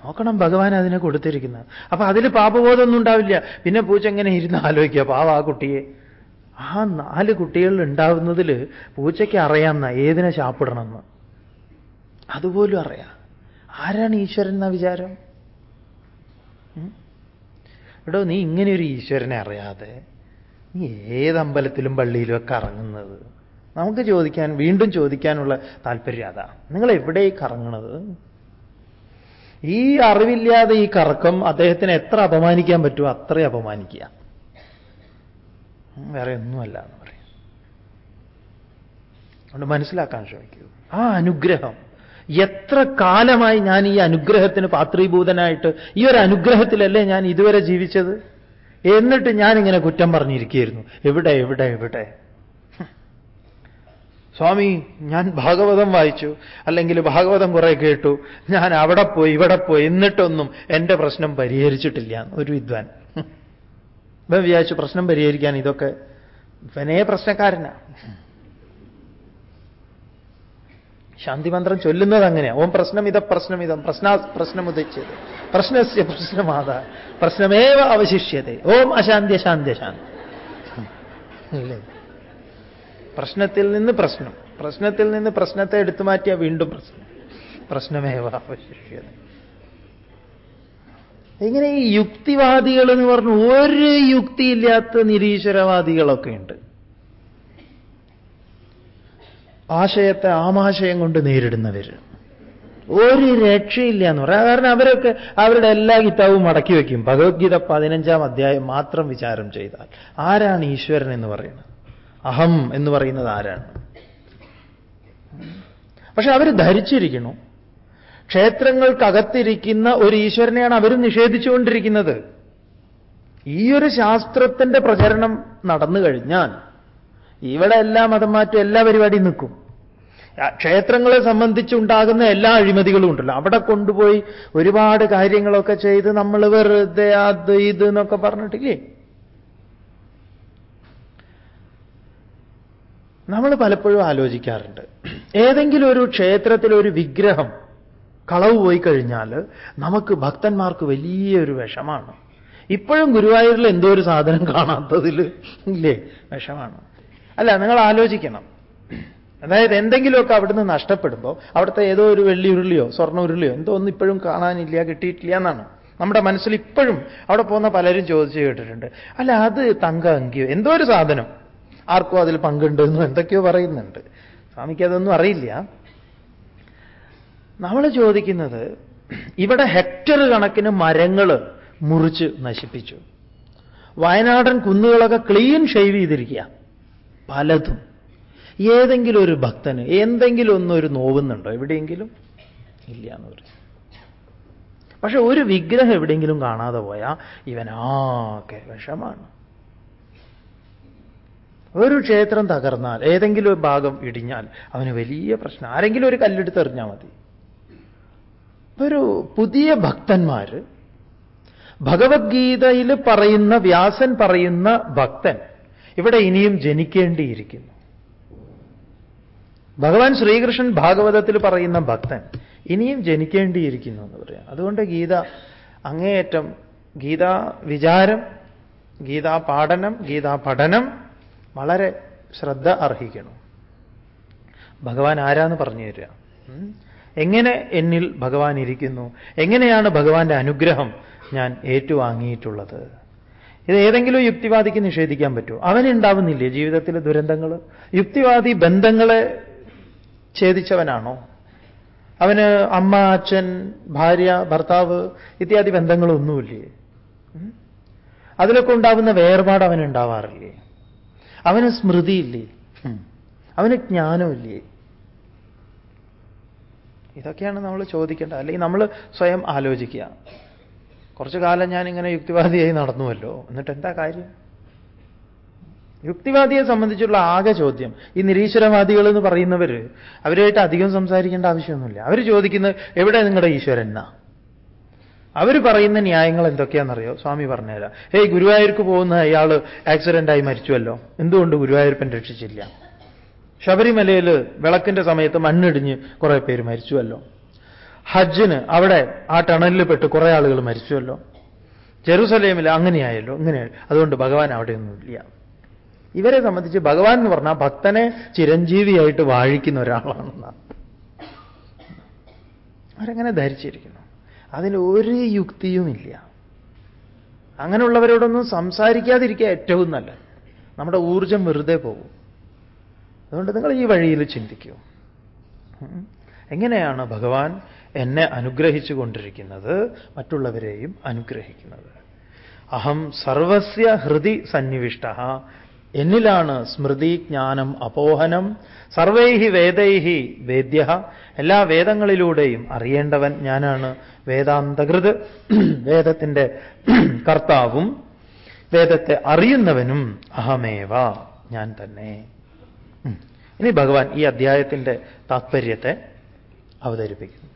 നോക്കണം ഭഗവാൻ അതിനെ കൊടുത്തിരിക്കുന്നത് അപ്പൊ അതിൽ പാപബോധമൊന്നും ഉണ്ടാവില്ല. പിന്നെ പൂച്ച എങ്ങനെ ഇരുന്ന് ആലോചിക്കുക? പാവ ആ കുട്ടിയെ. ആ നാല് കുട്ടികൾ ഉണ്ടാവുന്നതിൽ പൂച്ചയ്ക്ക് അറിയാമെന്ന. ഏതിനെ ശാപ്പിടണമെന്ന്. അതുപോലും അറിയാം. ആരാണ് ഈശ്വരൻ എന്ന വിചാരം? എടോ നീ ഇങ്ങനെ ഒരു ഈശ്വരനെ അറിയാതെ നീ ഏതമ്പലത്തിലും പള്ളിയിലും ഒക്കെ ഇറങ്ങുന്നത് നമുക്ക് ചോദിക്കാൻ വീണ്ടും ചോദിക്കാനുള്ള താല്പര്യം അതാ. നിങ്ങൾ എവിടെയൊക്കെ കറങ്ങണത്? ഈ അറിവില്ലാതെ ഈ കറക്കം അദ്ദേഹത്തിന് എത്ര അപമാനിക്കാൻ പറ്റുമോ അത്രയും അപമാനിക്കുക. വേറെ ഒന്നുമല്ല എന്ന് പറയും. അതുകൊണ്ട് മനസ്സിലാക്കാൻ ശ്രമിക്കൂ. ആ അനുഗ്രഹം. എത്ര കാലമായി ഞാൻ ഈ അനുഗ്രഹത്തിന് പാത്രീഭൂതനായിട്ട് ഈ ഒരു അനുഗ്രഹത്തിലല്ലേ ഞാൻ ഇതുവരെ ജീവിച്ചത്? എന്നിട്ട് ഞാനിങ്ങനെ കുറ്റം പറഞ്ഞിരിക്കുകയായിരുന്നു. എവിടെ എവിടെ എവിടെ? സ്വാമി ഞാൻ ഭാഗവതം വായിച്ചു. അല്ലെങ്കിൽ ഭാഗവതം കുറെ കേട്ടു. ഞാൻ അവിടെ പോയി ഇവിടെ പോയി. എന്നിട്ടൊന്നും എന്റെ പ്രശ്നം പരിഹരിച്ചിട്ടില്ല. ഒരു വിദ്വാൻ. ഇവൻ വിചാരിച്ചു പ്രശ്നം പരിഹരിക്കാൻ ഇതൊക്കെ ഇവനേ പ്രശ്നക്കാരനാ. ശാന്തിമന്ത്രം ചൊല്ലുന്നത് അങ്ങനെയാ. ഓം പ്രശ്നം ഇത പ്രശ്നം ഇതം പ്രശ്ന പ്രശ്നമുദിച്ചത് പ്രശ്നസ്യ പ്രശ്നമാത പ്രശ്നമേവ അവശിഷ്യതേ ഓം അശാന്തി അശാന്തി അശാന്തി ഇല്ലേ പ്രശ്നത്തിൽ നിന്ന് പ്രശ്നം. പ്രശ്നത്തിൽ നിന്ന് പ്രശ്നത്തെ എടുത്തു മാറ്റിയാൽ വീണ്ടും പ്രശ്നം. പ്രശ്നമേവ അവശിഷ്യത ഇങ്ങനെ ഈ യുക്തിവാദികൾ എന്ന് പറഞ്ഞു ഒരു യുക്തിയില്ലാത്ത നിരീശ്വരവാദികളൊക്കെ ഉണ്ട് ആശയത്തെ ആമാശയം കൊണ്ട് നേരിടുന്നവർ ഒരു രക്ഷയില്ല എന്ന് പറയാം. കാരണം അവരൊക്കെ അവരുടെ എല്ലാ കിതാവും മടക്കി വയ്ക്കും ഭഗവത്ഗീത പതിനഞ്ചാം അധ്യായം മാത്രം വിചാരം ചെയ്താൽ ആരാണ് ഈശ്വരൻ എന്ന് പറയുന്നത്? അഹം എന്ന് പറയുന്നത് ആരാണ്? പക്ഷെ അവർ ധരിച്ചിരിക്കുന്നു. ക്ഷേത്രങ്ങൾക്കകത്തിരിക്കുന്ന ഒരു ഈശ്വരനെയാണ് അവർ നിഷേധിച്ചുകൊണ്ടിരിക്കുന്നത്. ഈ ഒരു ശാസ്ത്രത്തിന്റെ പ്രചരണം നടന്നു കഴിഞ്ഞാൽ ഇവിടെ എല്ലാ മതം മാറ്റം എല്ലാ പരിപാടിയും നിൽക്കും. ക്ഷേത്രങ്ങളെ സംബന്ധിച്ചുണ്ടാകുന്ന എല്ലാ അഴിമതികളും ഉണ്ടല്ലോ. അവിടെ കൊണ്ടുപോയി ഒരുപാട് കാര്യങ്ങളൊക്കെ ചെയ്ത് നമ്മൾ വെറുതെ അത് ഇത് എന്നൊക്കെ പറഞ്ഞിട്ടില്ലേ? നമ്മൾ പലപ്പോഴും ആലോചിക്കാറുണ്ട്. ഏതെങ്കിലും ഒരു ക്ഷേത്രത്തിൽ ഒരു വിഗ്രഹം കളവ് പോയി കഴിഞ്ഞാൽ നമുക്ക് ഭക്തന്മാർക്ക് വലിയൊരു വിഷമാണ്. ഇപ്പോഴും ഗുരുവായൂരിൽ എന്തോ ഒരു സാധനം കാണാത്തതിൽ ഇല്ലേ? വിഷമാണ്. അല്ല നിങ്ങൾ ആലോചിക്കണം. അതായത് എന്തെങ്കിലുമൊക്കെ അവിടുന്ന് നഷ്ടപ്പെടുമ്പോൾ അവിടുത്തെ ഏതോ ഒരു വെള്ളി ഉരുളിയോ സ്വർണ ഉരുളിയോ എന്തോ ഒന്നും ഇപ്പോഴും കാണാനില്ല കിട്ടിയിട്ടില്ല എന്നാണ്. നമ്മുടെ മനസ്സിൽ ഇപ്പോഴും അവിടെ പോകുന്ന പലരും ചോദിച്ചു കേട്ടിട്ടുണ്ട്. അല്ല അത് തങ്ക അങ്കിയോ എന്തോ ഒരു സാധനം. ആർക്കോ അതിൽ പങ്കുണ്ടെന്നോ എന്തൊക്കെയോ പറയുന്നുണ്ട്. സ്വാമിക്ക് അതൊന്നും അറിയില്ല. നമ്മൾ ചോദിക്കുന്നത് ഇവിടെ ഹെക്ടർ കണക്കിന് മരങ്ങൾ മുറിച്ച് നശിപ്പിച്ചു. വയനാടൻ കുന്നുകളൊക്കെ ക്ലീൻ ഷെയ്വ് ചെയ്തിരിക്കുക. പലതും. ഏതെങ്കിലും ഒരു ഭക്തന് എന്തെങ്കിലും ഒന്നൊരു നോവുന്നുണ്ടോ എവിടെയെങ്കിലും? ഇല്ല എന്ന് പറയും. പക്ഷെ ഒരു വിഗ്രഹം എവിടെയെങ്കിലും കാണാതെ പോയാൽ ഇവനാകെ വിഷമാണ്. ഒരു ക്ഷേത്രം തകർന്നാൽ ഏതെങ്കിലും ഒരു ഭാഗം ഇടിഞ്ഞാൽ അവന് വലിയ പ്രശ്നം. ആരെങ്കിലും ഒരു കല്ലെടുത്ത് എറിഞ്ഞാൽ മതി. ഒരു പുതിയ ഭക്തന്മാർ ഭഗവത്ഗീതയിൽ പറയുന്ന വ്യാസൻ പറയുന്ന ഭക്തൻ ഇവിടെ ഇനിയും ജനിക്കേണ്ടിയിരിക്കുന്നു. ഭഗവാൻ ശ്രീകൃഷ്ണൻ ഭാഗവതത്തിൽ പറയുന്ന ഭക്തൻ ഇനിയും ജനിക്കേണ്ടിയിരിക്കുന്നു എന്ന് പറയാം. അതുകൊണ്ട് ഗീത അങ്ങേയറ്റം ഗീതാ വിചാരം ഗീതാ പാഠനം ഗീതാ പഠനം വളരെ ശ്രദ്ധ അർഹിക്കണം. ഭഗവാൻ ആരാന്ന് പറഞ്ഞു തരിക. എങ്ങനെ എന്നിൽ ഭഗവാൻ ഇരിക്കുന്നു? എങ്ങനെയാണ് ഭഗവാന്റെ അനുഗ്രഹം ഞാൻ ഏറ്റുവാങ്ങിയിട്ടുള്ളത്? ഇത് ഏതെങ്കിലും യുക്തിവാദിക്ക് നിഷേധിക്കാൻ പറ്റുമോ? അവനുണ്ടാവുന്നില്ലേ ജീവിതത്തിലെ ദുരന്തങ്ങൾ യുക്തിവാദി ബന്ധങ്ങളെ ഛേദിച്ചവനാണോ? അവന് അമ്മ അച്ഛൻ ഭാര്യ ഭർത്താവ് ഇത്യാദി ബന്ധങ്ങളൊന്നുമില്ലേ? അതിലൊക്കെ ഉണ്ടാവുന്ന വേർപാട് അവനുണ്ടാവാറില്ലേ? അവന് സ്മൃതിയില്ലേ? അവന് ജ്ഞാനമില്ലേ? ഇതൊക്കെയാണ് നമ്മൾ ചോദിക്കേണ്ടത്. അല്ലെങ്കിൽ നമ്മൾ സ്വയം ആലോചിക്കുക. കുറച്ചു കാലം ഞാൻ ഇങ്ങനെ യുക്തിവാദിയായി നടന്നുവല്ലോ. എന്നിട്ട് എന്താ കാര്യം? യുക്തിവാദിയെ സംബന്ധിച്ചുള്ള ആകെ ചോദ്യം. ഈ നിരീശ്വരവാദികൾ എന്ന് പറയുന്നവർ അവരുമായിട്ട് അധികം സംസാരിക്കേണ്ട ആവശ്യമൊന്നുമില്ല. അവർ ചോദിക്കുന്നത് എവിടെ നിങ്ങളുടെ ഈശ്വരൻ എന്നാ? അവർ പറയുന്ന ന്യായങ്ങൾ എന്തൊക്കെയാണെന്നറിയോ? സ്വാമി പറഞ്ഞുതരാം. ഏയ് ഗുരുവായൂർക്ക് പോകുന്ന അയാൾ ആക്സിഡന്റായി മരിച്ചുവല്ലോ. എന്തുകൊണ്ട് ഗുരുവായൂരപ്പൻ രക്ഷിച്ചില്ല? ശബരിമലയിൽ വിളക്കിന്റെ സമയത്ത് മണ്ണിടിഞ്ഞ് കുറേ പേര് മരിച്ചുവല്ലോ. ഹജ്ജിന് അവിടെ ആ ടണലിൽ പെട്ട് കുറേ ആളുകൾ മരിച്ചുവല്ലോ. ജെറുസലേമിൽ അങ്ങനെയായല്ലോ ഇങ്ങനെയായി അതുകൊണ്ട് ഭഗവാൻ അവിടെയൊന്നുമില്ല ഇവരെ സംബന്ധിച്ച് ഭഗവാൻ എന്ന് പറഞ്ഞാൽ ഭക്തനെ ചിരഞ്ജീവിയായിട്ട് വാഴിക്കുന്ന ഒരാളാണെന്നാണ്. അവരങ്ങനെ ധരിച്ചിരിക്കുന്നു. അതിന് ഒരു യുക്തിയുമില്ല. അങ്ങനെയുള്ളവരോടൊന്നും സംസാരിക്കാതിരിക്കുക ഏറ്റവും നല്ലത്. നമ്മുടെ ഊർജം വെറുതെ പോകും. അതുകൊണ്ട് നിങ്ങൾ ഈ വഴിയിൽ ചിന്തിക്കൂ. എങ്ങനെയാണ് ഭഗവാൻ എന്നെ അനുഗ്രഹിച്ചു കൊണ്ടിരിക്കുന്നത് മറ്റുള്ളവരെയും അനുഗ്രഹിക്കുന്നത്? അഹം സർവസ്യ ഹൃദി സന്നിവിഷ്ട. എന്നിലാണ് സ്മൃതി ജ്ഞാനം അപോഹനം. സർവൈഹി വേദൈഹി വേദ്യ എല്ലാ വേദങ്ങളിലൂടെയും അറിയേണ്ടവൻ ഞാനാണ് വേദാന്തകൃത്. വേദത്തിന്റെ കർത്താവും വേദത്തെ അറിയുന്നവനും അഹമേവ. ഞാൻ തന്നെ. ഇനി ഭഗവാൻ ഈ അധ്യായത്തിന്റെ താത്പര്യത്തെ അവതരിപ്പിക്കുന്നു.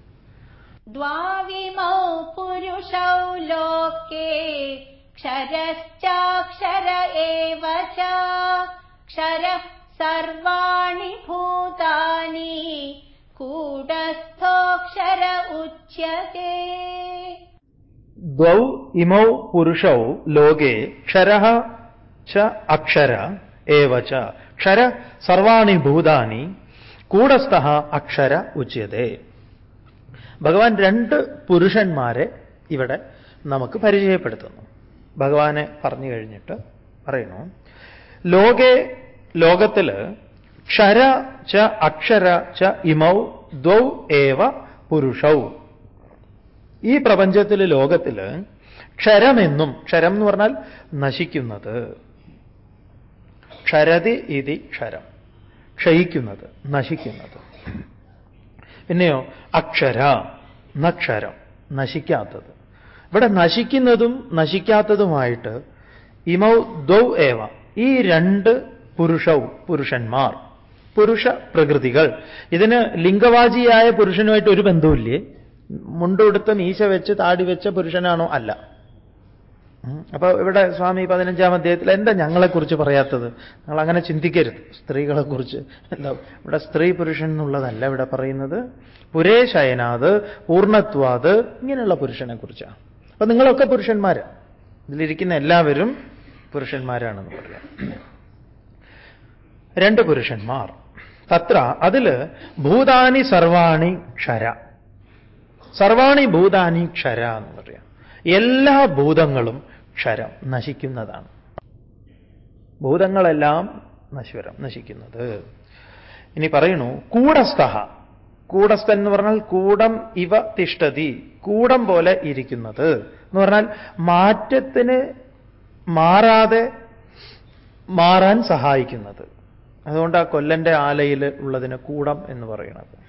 ദ്വാവിമൗ പുരുഷൗ ലോകേ क्षरश्चाक्षर एव च क्षरः सर्वाणि भूतानि कूटस्थोऽक्षर उच्यते ദ്വൗ ഇമൗ പുരുഷൗ ലോകേ ക്ഷര ച അക്ഷര ഏവ ച ക്ഷര സർവാണി ഭൂതാനി കൂടസ്ഥ അക്ഷര ഉച്യതേ ഭഗവാൻ രണ്ട് പുരുഷന്മാരെ ഇവിടെ നമുക്ക് പരിചയപ്പെടുത്തുന്നു ഭഗവാനെ പറഞ്ഞു കഴിഞ്ഞിട്ട് പറയുന്നു ലോകേ ലോകത്തിൽ ക്ഷര ച അക്ഷര ച ഇമൗ ദ്വൗ ഏവ പുരുഷൗ. ഈ പ്രപഞ്ചത്തിൽ ലോകത്തിൽ ക്ഷരമെന്നും ക്ഷരം എന്ന് പറഞ്ഞാൽ നശിക്കുന്നത്. ക്ഷരതി ഇതി ക്ഷരം. ക്ഷയിക്കുന്നത് നശിക്കുന്നത്. പിന്നെയോ അക്ഷര നക്ഷരം നശിക്കാത്തത്. ഇവിടെ നശിക്കുന്നതും നശിക്കാത്തതുമായിട്ട് ഇമൗ ദൗ ഏവ ഈ രണ്ട് പുരുഷവും പുരുഷന്മാർ പുരുഷ പ്രകൃതികൾ. ഇതിന് ലിംഗവാചിയായ പുരുഷനുമായിട്ട് ഒരു ബന്ധവുമില്ലേ? മുണ്ടുടുത്ത് മീശ വെച്ച് താടി വെച്ച പുരുഷനാണോ അല്ല. അപ്പൊ ഇവിടെ സ്വാമി പതിനഞ്ചാം അധ്യായത്തിൽ എന്താ ഞങ്ങളെക്കുറിച്ച് പറയാത്തത്? നിങ്ങൾ അങ്ങനെ ചിന്തിക്കരുത്. സ്ത്രീകളെക്കുറിച്ച് എന്താ? ഇവിടെ സ്ത്രീ പുരുഷൻ എന്നുള്ളതല്ല ഇവിടെ പറയുന്നത്. പുരേശയനാത് പൂർണത്വാത് ഇങ്ങനെയുള്ള പുരുഷനെ കുറിച്ചാണ് അപ്പൊ നിങ്ങളൊക്കെ പുരുഷന്മാര്. ഇതിലിരിക്കുന്ന എല്ലാവരും പുരുഷന്മാരാണെന്ന് പറയാം. രണ്ട് പുരുഷന്മാർ. തത്ര അതിൽ ഭൂതാനി സർവാണി ക്ഷര. സർവാണി ഭൂതാനി ക്ഷര എന്ന് പറയാം. എല്ലാ ഭൂതങ്ങളും ക്ഷരം നശിക്കുന്നതാണ്. ഭൂതങ്ങളെല്ലാം നശ്വരം നശിക്കുന്നത്. ഇനി പറയണു കൂടസ്ഥ കൂടസ്ഥൻ എന്ന് പറഞ്ഞാൽ കൂടം ഇവ തിഷ്ടതി കൂടം പോലെ ഇരിക്കുന്നത്. എന്ന് പറഞ്ഞാൽ മാറ്റത്തിന് മാറാതെ മാറാൻ സഹായിക്കുന്നത്. അതുകൊണ്ട് ആ കൊല്ലന്റെ ആലയിൽ ഉള്ളതിന് കൂടം എന്ന് പറയുന്നത്.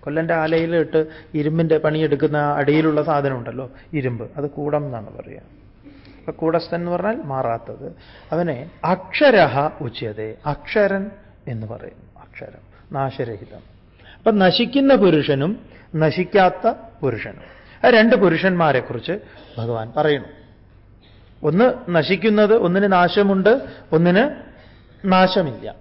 കൊല്ലന്റെ ആലയിലിട്ട് ഇരുമ്പിന്റെ പണിയെടുക്കുന്ന അടിയിലുള്ള സാധനം ഉണ്ടല്ലോ ഇരുമ്പ്. അത് കൂടം എന്നാണ് പറയുക. അപ്പൊ കൂടസ്ഥൻ എന്ന് പറഞ്ഞാൽ മാറാത്തത്. അവനെ അക്ഷരഹ ഉച്ചതേ അക്ഷരൻ എന്ന് പറയുന്നു അക്ഷരം നാശരഹിതം. അപ്പൊ നശിക്കുന്ന പുരുഷനും നശിക്കാത്ത പുരുഷനും. ആ രണ്ട് പുരുഷന്മാരെ കുറിച്ച് ഭഗവാൻ പറയുന്നു. ഒന്ന് നശിക്കുന്നത് ഒന്നിന് നാശമുണ്ട് ഒന്നിന് നാശമില്ല.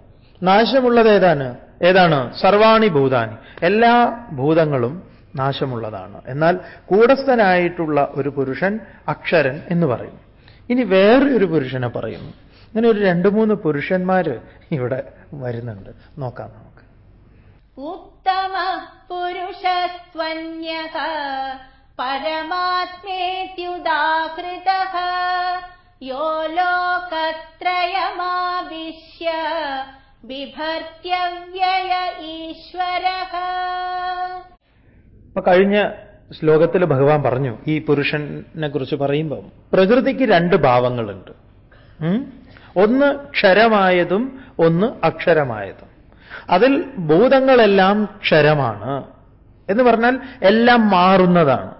നാശമുള്ളത് ഏതാണ്? ഏതാണ്? സർവാണി ഭൂതാനി. എല്ലാ ഭൂതങ്ങളും നാശമുള്ളതാണ്. എന്നാൽ കൂടസ്ഥനായിട്ടുള്ള ഒരു പുരുഷൻ അക്ഷരൻ എന്ന് പറയും ഇനി വേറൊരു പുരുഷനെ പറയുന്നു. ഇങ്ങനെ ഒരു രണ്ട് മൂന്ന് പുരുഷന്മാര് ഇവിടെ വരുന്നുണ്ട്. നോക്കാം उत्तमः पुरुषस्त्वन्यः परमात्मेत्युदाहृतः यो लोकत्रयमाविश्य बिभर्त्यव्यय ईश्वरः അപ്പൊ കഴിഞ്ഞ ശ്ലോകത്തിൽ ഭഗവാൻ പറഞ്ഞു ഈ പുരുഷനെ കുറിച്ച് പറയുമ്പോൾ പ്രകൃതിക്ക് രണ്ട് ഭാവങ്ങളുണ്ട് ഉം? ഒന്ന് ക്ഷരമായതും ഒന്ന് അക്ഷരമായതും അതിൽ ഭൂതങ്ങളെല്ലാം ക്ഷരമാണ്. എന്ന് പറഞ്ഞാൽ എല്ലാം മാറുന്നതാണ്.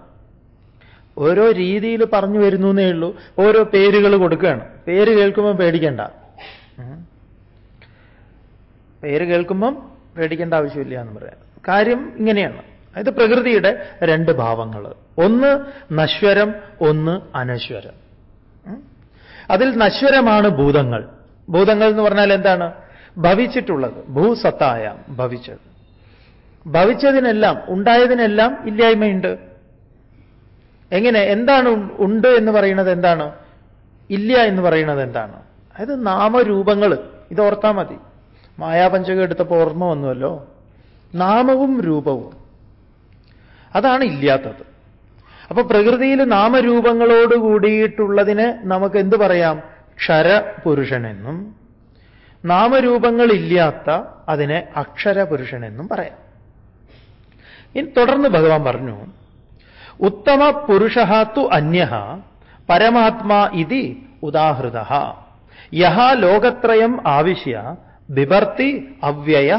ഓരോ രീതിയിൽ പറഞ്ഞു വരുന്നു എന്നേ ഉള്ളൂ. ഓരോ പേരുകൾ കൊടുക്കുകയാണ്. പേര് കേൾക്കുമ്പോൾ പേടിക്കണ്ട. പേര് കേൾക്കുമ്പം പേടിക്കേണ്ട ആവശ്യമില്ല എന്ന് പറയാം. കാര്യം ഇങ്ങനെയാണ്. അതായത് പ്രകൃതിയുടെ രണ്ട് ഭാവങ്ങൾ. ഒന്ന് നശ്വരം ഒന്ന് അനശ്വരം. അതിൽ നശ്വരമാണ് ഭൂതങ്ങൾ. ഭൂതങ്ങൾ എന്ന് പറഞ്ഞാൽ എന്താണ്? ഭവിച്ചിട്ടുള്ളത് ഭൂസത്തായ ഭവിച്ചത്. ഭവിച്ചതിനെല്ലാം ഉണ്ടായതിനെല്ലാം ഇല്ലായ്മയുണ്ട്. എങ്ങനെ? എന്താണ് ഉണ്ട് എന്ന് പറയുന്നത് എന്താണ്? ഇല്ല എന്ന് പറയുന്നത് എന്താണ്? അതായത് നാമരൂപങ്ങൾ ഇത് ഓർത്താൽ മതി. മായാപഞ്ചകം എടുത്തപ്പോൾ ഓർമ്മ വന്നുവല്ലോ. നാമവും രൂപവും. അതാണ് ഇല്ലാത്തത്. അപ്പൊ പ്രകൃതിയിൽ നാമരൂപങ്ങളോട് കൂടിയിട്ടുള്ളതിന് നമുക്ക് എന്ത് പറയാം? ക്ഷരപുരുഷനെന്നും നാമരൂപങ്ങളില്ലാത്ത അതിനെ അക്ഷരപുരുഷൻ എന്നും പറയാം. ഇനി തുടർന്ന് ഭഗവാൻ പറഞ്ഞു ഉത്തമ പുരുഷ തു അന്യ പരമാത്മാ ഇതി ഉദാഹൃത യഹ ലോകത്രയം ആവശ്യ ബിഭർത്തി അവ്യയ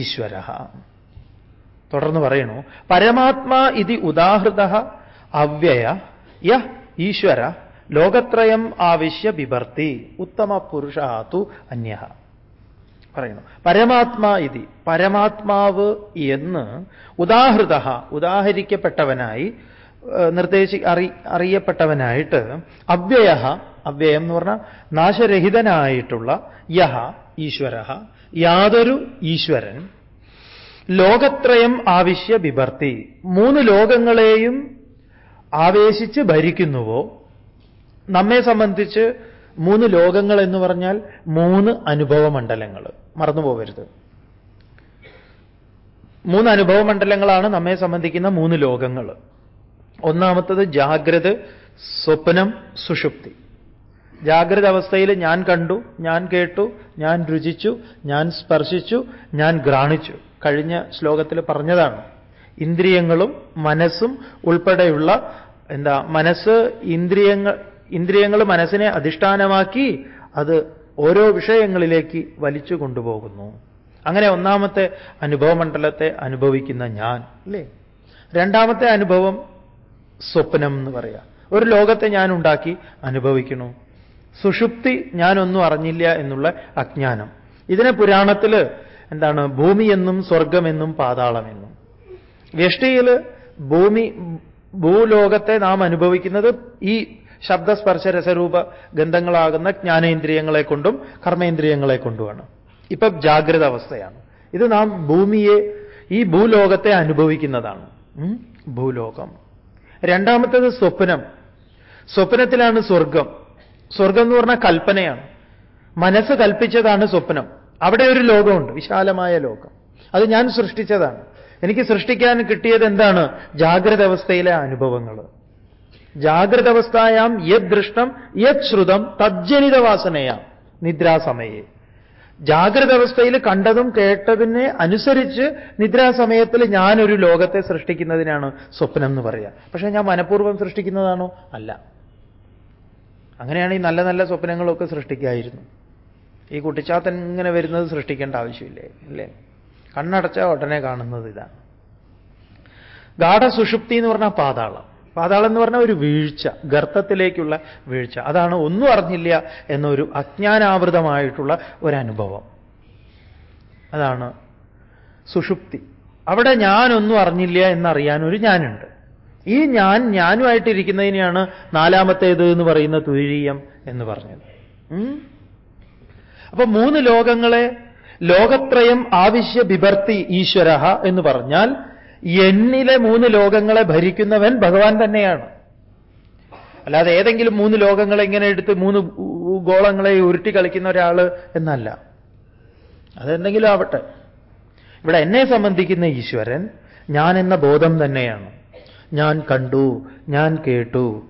ഈശ്വര തുടർന്ന് പറയണു പരമാത്മാ ഇതി ഉദാഹൃത അവ്യയ യ ഈശ്വര ലോകത്രയം ആവശ്യ ബിഭർത്തി ഉത്തമ പുരുഷ തു അന്യ പറയുന്നു. പരമാത്മാ ഇതി. പരമാത്മാവ് എന്ന് ഉദാഹൃത ഉദാഹരിക്കപ്പെട്ടവനായി നിർദ്ദേശി അറി അറിയപ്പെട്ടവനായിട്ട് അവ്യയ അവ്യയം എന്ന് പറഞ്ഞാൽ നാശരഹിതനായിട്ടുള്ള യഹ ഈശ്വര യാതൊരു ഈശ്വരൻ ലോകത്രയം ആവശ്യ ബിഭർത്തി മൂന്ന് ലോകങ്ങളെയും ആവേശിച്ച് ഭരിക്കുന്നുവോ നമ്മെ സംബന്ധിച്ച് മൂന്ന് ലോകങ്ങൾ എന്ന് പറഞ്ഞാൽ മൂന്ന് അനുഭവ മണ്ഡലങ്ങൾ മറന്നുപോകരുത്. മൂന്ന് അനുഭവ മണ്ഡലങ്ങളാണ് നമ്മെ സംബന്ധിക്കുന്ന മൂന്ന് ലോകങ്ങൾ. ഒന്നാമത്തത് ജാഗ്രത് സ്വപ്നം സുഷുപ്തി. ജാഗ്രത അവസ്ഥയിൽ ഞാൻ കണ്ടു ഞാൻ കേട്ടു ഞാൻ രുചിച്ചു ഞാൻ സ്പർശിച്ചു ഞാൻ ഗ്രാണിച്ചു. കഴിഞ്ഞ ശ്ലോകത്തിൽ പറഞ്ഞതാണ്. ഇന്ദ്രിയങ്ങളും മനസ്സും ഉൾപ്പെടെയുള്ള എന്താ മനസ്സ് ഇന്ദ്രിയങ്ങൾ ഇന്ദ്രിയങ്ങൾ മനസ്സിനെ അധിഷ്ഠാനമാക്കി അത് ഓരോ വിഷയങ്ങളിലേക്ക് വലിച്ചു കൊണ്ടുപോകുന്നു. അങ്ങനെ ഒന്നാമത്തെ അനുഭവമണ്ഡലത്തെ അനുഭവിക്കുന്ന ഞാൻ അല്ലേ? രണ്ടാമത്തെ അനുഭവം സ്വപ്നം എന്ന് പറയാം. ഒരു ലോകത്തെ ഞാൻ ഉണ്ടാക്കി അനുഭവിക്കണു സുഷുപ്തി ഞാനൊന്നും അറിഞ്ഞില്ല എന്നുള്ള അജ്ഞാനം. ഇതിനെ പുരാണത്തിൽ എന്താണ് ഭൂമിയെന്നും സ്വർഗമെന്നും പാതാളമെന്നും വ്യഷ്ടിയിൽ ഭൂമി ഭൂലോകത്തെ നാം അനുഭവിക്കുന്നത് ഈ ശബ്ദസ്പർശ രസരൂപ ഗന്ധങ്ങളാകുന്ന ജ്ഞാനേന്ദ്രിയങ്ങളെ കൊണ്ടും കർമ്മേന്ദ്രിയങ്ങളെ കൊണ്ടുമാണ്. ഇപ്പൊ ജാഗ്രത അവസ്ഥയാണ് ഇത് നാം ഭൂമിയെ ഈ ഭൂലോകത്തെ അനുഭവിക്കുന്നതാണ്. ഭൂലോകം. രണ്ടാമത്തത് സ്വപ്നം. സ്വപ്നത്തിലാണ് സ്വർഗം. സ്വർഗം എന്ന് പറഞ്ഞാൽ കൽപ്പനയാണ്. മനസ്സ് കൽപ്പിച്ചതാണ് സ്വപ്നം. അവിടെ ഒരു ലോകമുണ്ട് വിശാലമായ ലോകം. അത് ഞാൻ സൃഷ്ടിച്ചതാണ്. എനിക്ക് സൃഷ്ടിക്കാൻ കിട്ടിയത് എന്താണ്? ജാഗ്രത അവസ്ഥയിലെ അനുഭവങ്ങൾ ജാഗ്രത അവസ്ഥായാം യത് ദൃഷ്ടം യത് ശ്രുതം തജ്ജനിത വാസനയാം നിദ്രാസമയെ. ജാഗ്രത അവസ്ഥയിൽ കണ്ടതും കേട്ടതിനെ അനുസരിച്ച് നിദ്രാസമയത്തിൽ ഞാനൊരു ലോകത്തെ സൃഷ്ടിക്കുന്നതിനാണ് സ്വപ്നം എന്ന് പറയുക പക്ഷേ ഞാൻ മനഃപൂർവം സൃഷ്ടിക്കുന്നതാണോ? അല്ല. അങ്ങനെയാണ് ഈ നല്ല നല്ല സ്വപ്നങ്ങളൊക്കെ സൃഷ്ടിക്കായിരുന്നു. ഈ കുട്ടിച്ചാത്തൻ ഇങ്ങനെ വരുന്നത് സൃഷ്ടിക്കേണ്ട ആവശ്യമില്ലേ? അല്ലേ കണ്ണടച്ച ഉടനെ കാണുന്നത് ഇതാണ്. ഗാഠസുഷുപ്തി എന്ന് പറഞ്ഞാൽ പാതാളം. പാതാളം എന്ന് പറഞ്ഞാൽ ഒരു വീഴ്ച ഗർത്തത്തിലേക്കുള്ള വീഴ്ച. അതാണ് ഒന്നും അറിഞ്ഞില്ല എന്നൊരു അജ്ഞാനാവൃതമായിട്ടുള്ള ഒരനുഭവം. അതാണ് സുഷുപ്തി. അവിടെ ഞാനൊന്നും അറിഞ്ഞില്ല എന്നറിയാൻ ഒരു ഞാനുണ്ട്. ഈ ഞാൻ ഞാനുമായിട്ടിരിക്കുന്നതിനെയാണ് നാലാമത്തേത് എന്ന് പറയുന്ന തുരീയം എന്ന് പറഞ്ഞത്? അപ്പൊ മൂന്ന് ലോകങ്ങളെ ലോകത്രയം ആവശ്യ ബിഭർത്തി ഈശ്വര എന്ന് പറഞ്ഞാൽ എന്നിലെ മൂന്ന് ലോകങ്ങളെ ഭരിക്കുന്നവൻ ഭഗവാൻ തന്നെയാണ്. അല്ലാതെ ഏതെങ്കിലും മൂന്ന് ലോകങ്ങളെ ഇങ്ങനെ എടുത്ത് മൂന്ന് ഗോളങ്ങളെ ഉരുട്ടി കളിക്കുന്ന ഒരാൾ എന്നല്ല. അതെന്തെങ്കിലും ആവട്ടെ. ഇവിടെ എന്നെ സംബന്ധിക്കുന്ന ഈശ്വരൻ ഞാൻ എന്ന ബോധം തന്നെയാണ്. ഞാൻ കണ്ടു ഞാൻ കേട്ടു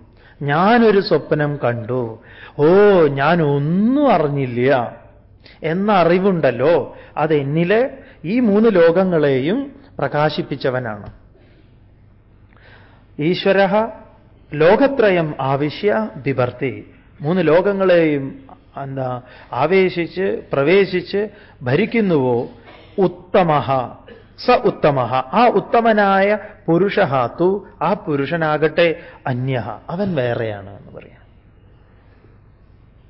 ഞാനൊരു സ്വപ്നം കണ്ടു. ഓ ഞാൻ ഒന്നും അറിഞ്ഞില്ല. എന്ന അറിവുണ്ടല്ലോ അതെന്നിലെ ഈ മൂന്ന് ലോകങ്ങളെയും പ്രകാശിപ്പിച്ചവനാണ്. ഈശ്വര ലോകത്രയം ആവശ്യ ബിഭർത്തി മൂന്ന് ലോകങ്ങളെയും എന്താ ആവേശിച്ച് പ്രവേശിച്ച് ഭരിക്കുന്നുവോ? ഉത്തമ. സ ഉത്തമ. ആ ഉത്തമനായ പുരുഷ തു ആ പുരുഷനാകട്ടെ അന്യ. അവൻ വേറെയാണ് എന്ന് പറയാം.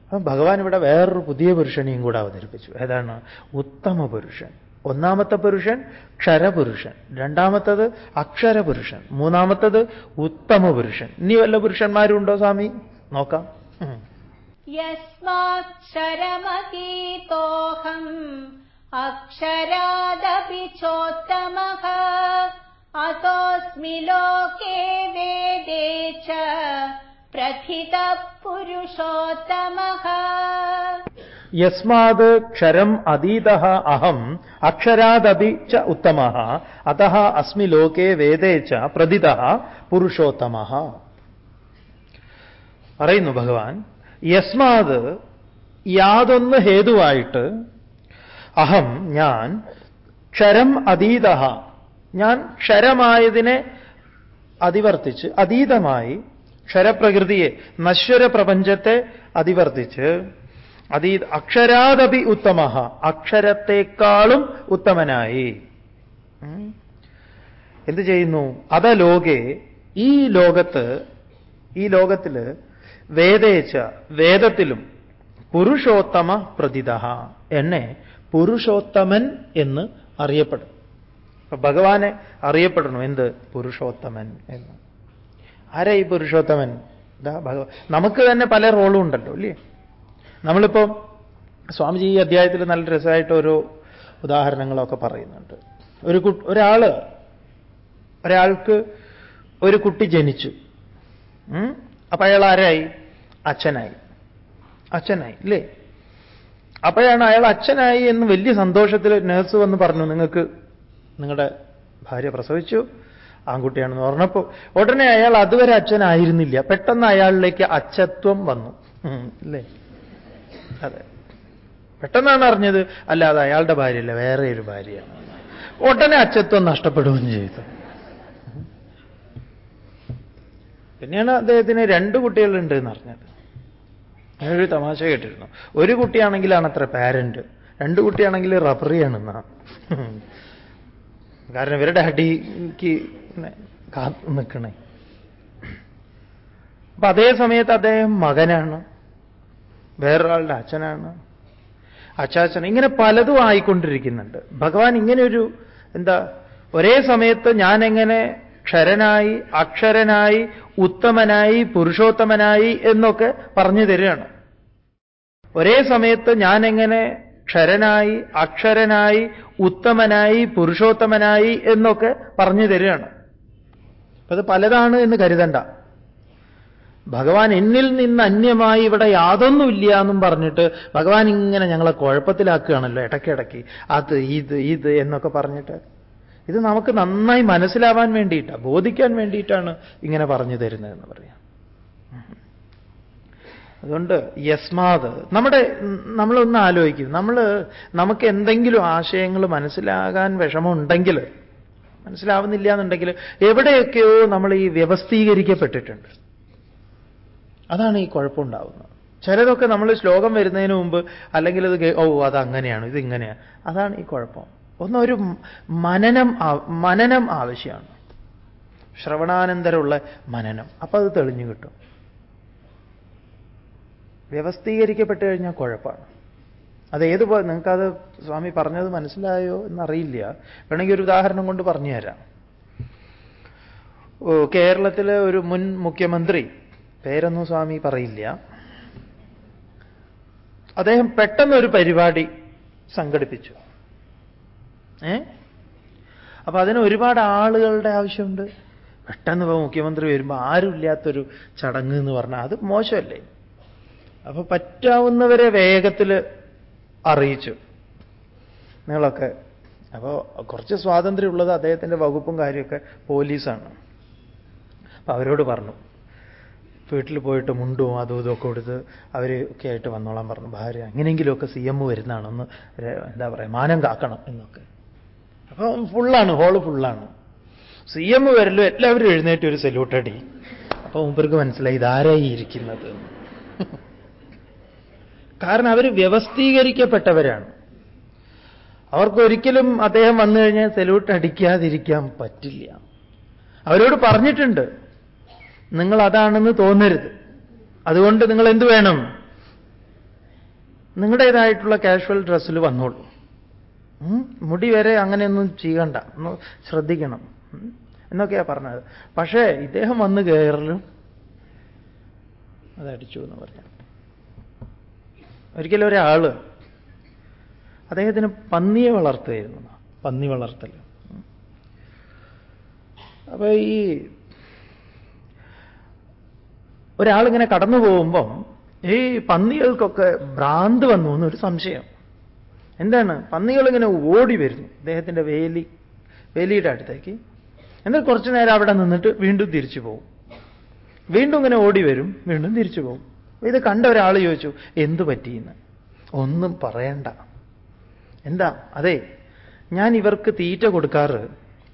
അപ്പം ഭഗവാൻ ഇവിടെ വേറൊരു പുതിയ പുരുഷനെയും കൂടെ അവതരിപ്പിച്ചു. ഏതാണ്? ഉത്തമ പുരുഷൻ. ഒന്നാമത്തെ പുരുഷൻ ക്ഷരപുരുഷൻ. രണ്ടാമത്തത് അക്ഷരപുരുഷൻ. മൂന്നാമത്തത് ഉത്തമ പുരുഷൻ. ഇനി വല്ല പുരുഷന്മാരുണ്ടോ സ്വാമി? നോക്കാം. യസ്മാക്ഷരമതീതോഹം അക്ഷരാദപി ചോത്തമ അതോസ്മി ലോകേ വേദേ ച प्रथितः पुरुषोत्तमः യസ്മാത് ക്ഷരം അതീത അഹം അക്ഷരാദപി ച ഉത്തമ അത അസ്മി ലോകേ വേദേ ച പ്രതിത പുരുഷോത്തമ പറയുന്നു ഭഗവാൻ യസ്മാത് യാതൊന്ന് ഹേതുവായിട്ട് അഹം ഞാൻ ക്ഷരം അതീത ഞാൻ ക്ഷരമായതിനെ അതിവർത്തിച്ച് അതീതമായി ക്ഷരപ്രകൃതിയെ നശ്വര പ്രപഞ്ചത്തെ അതിവർത്തിച്ച്. അതീ അക്ഷരാദപി ഉത്തമ അക്ഷരത്തെക്കാളും ഉത്തമനായി. എന്ത് ചെയ്യുന്നു? അത ലോകെ ഈ ലോകത്ത് ഈ ലോകത്തിൽ വേദേച്ച വേദത്തിലും പുരുഷോത്തമ പ്രതിത എന്നെ പുരുഷോത്തമൻ എന്ന് അറിയപ്പെടും. ഭഗവാനെ അറിയപ്പെടണം? എന്ത്? പുരുഷോത്തമൻ എന്ന്. ആരാ ഈ പുരുഷോത്തമൻ? ഇതാ ഭഗവാൻ നമുക്ക് തന്നെ പല റോളും ഉണ്ടല്ലോ അല്ലേ? നമ്മളിപ്പോ സ്വാമിജി ഈ അധ്യായത്തിൽ നല്ല രസമായിട്ട് ഓരോ ഉദാഹരണങ്ങളൊക്കെ പറയുന്നുണ്ട്. ഒരു കു ഒരാൾ ഒരാൾക്ക് ഒരു കുട്ടി ജനിച്ചു? അപ്പൊ അയാൾ ആരായി? അച്ഛനായി. അച്ഛനായി ഇല്ലേ അപ്പോഴാണ് അയാൾ അച്ഛനായി എന്ന് വലിയ സന്തോഷത്തിൽ നേഴ്സ് വന്ന് പറഞ്ഞു നിങ്ങൾക്ക് നിങ്ങളുടെ ഭാര്യ പ്രസവിച്ചു ആൺകുട്ടിയാണെന്ന് പറഞ്ഞപ്പോൾ ഉടനെ അയാൾ അതുവരെ അച്ഛനായിരുന്നില്ല. പെട്ടെന്ന് അയാളിലേക്ക് അച്ഛത്വം വന്നു. അല്ലേ? അതെ. പെട്ടെന്നാണ് അറിഞ്ഞത് അല്ലാതെ അയാളുടെ ഭാര്യയല്ല വേറെ ഒരു ഭാര്യയാണ്. ഉടനെ അച്ഛത്വം നഷ്ടപ്പെടുകയും ചെയ്തു. പിന്നെയാണ് അദ്ദേഹത്തിന് രണ്ട് കുട്ടികളുണ്ട് എന്ന് അറിഞ്ഞത് ഞാനൊരു തമാശ കേട്ടിരുന്നു. ഒരു കുട്ടിയാണെങ്കിലാണ് അത്ര പാരന്റ് രണ്ട് കുട്ടിയാണെങ്കിൽ റബറിയാണെന്നാണ് കാരണം ഇവരുടെ അടിക്ക് കാത്തു നിൽക്കണേ. അപ്പൊ അതേ സമയത്ത് അദ്ദേഹം മകനാണ് വേറൊരാളുടെ അച്ഛനാണ്. അച്ചാച്ചൻ ഇങ്ങനെ പലതും ആയിക്കൊണ്ടിരിക്കുന്നുണ്ട്. ഭഗവാൻ ഇങ്ങനെ ഒരു എന്താ ഒരേ സമയത്ത് ഞാൻ എങ്ങനെ ക്ഷരനായി അക്ഷരനായി ഉത്തമനായി പുരുഷോത്തമനായി എന്നൊക്കെ പറഞ്ഞു തരികയാണ്. ഒരേ സമയത്ത് ഞാൻ എങ്ങനെ ക്ഷരനായി അക്ഷരനായി ഉത്തമനായി പുരുഷോത്തമനായി എന്നൊക്കെ പറഞ്ഞു തരികയാണ്. അത് പലതാണ് എന്ന് കരുതണ്ട. ഭഗവാൻ എന്നിൽ നിന്ന് അന്യമായി ഇവിടെ യാതൊന്നുമില്ല എന്നും പറഞ്ഞിട്ട് ഭഗവാൻ ഇങ്ങനെ ഞങ്ങളെ കുഴപ്പത്തിലാക്കുകയാണല്ലോ ഇടയ്ക്കിടയ്ക്ക്. അത് ഇത് ഇത് എന്നൊക്കെ പറഞ്ഞിട്ട്. ഇത് നമുക്ക് നന്നായി മനസ്സിലാവാൻ വേണ്ടിയിട്ടാണ് ബോധിക്കാൻ വേണ്ടിയിട്ടാണ് ഇങ്ങനെ പറഞ്ഞു തരുന്നത് എന്ന് പറയാം. അതുകൊണ്ട് യസ്മാത് നമ്മുടെ നമ്മളൊന്ന് ആലോചിക്കും. നമ്മൾ നമുക്ക് എന്തെങ്കിലും ആശയങ്ങൾ മനസ്സിലാകാൻ വിഷമമുണ്ടെങ്കിൽ മനസ്സിലാവുന്നില്ല എന്നുണ്ടെങ്കിൽ എവിടെയൊക്കെയോ നമ്മൾ ഈ വ്യവസ്ഥീകരിക്കപ്പെട്ടിട്ടുണ്ട്. അതാണ് ഈ കുഴപ്പമുണ്ടാവുന്നത്. ചിലതൊക്കെ നമ്മൾ ശ്ലോകം വരുന്നതിന് മുമ്പ് അല്ലെങ്കിൽ അത് ഓ അത് അങ്ങനെയാണ് ഇത് ഇങ്ങനെയാണ്. അതാണ് ഈ കുഴപ്പം. ഒന്നൊരു മനനം മനനം ആവശ്യമാണ്. ശ്രവണാനന്തരമുള്ള മനനം. അപ്പൊ അത് തെളിഞ്ഞു കിട്ടും. വ്യവസ്ഥീകരിക്കപ്പെട്ടു കഴിഞ്ഞാൽ കുഴപ്പമാണ്. അത് ഏതുപോലെ നിങ്ങൾക്കത് സ്വാമി പറഞ്ഞത് മനസ്സിലായോ എന്നറിയില്ല. വേണമെങ്കിൽ ഒരു ഉദാഹരണം കൊണ്ട് പറഞ്ഞുതരാം. കേരളത്തിലെ ഒരു മുൻ മുഖ്യമന്ത്രി പേരൊന്നും സ്വാമി പറയില്ല. അദ്ദേഹം പെട്ടെന്ന് ഒരു പരിപാടി സംഘടിപ്പിച്ചു. ഏ? അപ്പൊ അതിന് ഒരുപാട് ആളുകളുടെ ആവശ്യമുണ്ട്. പെട്ടെന്ന് ഇപ്പൊ മുഖ്യമന്ത്രി വരുമ്പോൾ ആരുമില്ലാത്തൊരു ചടങ്ങ് എന്ന് പറഞ്ഞാൽ അത് മോശമല്ലേ? അപ്പൊ പറ്റാവുന്നവരെ വേഗത്തിൽ അറിയിച്ചു. നിങ്ങളൊക്കെ അപ്പോൾ കുറച്ച് സ്വാതന്ത്ര്യമുള്ളത് അദ്ദേഹത്തിന്റെ വകുപ്പും കാര്യമൊക്കെ പോലീസാണ്. അപ്പൊ അവരോട് പറഞ്ഞു. വീട്ടിൽ പോയിട്ട് മുണ്ടും അതും ഇതൊക്കെ കൊടുത്ത് അവരൊക്കെ ആയിട്ട് വന്നോളാൻ പറഞ്ഞു. ഭാര്യ എങ്ങനെയെങ്കിലുമൊക്കെ സി എം വരുന്നതാണെന്ന് എന്താ പറയുക മാനം കാക്കണം എന്നൊക്കെ. അപ്പം ഫുള്ളാണ് ഹോൾ ഫുള്ളാണ്. സി എം വരല്ലോ എല്ലാവരും എഴുന്നേറ്റ് ഒരു സല്യൂട്ട് അടി അപ്പൊ മുമ്പർക്ക് മനസ്സിലായി ഇതാരായി ഇരിക്കുന്നത്. കാരണം അവർ വ്യവസ്ഥീകരിക്കപ്പെട്ടവരാണ്. അവർക്കൊരിക്കലും അദ്ദേഹം വന്നു കഴിഞ്ഞാൽ സെലൂട്ട് അടിക്കാതിരിക്കാൻ പറ്റില്ല. അവരോട് പറഞ്ഞിട്ടുണ്ട് നിങ്ങൾ അതാണെന്ന് തോന്നരുത്. അതുകൊണ്ട് നിങ്ങൾ എന്ത് വേണം? നിങ്ങളുടേതായിട്ടുള്ള കാഷ്വൽ ഡ്രസ്സിൽ വന്നോളൂ. മുടി വരെ അങ്ങനെയൊന്നും ചെയ്യണ്ട. ഒന്ന് ശ്രദ്ധിക്കണം. എന്നൊക്കെയാ പറഞ്ഞത്. പക്ഷേ ഇദ്ദേഹം വന്ന് കയറലും അതടിച്ചു എന്ന് പറഞ്ഞു. ഒരിക്കലും ഒരാൾ അദ്ദേഹത്തിന് പന്നിയെ വളർത്തുകയായിരുന്നു. പന്നി വളർത്തൽ അപ്പൊ ഈ ഒരാളിങ്ങനെ കടന്നു പോകുമ്പം ഈ പന്നികൾക്കൊക്കെ ഭ്രാന്ത് വന്നു എന്നൊരു സംശയം. എന്താണ്? പന്നികളിങ്ങനെ ഓടി വരുന്നു. അദ്ദേഹത്തിന്റെ വേലി വേലിയുടെ അടുത്തേക്ക്. എന്നിട്ട് കുറച്ചു നേരം അവിടെ നിന്നിട്ട് വീണ്ടും തിരിച്ചു പോകും. വീണ്ടും ഇങ്ങനെ ഓടി വരും വീണ്ടും തിരിച്ചു പോകും. ഇത് കണ്ട ഒരാൾ ചോദിച്ചു എന്തു പറ്റിയെന്ന്? ഒന്നും പറയണ്ട. എന്താ? അതെ ഞാൻ ഇവർക്ക് തീറ്റ കൊടുക്കാറ്.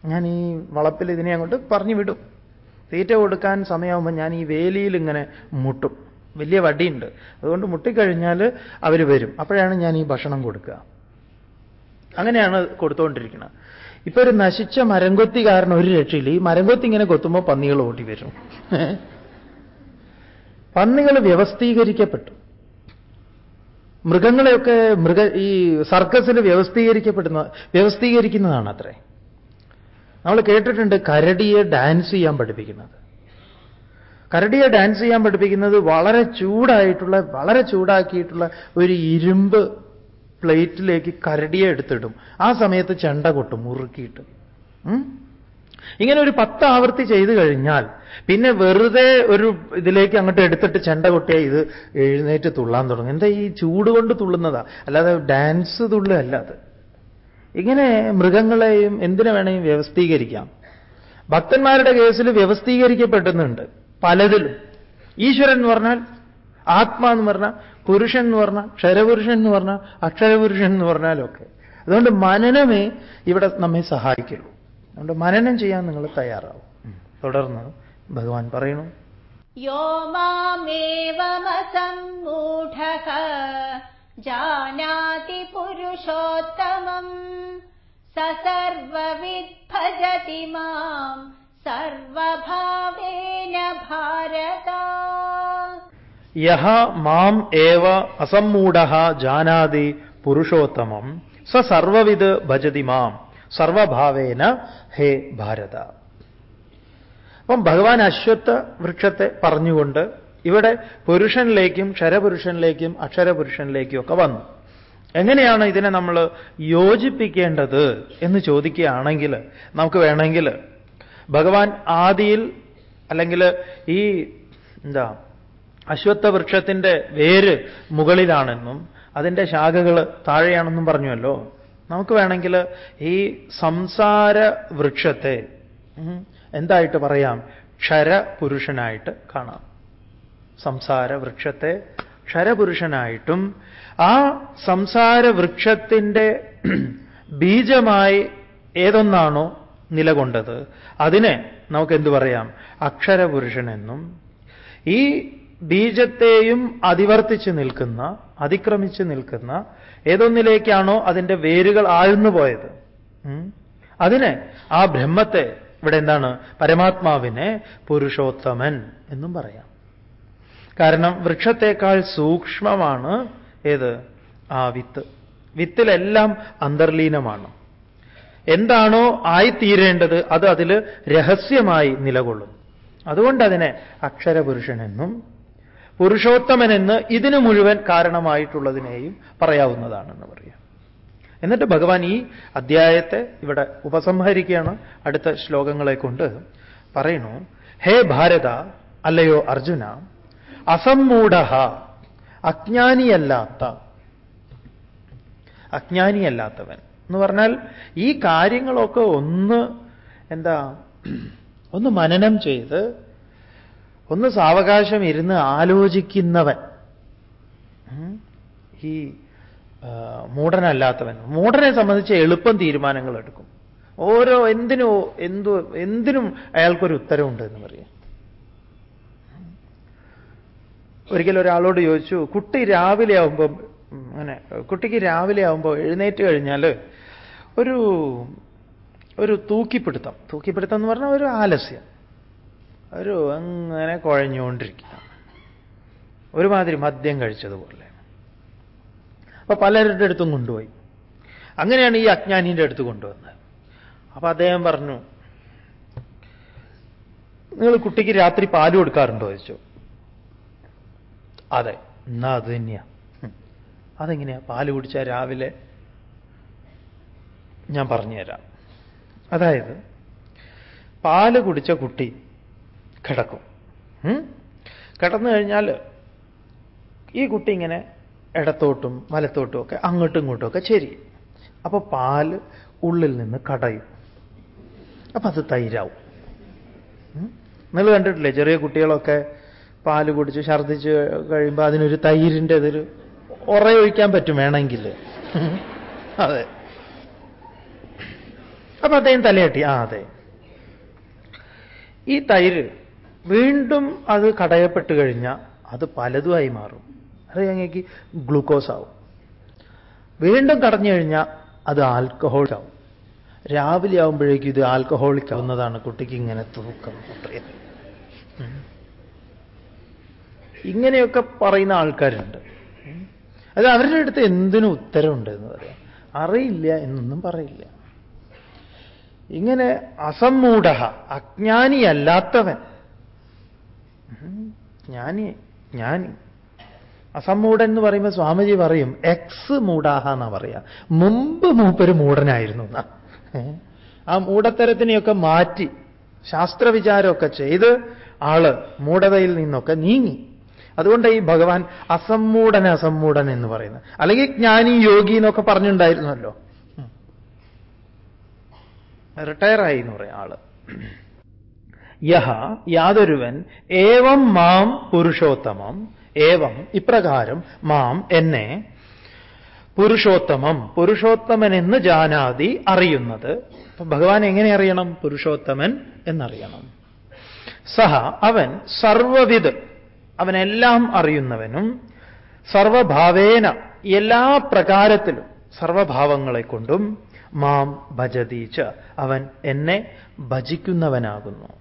ഞാൻ ഈ വളപ്പിൽ ഇതിനെ അങ്ങോട്ട് പറഞ്ഞു വിടും. തീറ്റ കൊടുക്കാൻ സമയമാകുമ്പോൾ ഞാൻ ഈ വേലിയിൽ ഇങ്ങനെ മുട്ടും. വലിയ വടിയുണ്ട്. അതുകൊണ്ട് മുട്ടിക്കഴിഞ്ഞാൽ അവർ വരും. അപ്പോഴാണ് ഞാൻ ഈ ഭക്ഷണം കൊടുക്കുക. അങ്ങനെയാണ് കൊടുത്തുകൊണ്ടിരിക്കുന്നത് ഇപ്പൊ ഒരു നശിച്ച മരംകൊത്തി കാരണം ഒരു രക്ഷയില്ല. ഈ മരംകൊത്തി ഇങ്ങനെ കൊത്തുമ്പോൾ പന്നികൾ ഓടി വരും. പന്നികൾ വ്യവസ്ഥീകരിക്കപ്പെട്ടു. മൃഗങ്ങളെയൊക്കെ മൃഗ ഈ സർക്കസിൽ വ്യവസ്ഥീകരിക്കപ്പെടുന്ന വ്യവസ്ഥീകരിക്കുന്നതാണ് അത്രേ നമ്മൾ കേട്ടിട്ടുണ്ട് കരടിയെ ഡാൻസ് ചെയ്യാൻ പഠിപ്പിക്കുന്നത്. കരടിയെ ഡാൻസ് ചെയ്യാൻ പഠിപ്പിക്കുന്നത് വളരെ ചൂടായിട്ടുള്ള വളരെ ചൂടാക്കിയിട്ടുള്ള ഒരു ഇരുമ്പ് പ്ലേറ്റിലേക്ക് കരടിയെ എടുത്തിടും. ആ സമയത്ത് ചെണ്ട കൊട്ടും മുറുക്കിയിട്ട്? ഇങ്ങനെ ഒരു പത്ത് ആവർത്തി ചെയ്തു കഴിഞ്ഞാൽ പിന്നെ വെറുതെ ഒരു ഇതിലേക്ക് അങ്ങോട്ട് എടുത്തിട്ട് ചെണ്ട കൊട്ടിയാൽ ഇത് എഴുന്നേറ്റ് തുള്ളാൻ തുടങ്ങും. എന്താ ഈ ചൂട് കൊണ്ട് തുള്ളുന്നതാ? അല്ലാതെ ഡാൻസ് തുള്ളുകയല്ല അത്. ഇങ്ങനെ മൃഗങ്ങളെയും എന്തിനു വേണമെങ്കിലും വ്യവസ്ഥീകരിക്കാം. ഭക്തന്മാരുടെ കേസിൽ വ്യവസ്ഥീകരിക്കപ്പെടുന്നുണ്ട് പലതിലും. ഈശ്വരൻ എന്ന് പറഞ്ഞാൽ ആത്മാ എന്ന് പറഞ്ഞാൽ പുരുഷൻ എന്ന് പറഞ്ഞാൽ ക്ഷരപുരുഷൻ എന്ന് പറഞ്ഞാൽ അക്ഷരപുരുഷൻ എന്ന് പറഞ്ഞാലൊക്കെ. അതുകൊണ്ട് മനനമേ ഇവിടെ നമ്മെ സഹായിക്കുള്ളൂ. അതുകൊണ്ട് മനനം ചെയ്യാൻ നിങ്ങൾ തയ്യാറാവും. തുടർന്ന് ഭഗവാൻ പറയുന്നു. യോ മാമേവമസമ്മൂഢ ജാനാതി പുരുഷോത്തമം സർവവിദ് ഭജതി മാം സർവഭാവേന ഭാരത. യഹ മാം ഏവ അസമ്മൂഢ ജാനാതി പുരുഷോത്തമം സ സർവവിദ് ഭജതി മാം. സർവഭാവേന ഹേ ഭാരത. അപ്പം ഭഗവാൻ അശ്വത്ഥ വൃക്ഷത്തെ പറഞ്ഞുകൊണ്ട് ഇവിടെ പുരുഷനിലേക്കും ക്ഷരപുരുഷനിലേക്കും അക്ഷരപുരുഷനിലേക്കും ഒക്കെ വന്നു. എങ്ങനെയാണ് ഇതിനെ നമ്മൾ യോജിപ്പിക്കേണ്ടത് എന്ന് ചോദിക്കുകയാണെങ്കിൽ നമുക്ക് വേണമെങ്കിൽ ഭഗവാൻ ആദിയിൽ അല്ലെങ്കിൽ ഈ എന്താ അശ്വത്ഥ വൃക്ഷത്തിന്റെ വേര് മുകളിലാണെന്നും അതിന്റെ ശാഖകൾ താഴെയാണെന്നും പറഞ്ഞുവല്ലോ. നമുക്ക് വേണമെങ്കിൽ ഈ സംസാര വൃക്ഷത്തെ എന്തായിട്ട് പറയാം? ക്ഷരപുരുഷനായിട്ട് കാണാം. സംസാര വൃക്ഷത്തെ ക്ഷരപുരുഷനായിട്ടും ആ സംസാര വൃക്ഷത്തിന്റെ ബീജമായി ഏതൊന്നാണോ നിലകൊണ്ടത് അതിനെ നമുക്ക് എന്തു പറയാം? അക്ഷരപുരുഷനെന്നും ഈ ബീജത്തെയും അതിവർത്തിച്ച് നിൽക്കുന്ന അതിക്രമിച്ച് നിൽക്കുന്ന ഏതൊന്നിലേക്കാണോ അതിന്റെ വേരുകൾ ആഴ്ന്നു പോയത് അതിന് ആ ബ്രഹ്മത്തെ ഇവിടെ എന്താണ്? പരമാത്മാവിനെ പുരുഷോത്തമൻ എന്നും പറയാം. കാരണം വൃക്ഷത്തേക്കാൾ സൂക്ഷ്മമാണ് ഏത്? ആ വിത്ത്. വിത്തിലെല്ലാം അന്തർലീനമാണ്. എന്താണോ ആയിത്തീരേണ്ടത് അത് അതിൽ രഹസ്യമായി നിലകൊള്ളും. അതുകൊണ്ട് അതിനെ അക്ഷരപുരുഷനെന്നും പുരുഷോത്തമനെന്ന് ഇതിനു മുഴുവൻ കാരണമായിട്ടുള്ളതിനെയും പറയാവുന്നതാണെന്ന് പറയാം. എന്നിട്ട് ഭഗവാൻ ഈ അധ്യായത്തെ ഇവിടെ ഉപസംഹരിക്കുകയാണ്. അടുത്ത ശ്ലോകങ്ങളെ കൊണ്ട് പറയണു ഹേ ഭാരത അല്ലയോ അർജുന അസമ്മൂഢ അജ്ഞാനിയല്ലാത്ത അജ്ഞാനിയല്ലാത്തവൻ. എന്ന് പറഞ്ഞാൽ ഈ കാര്യങ്ങളൊക്കെ ഒന്ന് എന്താ ഒന്ന് മനനം ചെയ്ത് ഒന്ന് സാവകാശം ഇരുന്ന് ആലോചിക്കുന്നവൻ. ഈ മൂടനല്ലാത്തവൻ മൂടനെ സംബന്ധിച്ച് എളുപ്പം തീരുമാനങ്ങൾ എടുക്കും. ഓരോ എന്തിനോ എന്തോ എന്തിനും അയാൾക്കൊരു ഉത്തരവുണ്ട് എന്ന് പറയാം. ഒരിക്കലും ഒരാളോട് ചോദിച്ചു കുട്ടി രാവിലെ ആവുമ്പോൾ അങ്ങനെ കുട്ടിക്ക് രാവിലെ ആവുമ്പോൾ എഴുന്നേറ്റ് കഴിഞ്ഞാൽ ഒരു ഒരു തൂക്കിപ്പിടുത്തം. തൂക്കിപ്പിടുത്തം എന്ന് പറഞ്ഞാൽ ഒരു ആലസ്യം. ഒരു അങ്ങനെ കുഴഞ്ഞുകൊണ്ടിരിക്കുക. ഒരുമാതിരി മദ്യം കഴിച്ചതുപോലെ. അപ്പൊ പലരുടെ അടുത്തും കൊണ്ടുപോയി. അങ്ങനെയാണ് ഈ അജ്ഞാനിയുടെ അടുത്ത് കൊണ്ടുവന്നത്. അപ്പൊ അദ്ദേഹം പറഞ്ഞു നിങ്ങൾ കുട്ടിക്ക് രാത്രി പാൽ കൊടുക്കാറുണ്ടോ? ചോദിച്ചു. അതെ എന്നാ അത് തന്നെയാ. അതെങ്ങനെയാ? പാൽ കുടിച്ചാൽ രാവിലെ ഞാൻ പറഞ്ഞുതരാം. അതായത് പാൽ കുടിച്ച കുട്ടി കിടക്കും? കിടന്നു കഴിഞ്ഞാൽ ഈ കുട്ടി ഇങ്ങനെ ഇടത്തോട്ടും വലത്തോട്ടും ഒക്കെ അങ്ങോട്ടും ഇങ്ങോട്ടും ഒക്കെ ചെരിയും. അപ്പൊ പാൽ ഉള്ളിൽ നിന്ന് കടയും. അപ്പൊ അത് തൈരാവും? നിങ്ങൾ കണ്ടിട്ടില്ലേ? ചെറിയ കുട്ടികളൊക്കെ പാൽ കുടിച്ച് ഛർദ്ദിച്ച് കഴിയുമ്പോൾ അതിനൊരു തൈരിന്റെ ഇതൊരു ഉറയൊഴിക്കാൻ പറ്റും വേണമെങ്കിൽ. അതെ. അപ്പൊ അദ്ദേഹം തലയാട്ടി. ആ അതെ. ഈ തൈര് വീണ്ടും അത് കടയപ്പെട്ട് കഴിഞ്ഞാൽ അത് പലതുമായി മാറും. അത് ഞങ്ങൾക്ക് ഗ്ലൂക്കോസ് ആവും വീണ്ടും കടഞ്ഞു കഴിഞ്ഞാൽ അത് ആൽക്കഹോൾ ആവും രാവിലെ ആവുമ്പോഴേക്കും ഇത് ആൽക്കഹോളിക് ആവുന്നതാണ് കുട്ടിക്ക് ഇങ്ങനെ തൂക്കം ഇങ്ങനെയൊക്കെ പറയുന്ന ആൾക്കാരുണ്ട്. അത് അവരുടെ അടുത്ത് എന്തിനും ഉത്തരവുണ്ട് എന്ന് പറയാം. അറിയില്ല എന്നൊന്നും പറയില്ല. ഇങ്ങനെ അസമ്മൂഢ അജ്ഞാനിയല്ലാത്തവൻ ഉം, ജ്ഞാനി അസംമൂടൻ എന്ന് പറയുമ്പോൾ സ്വാമിജി പറയും എക്സ് മൂടാഹ എന്നാ പറയാ. മുമ്പ് മൂപ്പര് മൂടനായിരുന്നു എന്നാ. ആ മൂടത്തരത്തിനെയൊക്കെ മാറ്റി ശാസ്ത്രവിചാരമൊക്കെ ചെയ്ത് ആൾ മൂടതയിൽ നിന്നൊക്കെ നീങ്ങി. അതുകൊണ്ട് ഈ ഭഗവാൻ അസംമൂടൻ അസംമൂടൻ എന്ന് പറയുന്നത്. അല്ലെങ്കിൽ ജ്ഞാനി യോഗി എന്നൊക്കെ പറഞ്ഞിട്ടുണ്ടായിരുന്നല്ലോ റിട്ടയറായി എന്ന് പറയാം ആൾ. യഹ യാതൊരുവൻ ഏവം മാം പുരുഷോത്തമം ഏവം ഇപ്രകാരം മാം എന്നെ പുരുഷോത്തമം പുരുഷോത്തമൻ എന്ന് ജാനാതി അറിയുന്നത്. ഭഗവാൻ എങ്ങനെ അറിയണം? പുരുഷോത്തമൻ എന്നറിയണം. സഹ അവൻ സർവവിത് അവനെല്ലാം അറിയുന്നവനും സർവഭാവേന എല്ലാ പ്രകാരത്തിലും സർവഭാവങ്ങളെ കൊണ്ടും മാം ഭജതീച്ച അവൻ എന്നെ ഭജിക്കുന്നവനാകുന്നു.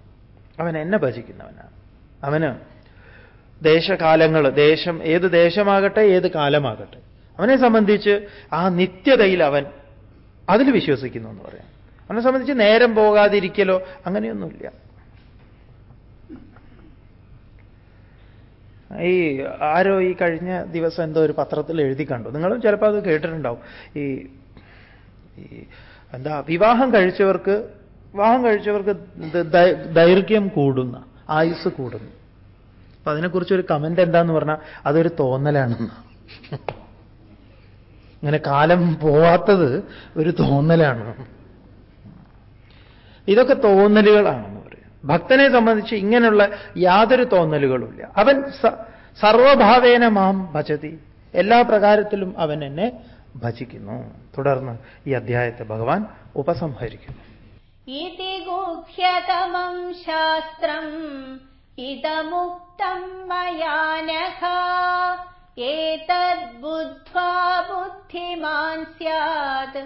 അവൻ എന്നെ ഭജിക്കുന്നവനാണ്. അവന് ദേശകാലങ്ങൾ ദേശം ഏത് ദേശമാകട്ടെ ഏത് കാലമാകട്ടെ അവനെ സംബന്ധിച്ച് ആ നിത്യതയിൽ അവൻ അതിൽ വിശ്വസിക്കുന്നു എന്ന് പറയാം. അവനെ സംബന്ധിച്ച് നേരം പോകാതിരിക്കലോ അങ്ങനെയൊന്നുമില്ല. ഈ ആരോ ഈ കഴിഞ്ഞ ദിവസം എന്തോ ഒരു പത്രത്തിൽ എഴുതി കണ്ടു. നിങ്ങളും ചിലപ്പോൾ അത് കേട്ടിട്ടുണ്ടാവും. ഈ എന്താ വിവാഹം കഴിച്ചവർക്ക് വിവാഹം കഴിച്ചവർക്ക് ദൈർഘ്യം കൂടുന്ന ആയുസ് കൂടുന്നു. അപ്പൊ അതിനെക്കുറിച്ച് ഒരു കമന്റ് എന്താന്ന് പറഞ്ഞാൽ അതൊരു തോന്നലാണെന്ന്. ഇങ്ങനെ കാലം പോവാത്തത് ഒരു തോന്നലാണ്. ഇതൊക്കെ തോന്നലുകളാണെന്ന് പറയാം. ഭക്തനെ സംബന്ധിച്ച് ഇങ്ങനെയുള്ള യാതൊരു തോന്നലുകളുമില്ല. അവൻ സർവഭാവേന മാം ഭജതി. എല്ലാ പ്രകാരത്തിലും അവൻ എന്നെ ഭജിക്കുന്നു. തുടർന്ന് ഈ അധ്യായത്തെ ഭഗവാൻ ഉപസംഹരിക്കുന്നു. इति गुह्यतमम् शास्त्रम् इदमुक्तम् मया नखा एतद्बुद्ध्वा बुद्धिमान् स्यात्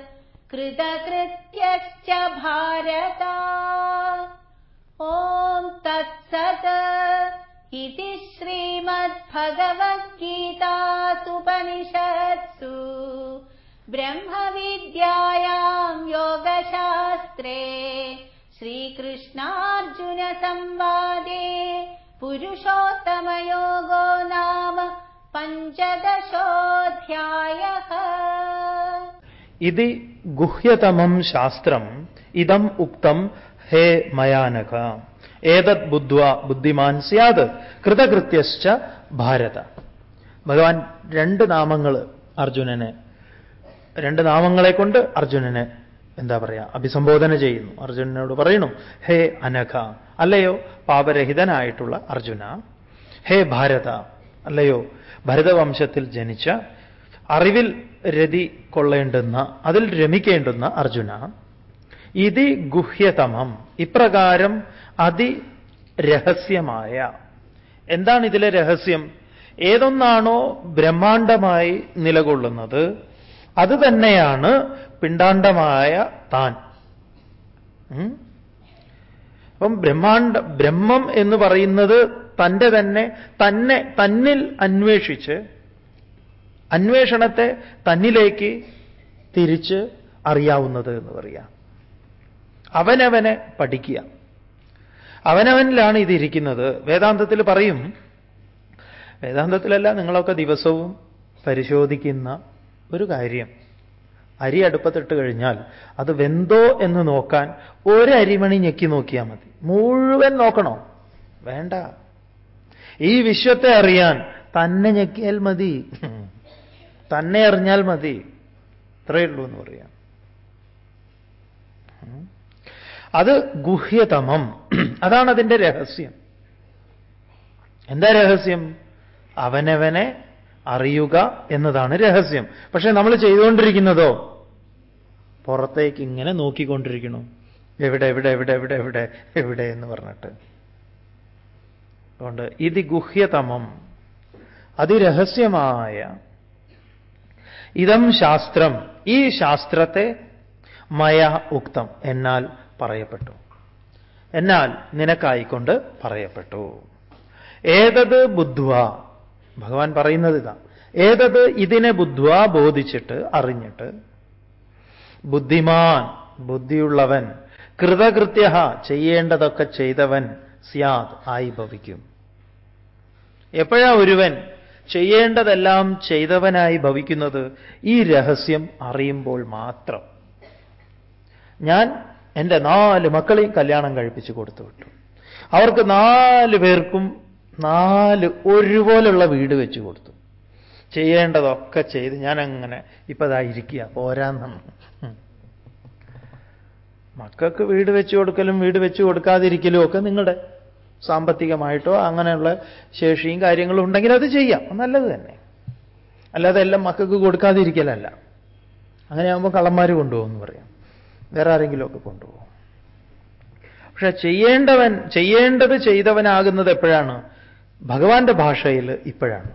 कृतकृत्यश्च भारत। ॐ तत्सत्। इति श्रीमद्भगवद्गीतासुपनिषत्सु ब्रह्मविद्यायाम् योगशास्त्रे श्रीकृष्णार्जुनसंवादे पुरुषोत्तमयोगो नाम पञ्चदशोऽध्यायः ഇതി ഗുഹ്യതമം ശാസ്ത്രം ഇതം ഉക്തം ഹേ മയാനക ഏതത് ബുദ്ധ്വ ബുദ്ധിമാൻ സ്യാത് കൃതകൃത്യശ്ച ഭാരത ഭഗവാൻ രണ്ട് നാമങ്ങൾ അർജുനനെ രണ്ട് നാമങ്ങളെ കൊണ്ട് അർജുനനെ എന്താ പറയാ അഭിസംബോധന ചെയ്യുന്നു. അർജുനനോട് പറയുന്നു ഹേ അനഘ അല്ലയോ പാപരഹിതനായിട്ടുള്ള അർജുന. ഹേ ഭാരത അല്ലയോ ഭരതവംശത്തിൽ ജനിച്ച അറിവിൽ രതി കൊള്ളേണ്ടുന്ന അതിൽ രമിക്കേണ്ടുന്ന അർജുന. ഇതി ഗുഹ്യതമം ഇപ്രകാരം അതി രഹസ്യമായ. എന്താണ് ഇതിലെ രഹസ്യം? ഏതൊന്നാണോ ബ്രഹ്മാണ്ടമായി നിലകൊള്ളുന്നത് അത് തന്നെയാണ് പിണ്ടാണ്ടമായ താൻ? അപ്പം ബ്രഹ്മാണ്ട ബ്രഹ്മം എന്ന് പറയുന്നത് തന്റെ തന്നെ തന്നെ തന്നിൽ അന്വേഷിച്ച് അന്വേഷണത്തെ തന്നിലേക്ക് തിരിച്ച് അറിയാവുന്നത് എന്ന് പറയാം. അവനവനെ പഠിക്കുക. അവനവനിലാണ് ഇതിരിക്കുന്നത്. വേദാന്തത്തിൽ പറയും വേദാന്തത്തിലല്ല നിങ്ങളൊക്കെ ദിവസവും പരിശോധിക്കുന്ന ഒരു കാര്യം. അരി അടുപ്പത്തിട്ട് കഴിഞ്ഞാൽ അത് വെന്തോ എന്ന് നോക്കാൻ ഒരു അരിമണി ഞെക്കി നോക്കിയാൽ മതി. മുഴുവൻ നോക്കണോ? വേണ്ട. ഈ വിശ്വത്തെ അറിയാൻ തന്നെ ഞെക്കിയാൽ മതി. തന്നെ അറിഞ്ഞാൽ മതി. ഇത്രയേ ഉള്ളൂ എന്ന് പറയാം. അത് ഗുഹ്യതമം. അതാണ് അതിന്റെ രഹസ്യം. എന്താ രഹസ്യം? അവനവനെ അറിയുക എന്നതാണ് രഹസ്യം. പക്ഷെ നമ്മൾ ചെയ്തുകൊണ്ടിരിക്കുന്നതോ? പുറത്തേക്ക് ഇങ്ങനെ നോക്കിക്കൊണ്ടിരിക്കുന്നു. എവിടെ എവിടെ എവിടെ എവിടെ എവിടെ എവിടെ എന്ന് പറഞ്ഞിട്ട്. അതുകൊണ്ട് ഇത് ഗുഹ്യതമം. അതിരഹസ്യമായ ഇതം ശാസ്ത്രം. ഈ ശാസ്ത്രത്തെ മയ ഉക്തം. എന്നാൽ പറയപ്പെട്ടു. എന്നാൽ നിനക്കായിക്കൊണ്ട് പറയപ്പെട്ടു. ഏതത് ബുദ്ധ്വ? ഭഗവാൻ പറയുന്നത് ഇതാ. ഏതത് ഇതിനെ ബുദ്ധ്വാ ബോധിച്ചിട്ട് അറിഞ്ഞിട്ട്? ബുദ്ധിമാൻ ബുദ്ധിയുള്ളവൻ കൃതകൃത്യ ചെയ്യേണ്ടതൊക്കെ ചെയ്തവൻ സ്യാദ് ആയി ഭവിക്കും. എപ്പോഴാ ഒരുവൻ ചെയ്യേണ്ടതെല്ലാം ചെയ്തവനായി ഭവിക്കുന്നത്? ഈ രഹസ്യം അറിയുമ്പോൾ മാത്രം. ഞാൻ എന്റെ നാല് മക്കളെയും കല്യാണം കഴിപ്പിച്ചു കൊടുത്തു വിട്ടു. അവർക്ക് നാല് പേർക്കും നാല് ഒരുപോലുള്ള വീട് വെച്ചു കൊടുത്തു. ചെയ്യേണ്ടതൊക്കെ ചെയ്ത് ഞാനങ്ങനെ അങ്ങനെ ഇപ്പൊ അതാ ഇരിക്കുക പോരാന്നാണ്. മക്കൾക്ക് വീട് വെച്ചു കൊടുക്കലും വീട് വെച്ചു കൊടുക്കാതിരിക്കലും ഒക്കെ നിങ്ങളുടെ സാമ്പത്തികമായിട്ടോ അങ്ങനെയുള്ള ശേഷിയും കാര്യങ്ങളും ഉണ്ടെങ്കിൽ അത് ചെയ്യാം. നല്ലത് തന്നെ. അല്ലാതെ എല്ലാം മക്കൾക്ക് കൊടുക്കാതിരിക്കലല്ല. അങ്ങനെയാകുമ്പോൾ കള്ളന്മാർ കൊണ്ടുപോകുമെന്ന് പറയാം. വേറെ ആരെങ്കിലുമൊക്കെ കൊണ്ടുപോകും. പക്ഷെ ചെയ്യേണ്ടവൻ ചെയ്യേണ്ടത് ചെയ്തവനാകുന്നത് എപ്പോഴാണ്? ഭഗവാന്റെ ഭാഷയിൽ ഇപ്പോഴാണ്.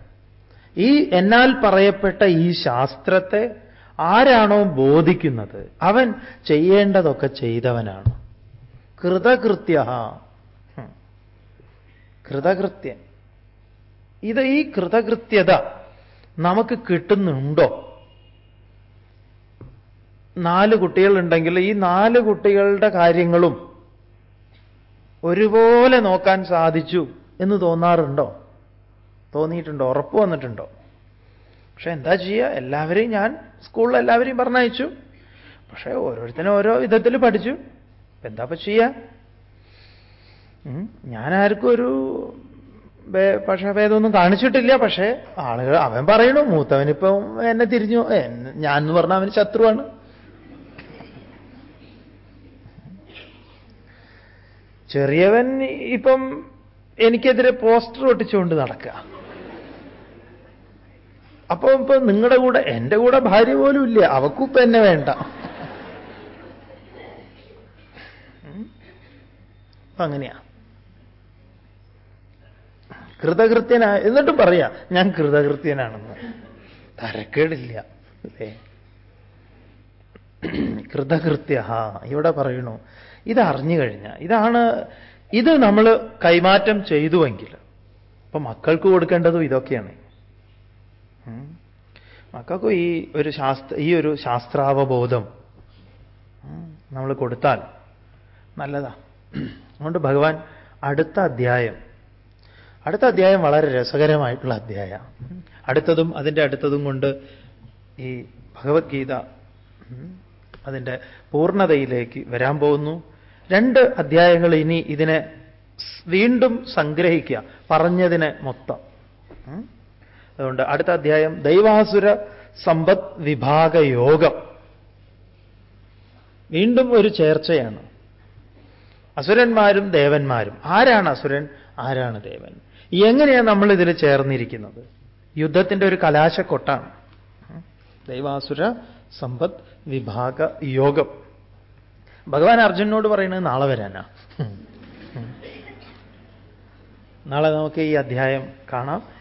ഈ എന്നാൽ പറയപ്പെട്ട ഈ ശാസ്ത്രത്തെ ആരാണോ ബോധിക്കുന്നത്? അവൻ ചെയ്യേണ്ടതൊക്കെ ചെയ്തവനാണ്. കൃതകൃത്യ. കൃതകൃത്യൻ ഇത് ഈ കൃതകൃത്യത നമുക്ക് കിട്ടുന്നുണ്ടോ? നാല് കുട്ടികളുണ്ടെങ്കിൽ ഈ നാല് കുട്ടികളുടെ കാര്യങ്ങളും ഒരുപോലെ നോക്കാൻ സാധിച്ചു. എന്ന് തോന്നാറുണ്ടോ? തോന്നിയിട്ടുണ്ടോ? ഉറപ്പ് വന്നിട്ടുണ്ടോ? പക്ഷെ എന്താ ചെയ്യുക എല്ലാവരെയും ഞാൻ സ്കൂളിൽ എല്ലാവരെയും പറഞ്ഞയച്ചു. പക്ഷേ ഓരോരുത്തരും ഓരോ വിധത്തിൽ പഠിച്ചു. എന്താ ഇപ്പൊ ചെയ്യുക ഞാൻ ആർക്കും ഒരു പക്ഷേ ഭേദമൊന്നും കാണിച്ചിട്ടില്ല. പക്ഷേ ആളുകൾ അവൻ പറയണു മൂത്തവനിപ്പം എന്നെ തിരിഞ്ഞു. ഞാൻ എന്ന് പറഞ്ഞാൽ അവന് ശത്രുവാണ്. ചെറിയവൻ ഇപ്പം എനിക്കെതിരെ പോസ്റ്റർ ഒട്ടിച്ചുകൊണ്ട് നടക്കുക. അപ്പൊ ഇപ്പൊ നിങ്ങളുടെ കൂടെ എന്റെ കൂടെ ഭാര്യ പോലും ഇല്ല. അവക്കും ഇപ്പൊ എന്നെ വേണ്ട. അങ്ങനെയാ. കൃതകൃത്യനായ എന്നിട്ട് പറയാ ഞാൻ കൃതകൃത്യനാണെന്ന്. തരക്കേടില്ല. അല്ലേ? കൃതകൃത്യ ഇവിടെ പറയണു. ഇത് അറിഞ്ഞു കഴിഞ്ഞാൽ ഇതാണ് ഇത് നമ്മൾ കൈമാറ്റം ചെയ്തുവെങ്കിൽ ഇപ്പൊ മക്കൾക്ക് കൊടുക്കേണ്ടതും ഇതൊക്കെയാണ്. മക്കൾക്ക് ഈ ഒരു ശാസ്ത്ര ഈ ഒരു ശാസ്ത്രാവബോധം നമ്മൾ കൊടുത്താൽ നല്ലതാ. അതുകൊണ്ട് ഭഗവാൻ അടുത്ത അധ്യായം അടുത്ത അധ്യായം വളരെ രസകരമായിട്ടുള്ള അധ്യായ അടുത്തതും അതിന്റെ അടുത്തതും കൊണ്ട് ഈ ഭഗവത്ഗീത അതിന്റെ പൂർണതയിലേക്ക് വരാൻ പോകുന്നു. രണ്ട് അധ്യായങ്ങൾ ഇനി ഇതിനെ വീണ്ടും സംഗ്രഹിക്കുക. പറഞ്ഞതിനെ മൊത്തം. അതുകൊണ്ട് അടുത്ത അധ്യായം ദൈവാസുര സമ്പദ് വിഭാഗ യോഗം. വീണ്ടും ഒരു ചേർച്ചയാണ്. അസുരന്മാരും ദേവന്മാരും. ആരാണ് അസുരൻ? ആരാണ് ദേവൻ? എങ്ങനെയാണ് നമ്മൾ ഇതിൽ ചേർന്നിരിക്കുന്നത്? യുദ്ധത്തിന്റെ ഒരു കലാശക്കൊട്ടാണ്. ദൈവാസുര സമ്പദ് വിഭാഗ യോഗം. ഭഗവാൻ അർജുനോട് പറയുന്നത് നാളെ വരാനാ. നാളെ നമുക്ക് ഈ അധ്യായം കാണാം.